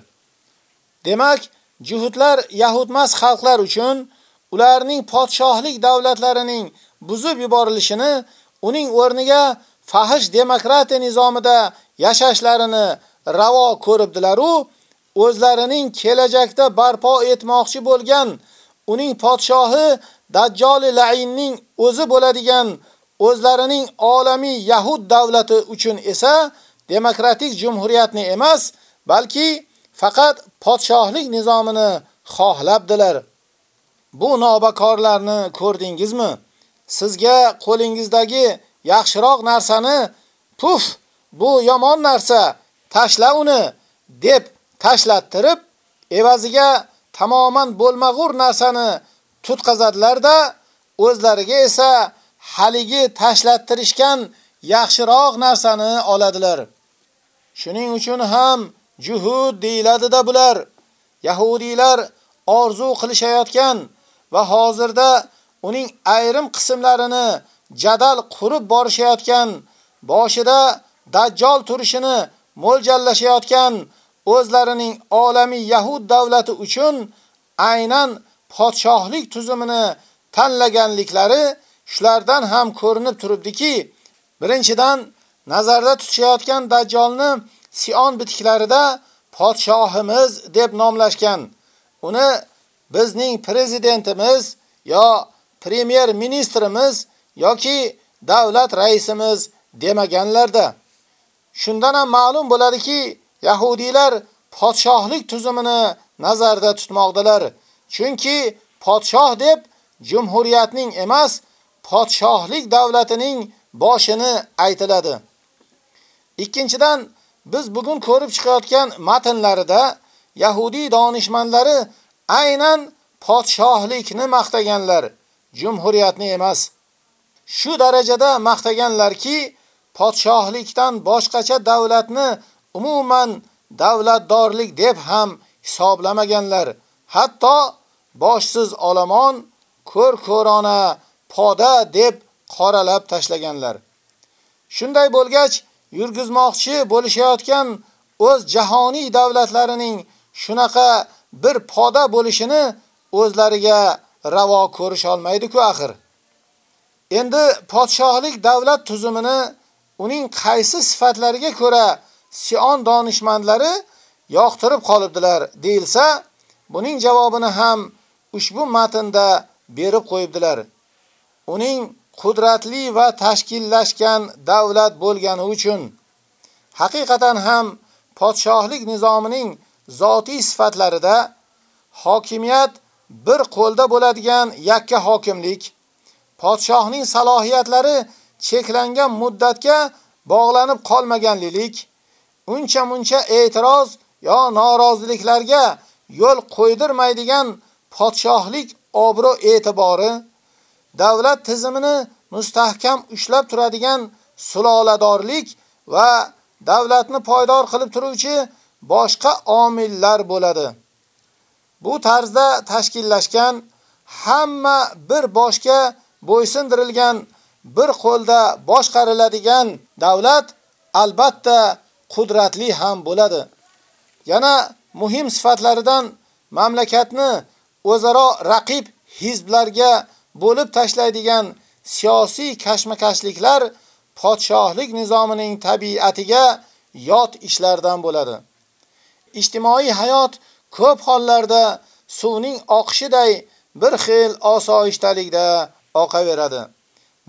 Demak, juhudlar yahudmas xalqlar uchun ularning podshohlik davlatlarining buzib yuborilishini, uning o'rniga fahish demokratiya nizomida yashashlarini ravo ko'ribdilar-u, o'zlarining kelajakda barpo etmoqchi bo'lgan uning podshohi Dajjoli la'inning o'zi bo'ladigan o'zlarining olamiy yahud davlati uchun esa demokratik jumhuriyatni emas, balki faqat podshohlik nizomini xohlabdilar. Bu nobakorlarni ko'rdingizmi? Sizga qo'lingizdagi yaxshiroq narsani puf, bu yomon narsa, tashla uni deb tashlattirib, evaziga tamoman bo'lmag'ur narsani tutqazadilar-da, o'zlariga esa haligi tashlattirishgan yaxshiroq narsani oladilar. Shuning uchun ham juhud deyiladi-da bular. Yahudiylar orzu qilishayotgan va hozirda uning ayrim qismlarini jadal qurib borishayotgan, boshida Dajjal turishini mo'ljallashayotgan o'zlarining olamiy yahud davlati uchun aynan podshohlik tuzumini tanlaganliklari shulardan ham ko'rinib turibdiki, birinchidan nazarda tutishayotgan Dajjolni Sion bitiklarida podshohimiz deb nomlashgan. Uni bizning prezidentimiz yo premier ministrimiz yoki davlat raisimiz demaganlarda. Shundan ham ma'lum bo'ladiki, yahudiylar podshohlik tuzumini nazarda tutmoqdalar. Chunki podshoh deb jumhuriyatning emas, podshohlik davlatining boshini aytiladi. Ikkinchidan, biz bugun ko'rib chiqayotgan matnlarida Yahudi donishmandlari aynan podshohlikni maqtaganlar, jumhuriyatni emas. Shu darajada maqtaganlarki, podshohlikdan boshqacha davlatni umuman davlatdorlik deb ham hisoblamaganlar. Hatto boshsiz olomon, ko'r-ko'rona poda deb qoralab tashlaganlar. Shunday bo'lgach, yurgizmoqchi bo'lishayotgan o'z jahoniy davlatlarining shunaqa bir poda bo'lishini o'zlariga ravo ko'rish olmaydi-ku axir. Endi podshohlik davlat tuzumini uning qaysi sifatlariga ko'ra Sion donishmandlari yoqtirib qolibdilar deilsa, buning javobini ham ushbu matnda berib qo'yibdilar. Uning qudratli va tashkillashgan davlat bo'lgani uchun haqiqatan ham podshohlik nizomining zotiy sifatlarida hokimiyat bir qo'lda bo'ladigan yakka hokimlik, podshohning salohiyatlari cheklangan muddatga bog'lanib uncha-muncha e'tiroz yo noroziliklarga yo'l qo'ydirmaydigan podshohlik obro' e'tibori, davlat tizimini mustahkam ushlab turadigan suloladorlik va davlatni poydor qilib turuvchi boshqa omillar bo'ladi. Bu tarzda tashkillashgan hamma bir boshga bo'ysindirilgan bir qo'lda boshqariladigan davlat albatta qudratli ham bo'ladi. Yana muhim sifatlaridan mamlakatni o'zaro raqib hizblarga bo'lib tashlaydigan siyosiy kashmakashliklar podshohlik nizomining tabiatiga yot ishlardan bo'ladi. Ijtimoiy hayot ko'p hollarda suvning oqishiday bir xil osoyishtalikda oqaveradi.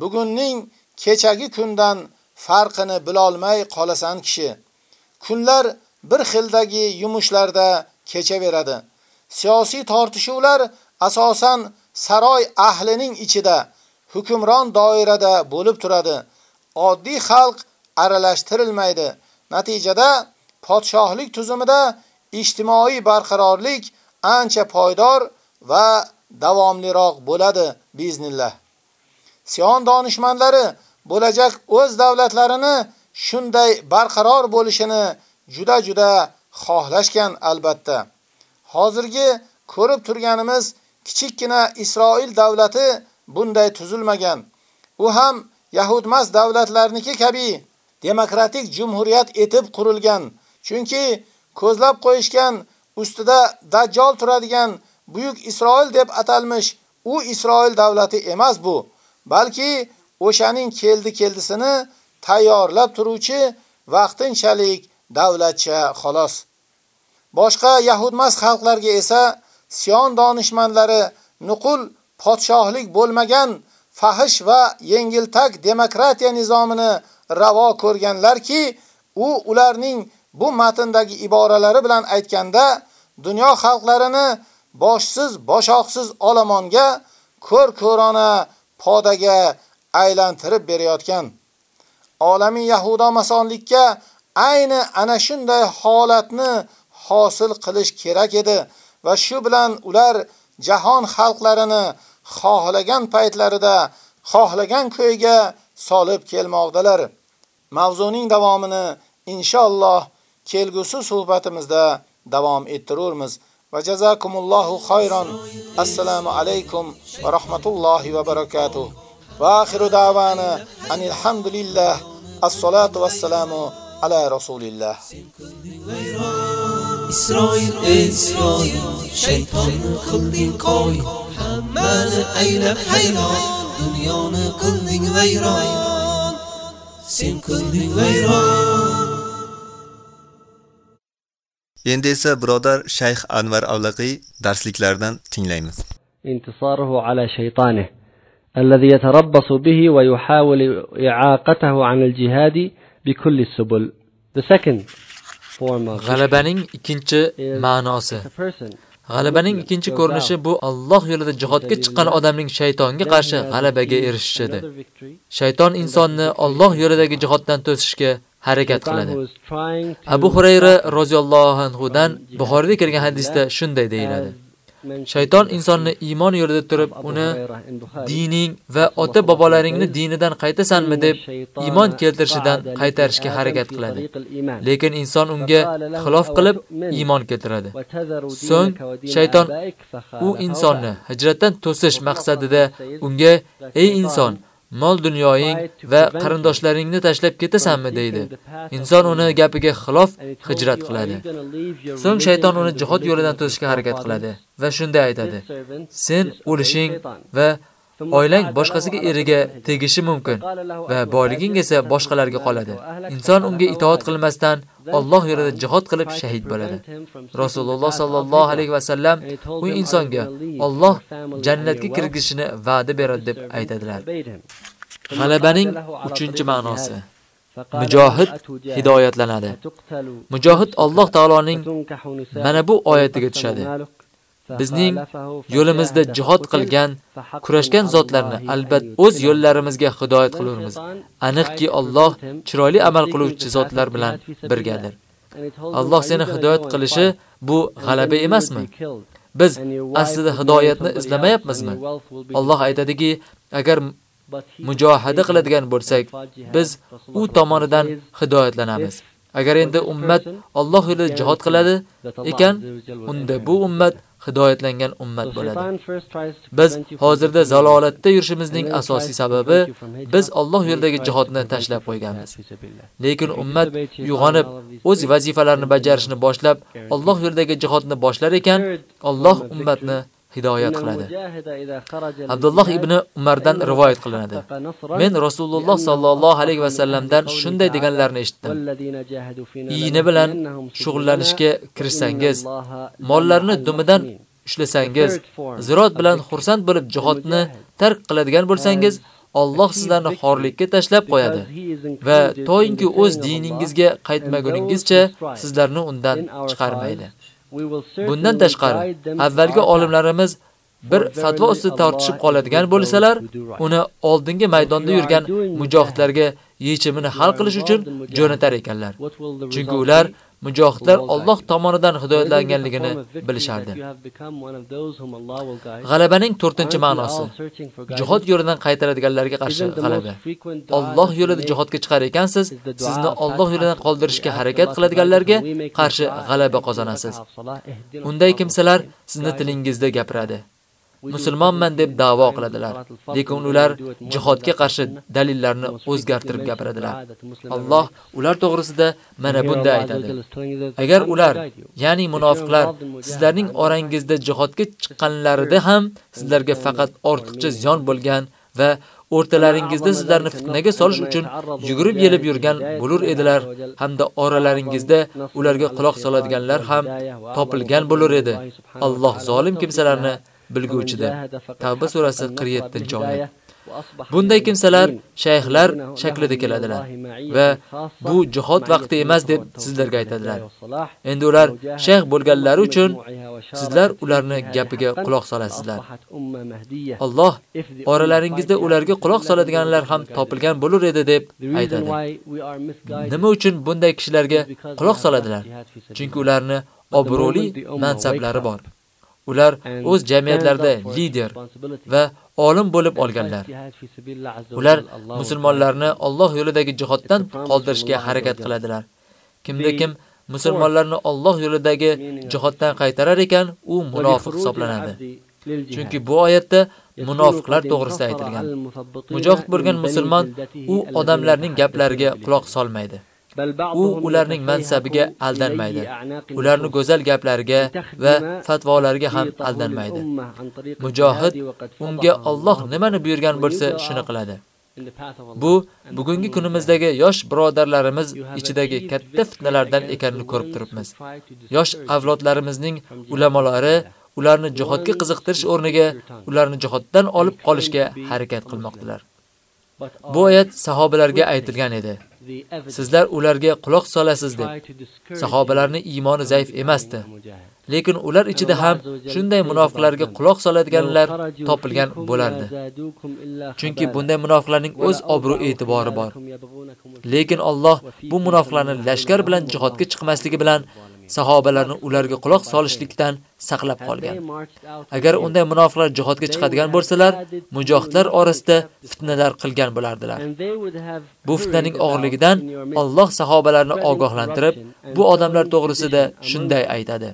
Bugunning kechagi kundan farqini bilolmay qolasan kishi. Kunlar bir xildagi yumushlarda kechaveradi. Siyosiy tortishuvlar asosan saroy ahlining ichida, hukmron doirada bo'lib turadi. Oddiy xalq aralashtirilmaydi. Natijada podshohlik tuzumida ijtimoiy barqarorlik ancha poydor va davomliroq bo'ladi biznillah. Sion donishmandlari bo'lajak o'z davlatlarini shunday barqaror bo'lishini juda juda xohlashgan albatta. Hozirgi ko'rib turganimiz kichikkina Isroil davlati bunday tuzilmagan. U ham Yahudmas davlatlarniki kabi demokratik jumhuriyat etib qurilgan. Chunki ko'zlab qo'yishgan ustida Dajjal turadigan buyuk Isroil deb atalmish u Isroil davlati emas bu, balki o'shaning keldi-keldisini tayyorlab turuvchi vaqtinchalik davlatcha xolos. Boshqa yahudmas xalqlarga esa Sion donishmandlari nuqul podshohlik bo'lmagan fahish va yengiltak demokratiya nizomini ravo ko'rganlarki, u ularning bu matndagi iboralari bilan aytganda dunyo xalqlarini boshsiz, boshoqsiz olomonga ko'r-ko'rona podaga aylantirib berayotgan. Olamiy Yahudo masonlikka ayni ana shunday holatni hosil qilish kerak edi va shu bilan ular jahon xalqlarini xohlagan paytlarida xohlagan ko'yga solib kelmoqdalar. Mavzuning davomini inshaalloh kelgusi suhbatimizda davom ettiramiz. Va jazakumullohu khayron. Assalomu alaykum va rahmatullohi va barakatuh. Va oxiru da'vana anil hamdulillah. assolatu vassalamu ala rasulillah. Isroil etsyon, shaytonni qilding qo'y, hammani aylab hayron, dunyoni qilding vayron. Sen qilding vayron. Endi esa birodar Shayx Anwar Avlaqiy darsliklardan tinglaymiz. Intisaruhu ala shaytanihi الذي يتربص به ويحاول إعاقته عن الجهاد بكل السبل. The second form of G'alabaning ikkinchi ma'nosi. G'alabaning ikkinchi ko'rinishi bu Alloh yo'lida jihodga chiqqan odamning shaytonga qarshi g'alabaga erishishidir. Shayton insonni Alloh yo'lidagi jihoddan to'sishga harakat qiladi. Abu Hurayra roziyallohu anhu dan Buxoriyda kelgan hadisda shunday deyiladi. Shayton insonni iymon yo'lida turib, uni dining va ota bobolaringni dinidan qaytasanmi deb iymon keltirishidan qaytarishga harakat qiladi. Lekin inson unga xilof qilib iymon keltiradi. So'ng shayton u insonni hijratdan to'sish maqsadida unga ey inson mol dunyoying va qarindoshlaringni tashlab ketasanmi deydi. Inson uni gapiga xilof hijrat qiladi. So'ng shayton uni jihod yo'lidan to'sishga harakat qiladi va shunday aytadi: "Sen o'lishing va oilang boshqasiga eriga tegishi mumkin va boyliging esa boshqalarga qoladi. Inson unga itoat qilmasdan Alloh yo'lida jihad qilib shahid bo'ladi. Rasululloh sallallohu alayhi va sallam u insonga Alloh jannatga kirgizishini va'da beradi deb aytadilar. G'alabaning 3-chi ma'nosi Mujohid hidoyatlanadi. Mujohid Alloh taoloning mana bu oyatiga tushadi. Bizning yo'limizda jihod qilgan, kurashgan zotlarni albat o'z yo'llarimizga hidoyat qilamiz. Aniqki Alloh chiroyli amal qiluvchi zotlar bilan birgadir. Alloh seni hidoyat qilishi bu g'alaba emasmi? Biz aslida hidoyatni izlamayapmizmi? Alloh aytadiki, agar mujohada qiladigan bo'lsak, biz u tomonidan hidoyatlanamiz. Agar endi ummat Alloh yo'lida jihad qiladi ekan, unda bu ummat hidoyatlangan ummat bo'ladi. Biz hozirda zalolatda yurishimizning asosiy sababi biz Alloh yo'lidagi jihodni tashlab qo'yganmiz. Lekin ummat uyg'onib, o'z vazifalarini bajarishni boshlab, Alloh yo'lidagi jihodni boshlar ekan, Alloh ummatni hidoyat qiladi. Abdulloh ibn Umardan rivoyat qilinadi. Men Rasululloh sallallohu alayhi va sallamdan shunday deganlarini eshitdim. Iyni bilan shug'ullanishga kirishsangiz, mollarni dumidan ushlasangiz, zirot bilan xursand bo'lib jihodni tark qiladigan bo'lsangiz, Alloh sizlarni xorlikka tashlab qo'yadi va to'yinki o'z diningizga qaytmaguningizcha sizlarni undan chiqarmaydi. Bundan tashqari, avvalgi olimlarimiz bir fatvo ustida tortishib qoladigan bo'lsalar, uni oldingi maydonda yurgan mujohidlarga yechimini hal qilish uchun jo'natar ekanlar. Chunki ular mujohidlar Alloh tomonidan hidoyatlanganligini bilishardi. G'alabaning 4-ma'nosi jihod yo'lidan qaytaradiganlarga qarshi g'alaba. Alloh yo'lida jihodga chiqar ekansiz, sizni Alloh yo'lidan qoldirishga harakat qiladiganlarga qarshi g'alaba qozonasiz. Unday kimsalar sizni tilingizda gapiradi. Musulmonman deb da'vo qiladilar. Lekin ular jihodga qarshi dalillarni o'zgartirib gapiradilar. Alloh ular to'g'risida mana bunday aytadi. Agar ular, ya'ni munofiqlar sizlarning orangizda jihodga chiqqanlarida ham sizlarga faqat ortiqcha ziyon bo'lgan va o'rtalaringizda sizlarni fitnaga solish uchun yugurib yelib yurgan bo'lur edilar hamda oralaringizda ularga quloq soladiganlar ham topilgan bo'lur edi. Alloh zolim kimsalarni bilguvchidir. Tavba surasi 47-oyat. Bunday kimsalar shayxlar shaklida keladilar va bu jihod vaqti emas deb sizlarga aytadilar. Endi ular shayx bo'lganlari uchun sizlar ularni gapiga quloq solasizlar. Alloh oralaringizda ularga quloq soladiganlar ham topilgan bo'lur edi deb aytadi. Nima uchun bunday kishilarga quloq soladilar? Chunki ularni obro'li mansablari bor. Ular o'z jamiyatlarida lider va olim bo'lib olganlar. Ular musulmonlarni Alloh yo'lidagi jihoddan qoldirishga harakat qiladilar. Kimda kim musulmonlarni Alloh yo'lidagi jihoddan qaytarar ekan, u munofiq hisoblanadi. Chunki bu oyatda munofiqlar to'g'risida aytilgan. Mujohid bo'lgan musulmon u odamlarning gaplariga quloq solmaydi. U ularning mansabiga aldanmaydi. Ularni go'zal gaplariga va fatvolariga ham aldanmaydi. Mujohid unga Alloh nimani buyurgan bo'lsa, shuni qiladi. Bu bugungi kunimizdagi yosh birodarlarimiz ichidagi katta fitnalardan ekanini ko'rib turibmiz. Yosh avlodlarimizning ulamolari ularni jihodga qiziqtirish o'rniga ularni jihoddan olib qolishga harakat qilmoqdilar. Bu oyat sahobalarga aytilgan edi. Sizlar ularga quloq solasiz deb. Sahobalarning iymoni zaif emasdi. Lekin ular ichida ham shunday munofiqlarga quloq soladiganlar topilgan bo'lardi. Chunki bunday munofiqlarning o'z obro' e'tibori bor. Lekin Alloh bu munofiqlarni lashkar bilan jihodga chiqmasligi bilan sahobalarni ularga quloq solishlikdan saqlab qolgan. Agar unday munofiqlar jihodga chiqadigan bo'lsalar, mujohidlar orasida fitnalar qilgan bo'lardilar. Bu fitnaning og'irligidan Alloh sahobalarni ogohlantirib, bu odamlar to'g'risida shunday aytadi.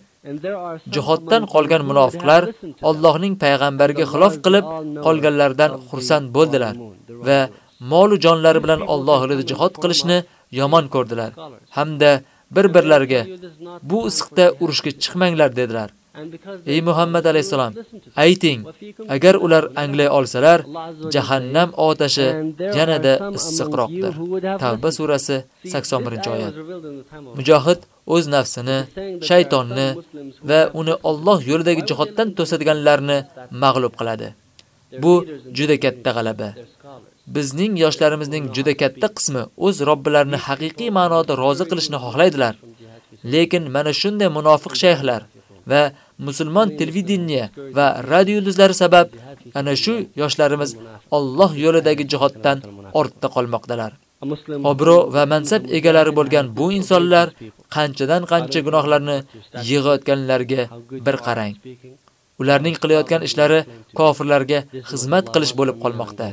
Jihoddan qolgan munofiqlar Allohning payg'ambariga xilof qilib qolganlardan xursand bo'ldilar va mol va jonlari bilan Alloh yo'lida jihod qilishni yomon ko'rdilar hamda bir-birlariga bu issiqda urushga chiqmanglar dedilar. Ey Muhammad alayhisalom, ayting, agar ular anglay olsalar, jahannam otashi yanada issiqroqdir. Tavba surasi 81-oyat. Mujohid o'z nafsini, shaytonni va uni Alloh yo'lidagi jihoddan to'sadiganlarni mag'lub qiladi. Bu juda katta g'alaba. Bizning yoshlarimizning juda katta qismi o'z robbilarini haqiqiy ma'noda rozi qilishni xohlaydilar. Lekin mana shunday munofiq shayxlar va musulmon televideniya va radio yulduzlari sabab ana shu yoshlarimiz Alloh yo'lidagi jihoddan ortda qolmoqdalar. Obro va mansab egalari bo'lgan bu insonlar qanchadan qancha gunohlarni yig'ayotganlarga bir qarang. Ularning qilayotgan ishlari kofirlarga xizmat qilish bo'lib qolmoqda.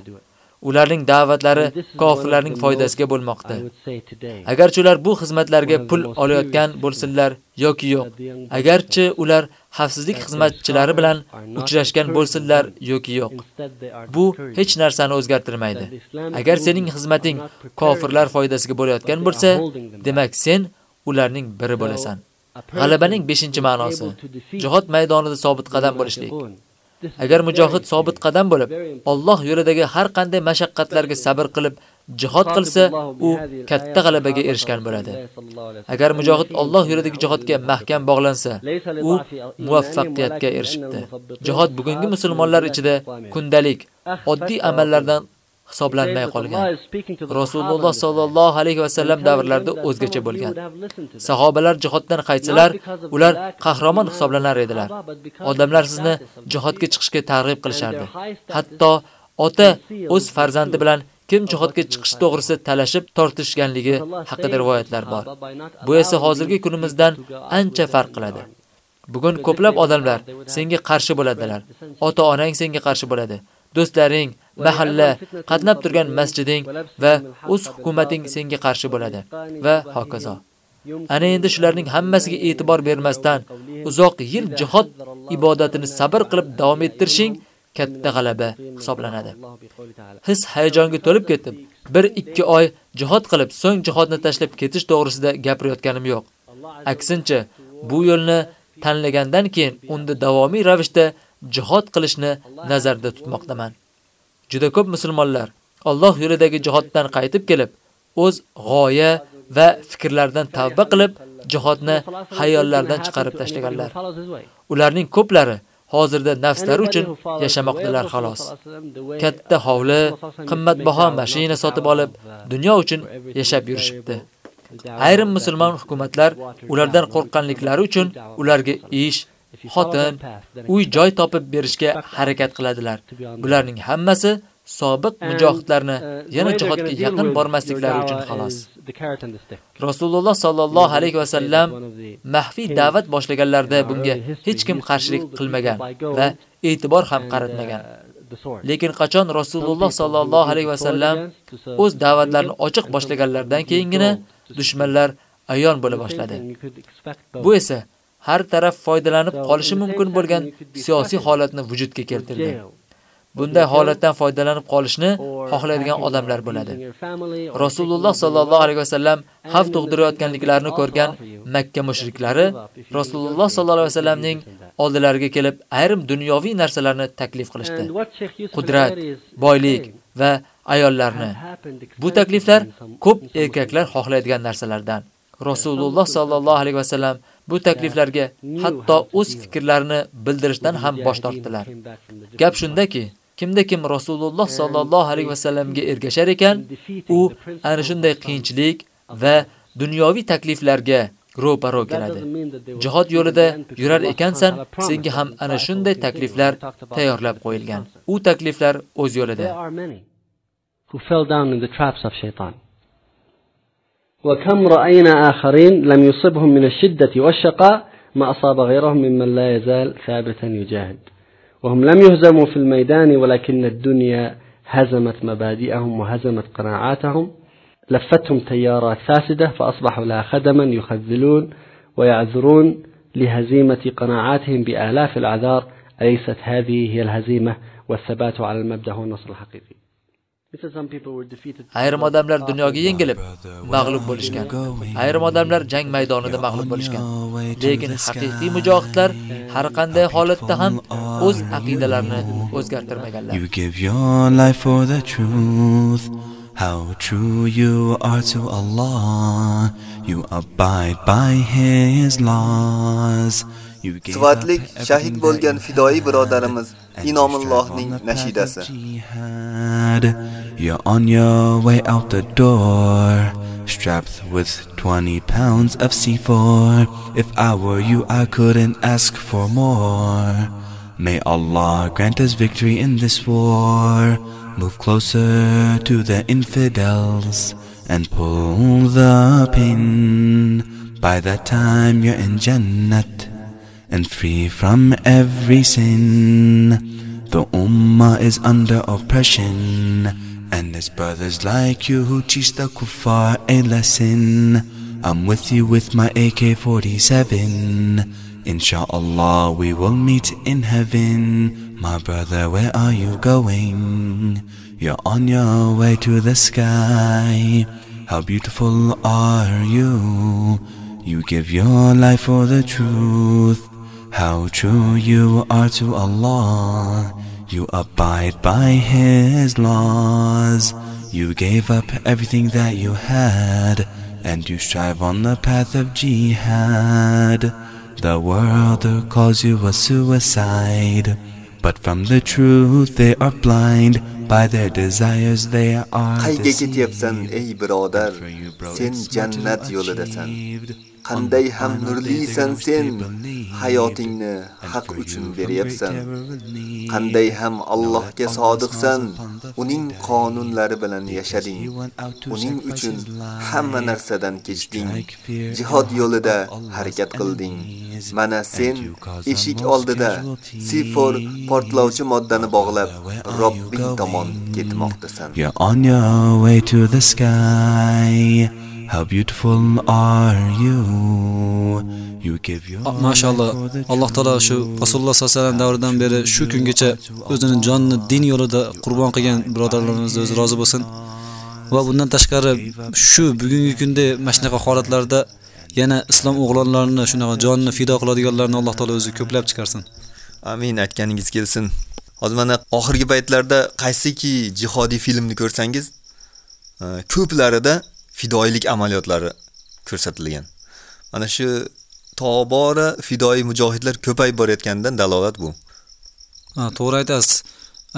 Ularning da'vatlari kofirlarning foydasiga bo'lmoqda. Agarchi ular bu xizmatlarga pul olayotgan bo'lsinlar yoki yo'q, agarchi ular xavfsizlik xizmatchilari bilan uchrashgan bo'lsinlar yoki yo'q. Bu hech narsani o'zgartirmaydi. Agar sening xizmating kofirlar foydasiga bo'layotgan bo'lsa, demak sen ularning biri bo'lasan. G'alabaning 5-ma'nosi jihod maydonida sobit qadam bo'lishlik. Agar mujohid sobit qadam bo'lib, Alloh yo'lidagi har qanday mashaqqatlarga sabr qilib jihod qilsa, u katta g'alabaga erishgan bo'ladi. Agar mujohid Alloh yo'lidagi jihodga mahkam bog'lansa, u muvaffaqiyatga erishibdi. Jihod bugungi musulmonlar ichida kundalik, oddiy amallardan hisoblanmay qolgan. Rasululloh sallallohu alayhi va sallam davrlarida o'zgacha bo'lgan. Sahobalar jihoddan qaytsalar, ular qahramon hisoblanar edilar. Odamlar sizni jihodga chiqishga targ'ib qilishardi. Hatto ota o'z farzandi bilan kim jihodga chiqish to'g'risida talashib tortishganligi haqida rivoyatlar bor. Bu esa hozirgi kunimizdan ancha farq qiladi. Bugun ko'plab odamlar senga qarshi bo'ladilar. Ota-onang senga qarshi bo'ladi. Do'stlaring, mahalla, qatnab turgan masjiding va o'z hukumating senga qarshi bo'ladi va hokazo. Ana endi shularning hammasiga e'tibor bermasdan uzoq yil jihod ibodatini sabr qilib davom ettirishing katta g'alaba hisoblanadi. His hayajonga to'lib ketib, 1-2 oy jihod qilib, so'ng jihodni tashlab ketish to'g'risida gapirayotganim yo'q. Aksincha, bu yo'lni tanlagandan keyin unda davomiy ravishda jihod qilishni nazarda tutmoqdaman. Juda ko'p musulmonlar Alloh yo'lidagi jihoddan qaytib kelib, o'z g'oya va fikrlardan tavba qilib, jihodni xayollardan chiqarib tashlaganlar. Ularning ko'plari hozirda nafslari uchun yashamoqdalar xolos. Katta hovli, qimmatbaho mashina sotib olib, dunyo uchun yashab yurishibdi. Ayrim musulmon hukumatlar ulardan qo'rqqanliklari uchun ularga ish, xotin, uy-joy topib berishga harakat qiladilar. Bularning hammasi sobiq mujohidlarni yana jihodga yaqin bormasliklari uchun xolos. Rasululloh sallallohu alayhi va sallam maxfiy da'vat boshlaganlarda bunga hech kim qarshilik qilmagan va e'tibor ham qaratmagan. Lekin qachon Rasululloh sallallohu alayhi va sallam o'z da'vatlarini ochiq boshlaganlardan keyingina dushmanlar ayon bo'la boshladi. Bu esa har taraf foydalanib qolishi mumkin bo'lgan siyosiy holatni vujudga keltirdi. Bunday holatdan foydalanib qolishni xohlaydigan odamlar bo'ladi. Rasululloh sallallohu alayhi vasallam xavf tug'dirayotganliklarini ko'rgan Makka mushriklari Rasululloh sallallohu alayhi vasallamning oldilariga kelib, ayrim dunyoviy narsalarni taklif qilishdi. Qudrat, boylik va ayollarni. Bu takliflar ko'p erkaklar xohlaydigan narsalardan. Rasululloh sallallohu alayhi vasallam bu takliflarga hatto o'z fikrlarini bildirishdan ham bosh tortdilar. Gap shundaki, kimda kim Rasululloh sallallohu alayhi vasallamga ergashar ekan, u ana shunday qiyinchilik va dunyoviy takliflarga ro'paro keladi. Jihod yo'lida yurar ekansan, senga ham ana shunday takliflar tayyorlab qo'yilgan. U takliflar o'z yo'lida. who fell down in the traps of shaitan. وكم رأينا آخرين لم يصبهم من الشدة والشقاء ما أصاب غيرهم ممن لا يزال ثابتا يجاهد. وهم لم يهزموا في الميدان ولكن الدنيا هزمت مبادئهم وهزمت قناعاتهم. لفتهم تيارات فاسدة فأصبحوا لها خدما يخذلون ويعذرون لهزيمة قناعاتهم بآلاف الأعذار أليست هذه هي الهزيمة؟ والثبات على المبدأ هو النصر الحقيقي. Ayrim odamlar dunyoga yengilib, mag'lub bo'lishgan. Ayrim odamlar jang maydonida mag'lub bo'lishgan. Lekin haqiqiy mujohidlar har qanday holatda ham o'z aqidalarini o'zgartirmaganlar. You give your life for the truth. How true you are to Allah. You abide by His laws. Sifatlik shahid bo'lgan fidoyi birodarimiz Inomullohning nashidasi. You're on your way out the door, strapped with 20 pounds of C4. If I were you, I couldn't ask for more. May Allah grant us victory in this war. Move closer to the infidels and pull the pin. By that time, you're in Jannat and free from every sin. The Ummah is under oppression, and it's brothers like you who teach the kuffar a lesson. I'm with you with my AK 47. Insha'Allah, we will meet in heaven. My brother, where are you going? You're on your way to the sky. How beautiful are you? You give your life for the truth. How true you are to Allah. You abide by His laws. You gave up everything that you had, and you strive on the path of jihad. The world calls you a suicide, but from the truth they are blind. By their desires they are Qayga ketyapsan ey birodar? Sen jannat yo'lidasan. Qanday ham nurlisan sen hayotingni haq uchun beryapsan? qanday ham Allohga sodiqsan uning qonunlari bilan yashading. uning uchun hamma narsadan kechding. Jihod yo'lida harakat qilding. mana sen eshik oldida sifor portlovchi moddani bog'lab Robbing tomon ketmoqdasan. You're on your way to the sky How beautiful are you You give your Mashallah Alloh taolo shu Rasululloh sollallohu alayhi vasallam davridan beri shu kungacha o'zini jonini din yo'lida qurbon qilgan birodarlarimiz o'zi rozi bo'lsin. Va bundan tashqari shu bugungi kunda mana shunaqa holatlarda yana islom o'g'lonlarini shunaqa jonini fido qiladiganlarni Alloh taolo o'zi ko'plab chiqarsin. Amin aytganingiz kelsin. Hozir mana oxirgi paytlarda qaysiki jihodiy filmni ko'rsangiz, e, ko'plarida fidoilik amaliyotlari ko'rsatilgan. Mana shu tobora fidoi mujohidlar ko'payib borayotganidan dalolat bu. Ha, to'g'ri aytasiz.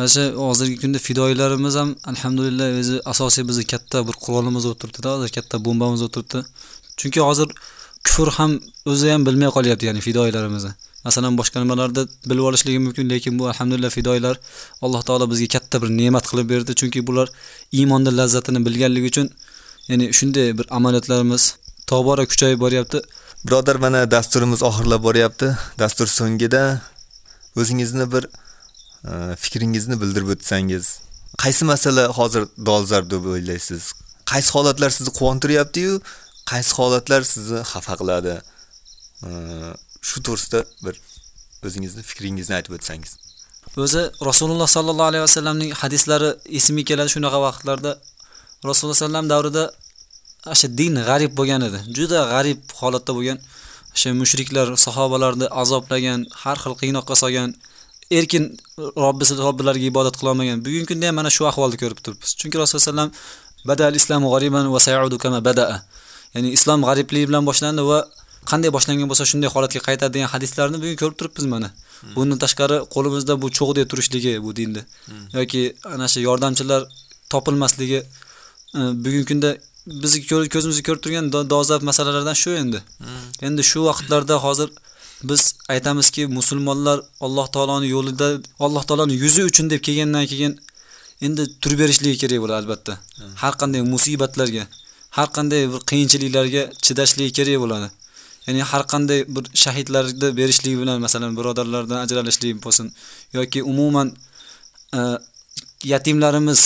O'sha hozirgi kunda fidoilarimiz ham alhamdulillah o'zi asosiy bizni katta bir qurolimiz o'tiribdi-da, hozir katta bombamiz o'tiribdi. Chunki hozir kufr ham o'zi ham bilmay qolyapti, ya'ni fidoilarimizni. Masalan, boshqa nimalarda bilib olishligi mumkin, lekin bu alhamdulillah fidoilar Alloh taolo bizga katta bir ne'mat qilib berdi, chunki bular iymonning lazzatini bilganligi uchun ya'ni shunday bir amaliyotlarimiz tobora kuchayib boryapti. Birodar, mana dasturimiz oxirlab boryapti. Dastur so'ngida o'zingizni bir e, fikringizni bildirib o'tsangiz, qaysi masala hozir dolzarb deb o'ylaysiz? Qaysi holatlar sizni quvontiryapti-yu, qaysi holatlar sizni xafa qiladi? E, Shu to'g'risida bir o'zingizni fikringizni aytib o'tsangiz. O'zi Rasululloh sallallohu alayhi vasallamning hadislari esimga keladi shunaqa vaqtlarda Rasululloh sallam davrida o'sha din g'arib bo'lgan edi. Juda g'arib holatda bo'lgan. O'sha mushriklar sahobalarni azoblagan, har xil qiynoqqa solgan, erkin Robbisi Robbilariga ibodat qila olmagan. Bugungi kunda ham mana shu ahvolni ko'rib turibmiz. Chunki Rasululloh sallam badal islamu g'ariban va sayudu kama bada'a. Ya'ni islom g'aribligi bilan boshlandi va qanday boshlangan bo'lsa shunday holatga qaytadi degan hadislarni bugun ko'rib turibmiz mana. Bundan tashqari qo'limizda bu cho'g'dek turishligi bu dinda yoki ana shu yordamchilar topilmasligi bugungi kunda bizni ko'zimizga ko'rib turgan dolzarb masalalardan shu endi. Endi shu vaqtlarda hozir biz aytamizki, musulmonlar Alloh taoloning yo'lida, Alloh taoloning yuzi uchun deb kelgandan keyin endi turib berishligi kerak bo'ladi albatta. Har qanday musibatlarga, har qanday bir qiyinchiliklarga chidashligi kerak bo'ladi. Ya'ni har qanday bir shahidlarni berishligi bilan masalan birodarlardan ajralishlik bo'lsin yoki umuman e, yatimlarimiz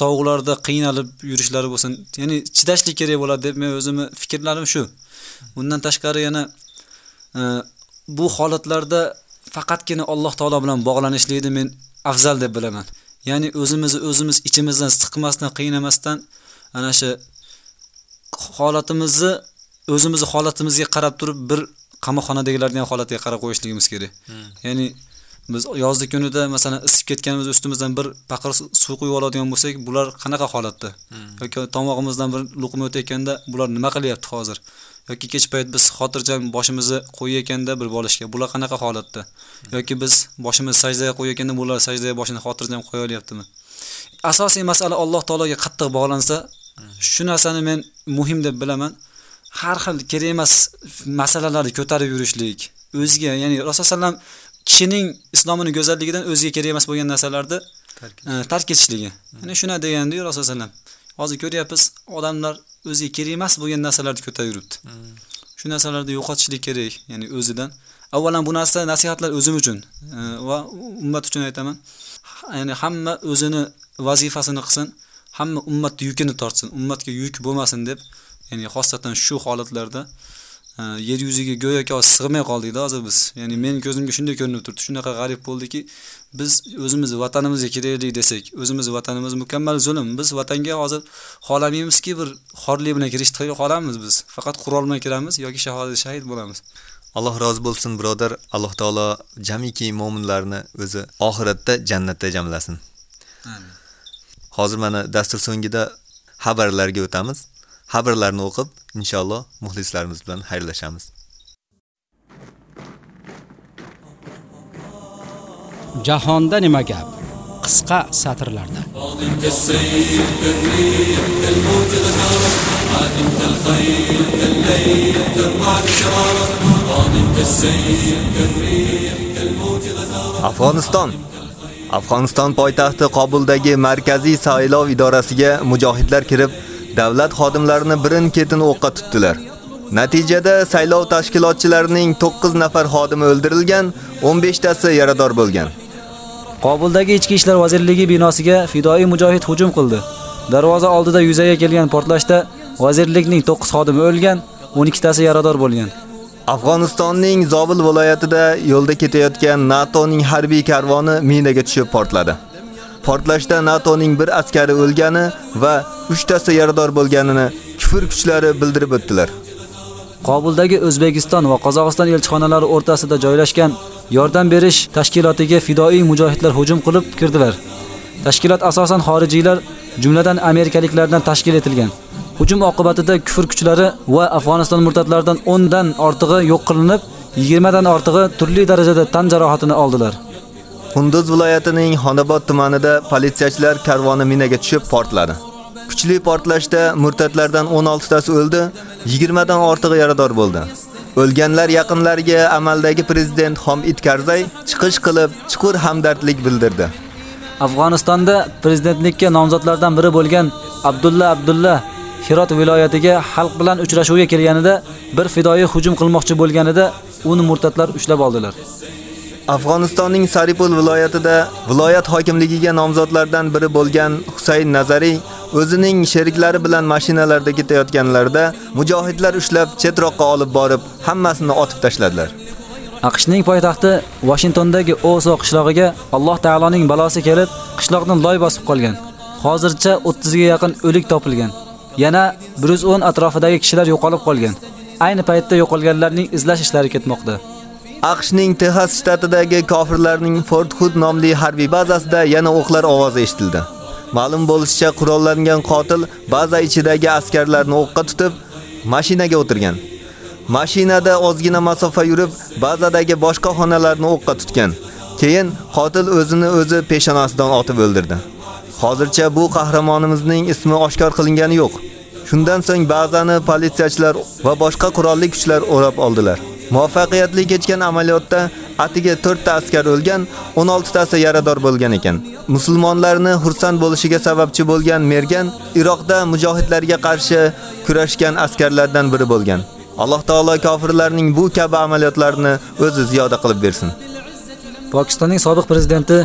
sovuqlarda qiynalib yurishlari bo'lsin. Ya'ni chidashlik kerak bo'ladi deb men o'zimni fikrlarim shu. Bundan tashqari yana e, bu holatlarda faqatgina Alloh taolo bilan bog'lanishlikni men afzal deb bilaman. Ya'ni o'zimizni o'zimiz ichimizdan siqmasdan, qiynamasdan ana shu holatimizni o'zimizni holatimizga qarab turib bir qamoqxonadagilarning holatiga qarab qo'yishligimiz kerak. Ya'ni biz yozda kunida masalan isib ketganimiz ustimizdan bir paqir suv quyib oladigan bo'lsak, bular qanaqa holatda? Yoki tomog'imizdan bir luqma o'tayotganda bular nima qilyapti hozir? Yoki kech payt biz xotirjam boshimizni qo'yayotganda bir bolishga, bular qanaqa holatda? Yoki biz boshimizni sajdaga qo'yayotganda bular sajdaga boshini xotirjam qo'ya olyaptimi? Asosiy masala Alloh taologa qattiq bog'lansa, shu narsani men muhim deb bilaman. Har xil kerak emas masalalarni ko'tarib yurishlik, o'ziga, ya'ni Rasululloh kishining islomini go'zalligidan o'ziga kerak emas bo'lgan narsalarni tark etishligi. Ya'ni shuna degandi Rasululloh sallam. Hozir ko'ryapmiz, odamlar o'ziga kerak emas bo'lgan narsalarni ko'tarib yuribdi. Shu narsalarni yo'qotishlik kerak, ya'ni o'zidan. Avvalan bu narsa nasihatlar o'zim uchun va ummat uchun aytaman. Ya'ni hamma o'zini vazifasini qilsin, hamma ummat yukini tortsin, ummatga yuk bo'lmasin deb, ya'ni xosatan shu holatlarda yer yuziga go'yoki sig'may qoldik-da hozir biz. Ya'ni men ko'zimga shunday ko'rinib turibdi. Shunaqa g'arib bo'ldiki, biz o'zimiz vatanimizga keraklik desak, o'zimiz vatanimiz mukammal zulm. Biz vatanga hozir xolamaymizki bir xorlik bilan kirishni xolamiz biz. Faqat qurol bilan kiramiz yoki shahodat shahid bo'lamiz. Alloh rozi bo'lsin, birodar. Alloh taolo jamiki mu'minlarni o'zi oxiratda jannatda jamlasin. Amin. Hozir mana dastur so'ngida xabarlarga o'tamiz. xabarlarni o'qib, inshaalloh muxlislarimiz bilan xayrlashamiz. Jahonda nima gap? Qisqa satrlarda. Afg'oniston Afg'oniston poytaxti Qobuldagi markaziy saylov idorasiga mujohidlar kirib, davlat xodimlarini birin-ketin o'qqa tutdilar. Natijada saylov tashkilotchilarining 9 nafar xodimi o'ldirilgan, 15 tasi yarador bo'lgan. Qobuldagi ichki ishlar vazirligi binosiga fidoi mujohid hujum qildi. Darvoza oldida yuzaga kelgan portlashda vazirlikning 9 xodimi o'lgan, 12 tasi yarador bo'lgan. Afg'onistonning Zobil viloyatida yo'lda ketayotgan NATOning harbiy karvoni minaga tushib portladi. Portlashda NATOning bir askari o'lgani va 3 tasi yarador bo'lganini kufr kuchlari bildirib o'tdilar. Qobuldagi O'zbekiston va Qozog'iston elchixonalari o'rtasida joylashgan yordam berish tashkilotiga fidoi mujohidlar hujum qilib kirdilar. Tashkilot asosan xorijiylar, jumladan amerikaliklardan tashkil etilgan. Hujum oqibatida kufr kuchlari va Afg'oniston murtatlaridan 10 dan ortig'i yo'q qilinib, 20 dan ortig'i turli darajada tan jarohatini oldilar. Qunduz viloyatining Xonobod tumanida politsiyachilar karvoni minaga tushib portladi. Kuchli portlashda murtatlardan 16 tasi o'ldi, 20 dan ortig'i yarador bo'ldi. O'lganlar yaqinlariga amaldagi prezident Hamid Karzay chiqish qilib, chuqur hamdardlik bildirdi. Afg'onistonda prezidentlikka nomzodlardan biri bo'lgan Abdulla Abdulla Hirot viloyatiga xalq bilan uchrashuvga kelganida bir fidoi hujum qilmoqchi bo'lganida uni murtatlar ushlab oldilar. Afg'onistonning Saripul viloyatida viloyat hokimligiga nomzodlardan biri bo'lgan Husayn Nazariy o'zining sheriklari bilan mashinalarda ketayotganlarida mujohidlar ushlab chetroqqa olib borib, hammasini otib tashladilar. AQShning poytaxti Washingtondagi Oso qishlog'iga Alloh taoloning balosi kelib, qishloqdan loy bosib qolgan. Hozircha 30 ga yaqin o'lik topilgan. Yana 110 atrofidagi kishilar yo'qolib qolgan. Ayni paytda yo'qolganlarning izlash ishlari ketmoqda. AQShning Texas shtatidagi kofirlarning Fort Hood nomli harbiy bazasida yana o'qlar ovozi eshitildi. Ma'lum bo'lishicha, qurollangan qotil baza ichidagi askarlarni o'qqa tutib, mashinaga o'tirgan. Mashinada ozgina masofa yurib, bazadagi boshqa xonalarni o'qqa tutgan. Keyin qotil o'zini o'zi peshonasidan otib o'ldirdi. Hozircha bu qahramonimizning ismi oshkor qilingani yo'q. Shundan so'ng ba'zani politsiyachilar va boshqa qurolli kuchlar o'rab oldilar. Muvaffaqiyatli kechgan amaliyotda atiga 4 ta askar o'lgan, 16 tasi yarador bo'lgan ekan. Musulmonlarni xursand bo'lishiga sababchi bo'lgan Mergan Iroqda mujohidlarga qarshi kurashgan askarlardan biri bo'lgan. Alloh taolo kofirlarning bu kabi amaliyotlarini o'zi ziyoda qilib bersin. Pokistonning sobiq prezidenti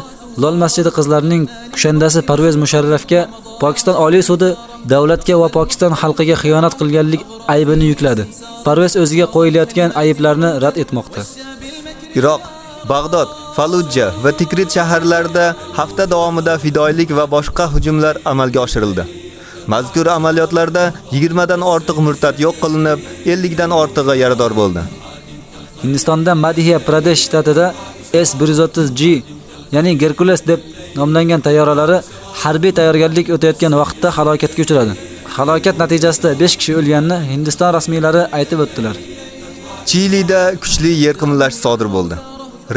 Lol masjidi qizlarining kushandasi Parvez Musharrafga Pokiston Oliy sudi davlatga va Pokiston xalqiga xiyonat qilganlik aybini yukladi. Parvez o'ziga qo'yilayotgan ayblarni rad etmoqda. Iroq, Bag'dod, Falujja va Tikrit shaharlarida hafta davomida fidoilik va boshqa hujumlar amalga oshirildi. Mazkur amaliyotlarda 20 dan ortiq murtad yo'q qilinib, 50 dan ortig'i yarador bo'ldi. Hindistonda Madhya Pradesh shtatida S-130G, ya'ni Hercules deb nomlangan tayyoralari harbiy tayyorgarlik o'tayotgan vaqtda halokatga uchradi. Halokat natijasida 5 kishi o'lganini Hindiston rasmiylari aytib o'tdilar. Chilida kuchli yer qimirlashi sodir bo'ldi.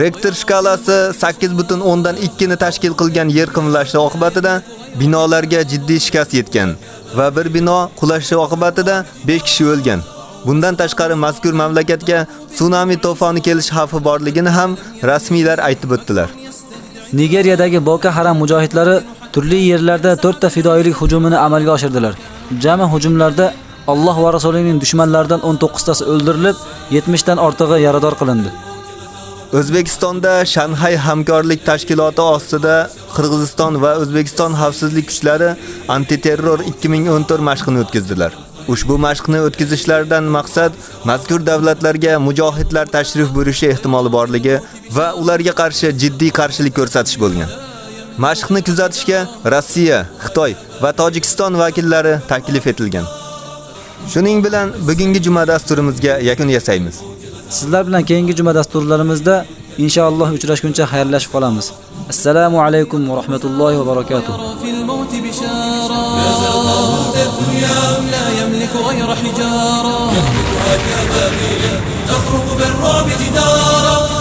Rektor shkalasi 8.10 dan 2 ni tashkil qilgan yer qimirlashi oqibatida binolarga jiddiy shikast yetgan va bir bino qulashi oqibatida 5 kishi o'lgan. Bundan tashqari mazkur mamlakatga tsunami to'foni kelish xavfi borligini ham rasmiylar aytib o'tdilar. Nigeriyadagi Boko Haram mujohidlari turli yerlarda 4 ta fidoilik hujumini amalga oshirdilar. Jami hujumlarda Alloh va rasulining dushmanlaridan 19 tasi o'ldirilib, 70 dan ortig'i yarador qilindi. O'zbekistonda Shanxay hamkorlik tashkiloti ostida Qirg'iziston va O'zbekiston xavfsizlik kuchlari antiterror 2014 mashqini o'tkazdilar. Ushbu mashqni o'tkazishlaridan maqsad mazkur davlatlarga mujohidlar tashrif buyurishi ehtimoli borligi va ularga qarshi jiddiy qarshilik ko'rsatish bo'lgan. Mashqni kuzatishga Rossiya, Xitoy va Tojikiston vakillari taklif etilgan. Shuning bilan bugungi juma dasturimizga yakun yasaymiz. Sizlar bilan keyingi juma dasturlarimizda inshaalloh uchrashguncha xayrlashib qolamiz. Assalomu alaykum va rahmatullohi va barakatuh. في الموت بشارة لا زال الدنيا لا يملك غير حجارة يهلكها كبابيل تخرق بالرعب جدارا